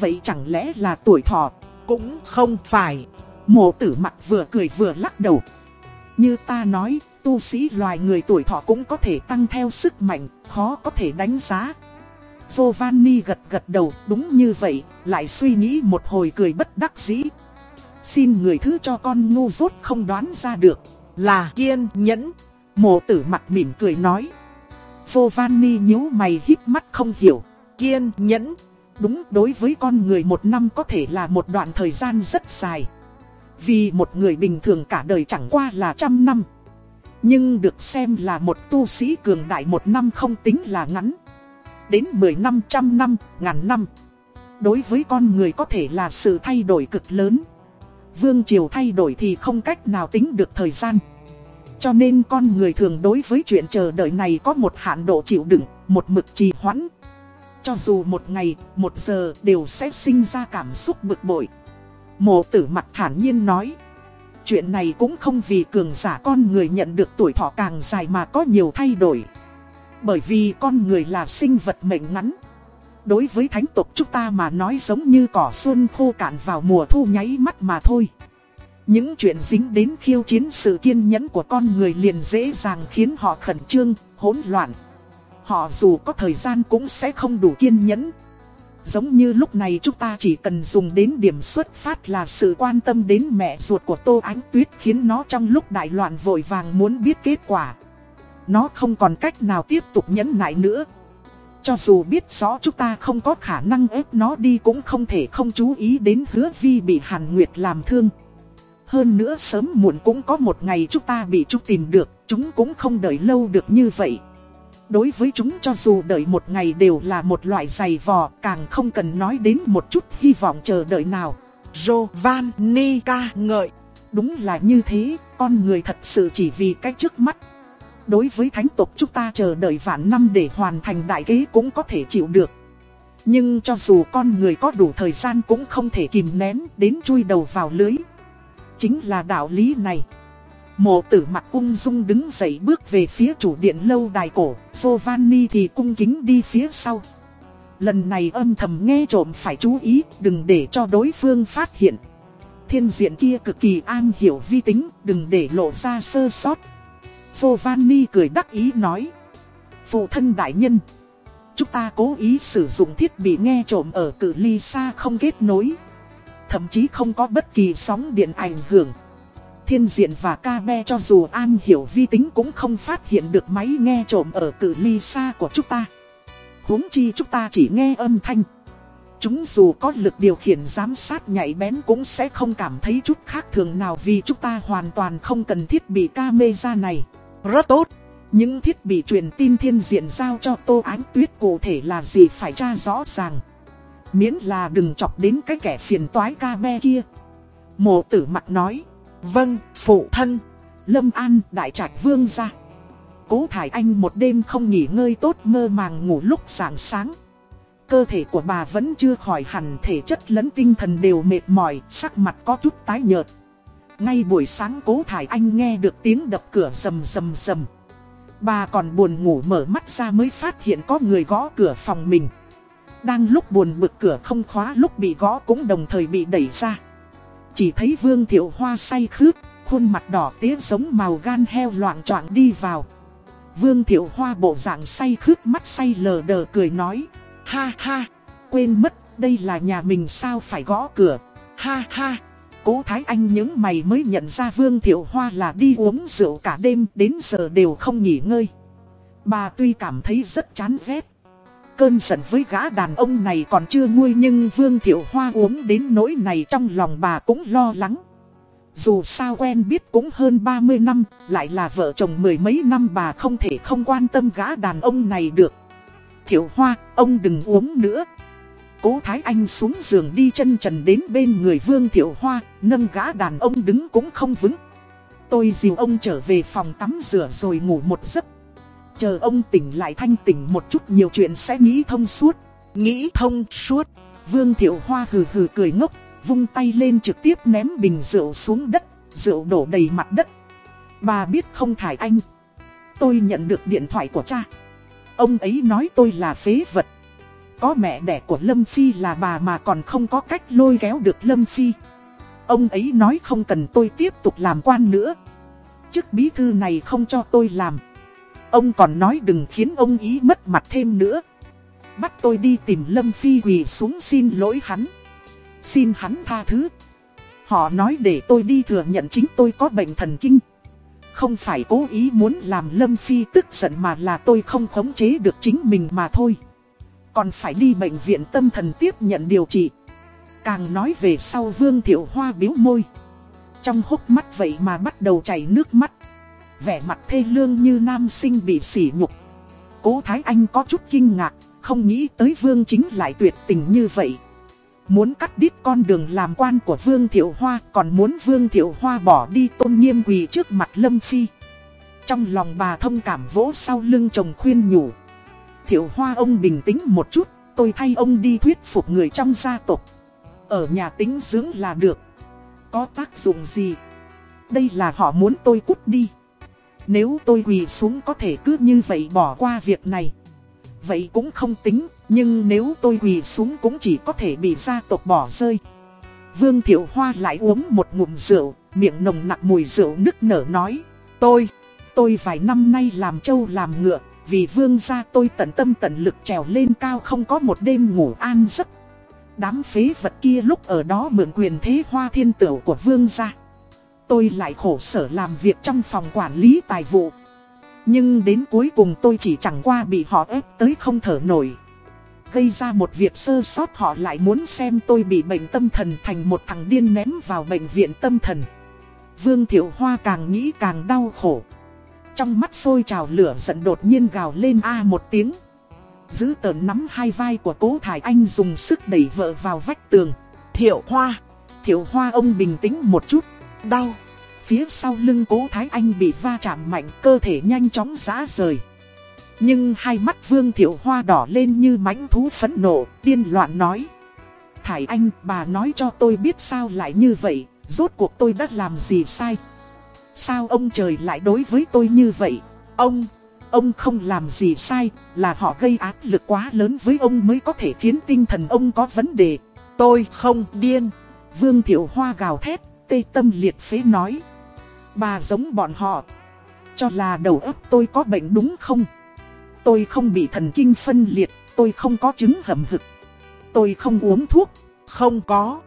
Vậy chẳng lẽ là tuổi thọ Cũng không phải? Mộ tử mặt vừa cười vừa lắc đầu. Như ta nói, tu sĩ loài người tuổi thọ cũng có thể tăng theo sức mạnh, Khó có thể đánh giá. Giovanni gật gật đầu, đúng như vậy, Lại suy nghĩ một hồi cười bất đắc dĩ. Xin người thứ cho con ngu dốt không đoán ra được Là kiên nhẫn. Mộ tử mặt mỉm cười nói. Giovanni nhíu mày hít mắt không hiểu Kiên nhẫn. Đúng đối với con người một năm có thể là một đoạn thời gian rất dài. Vì một người bình thường cả đời chẳng qua là trăm năm. Nhưng được xem là một tu sĩ cường đại một năm không tính là ngắn. Đến mười năm trăm năm, ngàn năm. Đối với con người có thể là sự thay đổi cực lớn vương triều thay đổi thì không cách nào tính được thời gian. Cho nên con người thường đối với chuyện chờ đợi này có một hạn độ chịu đựng, một mực trì hoãn. Cho dù một ngày, một giờ đều sẽ sinh ra cảm xúc bực bội. Mộ tử mặt thản nhiên nói. Chuyện này cũng không vì cường giả con người nhận được tuổi thọ càng dài mà có nhiều thay đổi. Bởi vì con người là sinh vật mệnh ngắn đối với thánh tộc chúng ta mà nói giống như cỏ xuân khô cạn vào mùa thu nháy mắt mà thôi. Những chuyện dính đến khiêu chiến sự kiên nhẫn của con người liền dễ dàng khiến họ khẩn trương, hỗn loạn. Họ dù có thời gian cũng sẽ không đủ kiên nhẫn. Giống như lúc này chúng ta chỉ cần dùng đến điểm xuất phát là sự quan tâm đến mẹ ruột của Tô Ánh Tuyết khiến nó trong lúc đại loạn vội vàng muốn biết kết quả. Nó không còn cách nào tiếp tục nhẫn nại nữa. Cho dù biết rõ chúng ta không có khả năng ép nó đi cũng không thể không chú ý đến hứa vi bị Hàn Nguyệt làm thương. Hơn nữa sớm muộn cũng có một ngày chúng ta bị chúng tìm được, chúng cũng không đợi lâu được như vậy. Đối với chúng cho dù đợi một ngày đều là một loại giày vò, càng không cần nói đến một chút hy vọng chờ đợi nào. Giovanni ca ngợi. Đúng là như thế, con người thật sự chỉ vì cái trước mắt Đối với thánh tộc chúng ta chờ đợi vạn năm để hoàn thành đại kế cũng có thể chịu được. Nhưng cho dù con người có đủ thời gian cũng không thể kìm nén đến chui đầu vào lưới. Chính là đạo lý này. Mộ tử mặt ung dung đứng dậy bước về phía chủ điện lâu đài cổ, Giovanni thì cung kính đi phía sau. Lần này âm thầm nghe trộm phải chú ý, đừng để cho đối phương phát hiện. Thiên diện kia cực kỳ an hiểu vi tính, đừng để lộ ra sơ sót. Giovanni cười đắc ý nói. Phụ thân đại nhân. Chúng ta cố ý sử dụng thiết bị nghe trộm ở cự ly xa không kết nối. Thậm chí không có bất kỳ sóng điện ảnh hưởng. Thiên diện và ca be cho dù an hiểu vi tính cũng không phát hiện được máy nghe trộm ở cự ly xa của chúng ta. huống chi chúng ta chỉ nghe âm thanh. Chúng dù có lực điều khiển giám sát nhạy bén cũng sẽ không cảm thấy chút khác thường nào vì chúng ta hoàn toàn không cần thiết bị camera này. Rất tốt. Những thiết bị truyền tin thiên diện giao cho Tô Ánh Tuyết cụ thể là gì phải tra rõ ràng. Miễn là đừng chọc đến cái kẻ phiền toái ca be kia. Mộ tử mặt nói. Vâng, phụ thân. Lâm An, Đại Trạch Vương ra. Cố Thải Anh một đêm không nghỉ ngơi tốt mơ màng ngủ lúc sáng sáng. Cơ thể của bà vẫn chưa khỏi hẳn thể chất lẫn tinh thần đều mệt mỏi, sắc mặt có chút tái nhợt. Ngay buổi sáng Cố Thải Anh nghe được tiếng đập cửa rầm rầm rầm. Bà còn buồn ngủ mở mắt ra mới phát hiện có người gõ cửa phòng mình. Đang lúc buồn bực cửa không khóa lúc bị gõ cũng đồng thời bị đẩy ra. Chỉ thấy Vương Thiệu Hoa say khướt, khuôn mặt đỏ tía giống màu gan heo loạn choạng đi vào. Vương Thiệu Hoa bộ dạng say khướt mắt say lờ đờ cười nói. Ha ha, quên mất, đây là nhà mình sao phải gõ cửa. Ha ha, cố Thái Anh những mày mới nhận ra Vương Thiệu Hoa là đi uống rượu cả đêm đến giờ đều không nghỉ ngơi. Bà tuy cảm thấy rất chán ghét. Cơn giận với gã đàn ông này còn chưa nguôi nhưng Vương Thiệu Hoa uống đến nỗi này trong lòng bà cũng lo lắng. Dù sao quen biết cũng hơn 30 năm, lại là vợ chồng mười mấy năm bà không thể không quan tâm gã đàn ông này được. Thiệu Hoa, ông đừng uống nữa. Cố Thái Anh xuống giường đi chân trần đến bên người Vương Thiệu Hoa, nâng gã đàn ông đứng cũng không vững. Tôi dìu ông trở về phòng tắm rửa rồi ngủ một giấc. Chờ ông tỉnh lại thanh tỉnh một chút nhiều chuyện sẽ nghĩ thông suốt. Nghĩ thông suốt. Vương Thiệu Hoa hừ hừ cười ngốc, vung tay lên trực tiếp ném bình rượu xuống đất, rượu đổ đầy mặt đất. Bà biết không thải anh. Tôi nhận được điện thoại của cha. Ông ấy nói tôi là phế vật. Có mẹ đẻ của Lâm Phi là bà mà còn không có cách lôi kéo được Lâm Phi. Ông ấy nói không cần tôi tiếp tục làm quan nữa. Chức bí thư này không cho tôi làm. Ông còn nói đừng khiến ông ý mất mặt thêm nữa. Bắt tôi đi tìm Lâm Phi quỳ xuống xin lỗi hắn. Xin hắn tha thứ. Họ nói để tôi đi thừa nhận chính tôi có bệnh thần kinh. Không phải cố ý muốn làm Lâm Phi tức giận mà là tôi không khống chế được chính mình mà thôi. Còn phải đi bệnh viện tâm thần tiếp nhận điều trị. Càng nói về sau Vương Thiệu Hoa biếu môi. Trong hốc mắt vậy mà bắt đầu chảy nước mắt. Vẻ mặt thê lương như nam sinh bị sỉ nhục. Cố Thái Anh có chút kinh ngạc, không nghĩ tới Vương chính lại tuyệt tình như vậy. Muốn cắt đứt con đường làm quan của Vương Thiệu Hoa Còn muốn Vương Thiệu Hoa bỏ đi tôn nghiêm quỳ trước mặt Lâm Phi Trong lòng bà thông cảm vỗ sau lưng chồng khuyên nhủ Thiệu Hoa ông bình tĩnh một chút Tôi thay ông đi thuyết phục người trong gia tộc. Ở nhà tính dưỡng là được. Có tác dụng gì? Đây là họ muốn tôi cút đi. Nếu tôi quỳ xuống có thể cứ như vậy bỏ qua việc này. Vậy cũng không tính nhưng nếu tôi quỳ xuống cũng chỉ có thể bị gia tộc bỏ rơi. Vương Thiệu Hoa lại uống một ngụm rượu Miệng nồng nặng mùi rượu nức nở nói Tôi, tôi vài năm nay làm trâu làm ngựa vì vương gia tôi tận tâm tận lực trèo lên cao không có một đêm ngủ an giấc Đám phế vật kia lúc ở đó mượn quyền thế hoa thiên tửu của vương gia Tôi lại khổ sở làm việc trong phòng quản lý tài vụ Nhưng đến cuối cùng tôi chỉ chẳng qua bị họ ép tới không thở nổi Gây ra một việc sơ sót họ lại muốn xem tôi bị bệnh tâm thần thành một thằng điên ném vào bệnh viện tâm thần. Vương Thiệu Hoa càng nghĩ càng đau khổ. Trong mắt sôi trào lửa giận đột nhiên gào lên a một tiếng. Giữ tờn nắm hai vai của cố Thải Anh dùng sức đẩy vợ vào vách tường. Thiệu Hoa. Thiệu Hoa ông bình tĩnh một chút. Đau. Phía sau lưng cố Thái Anh bị va chạm mạnh cơ thể nhanh chóng rã rời. Nhưng hai mắt Vương Thiệu Hoa đỏ lên như mãnh thú phẫn nộ, điên loạn nói. Thải Anh, bà nói cho tôi biết sao lại như vậy, rốt cuộc tôi đã làm gì sai. Sao ông trời lại đối với tôi như vậy? Ông, ông không làm gì sai, là họ gây áp lực quá lớn với ông mới có thể khiến tinh thần ông có vấn đề. Tôi không điên. Vương Thiệu Hoa gào thét, tê tâm liệt phế nói. Bà giống bọn họ. Cho là đầu óc tôi có bệnh đúng không? Tôi không bị thần kinh phân liệt, tôi không có chứng hầm hực. Tôi không uống thuốc, Không có.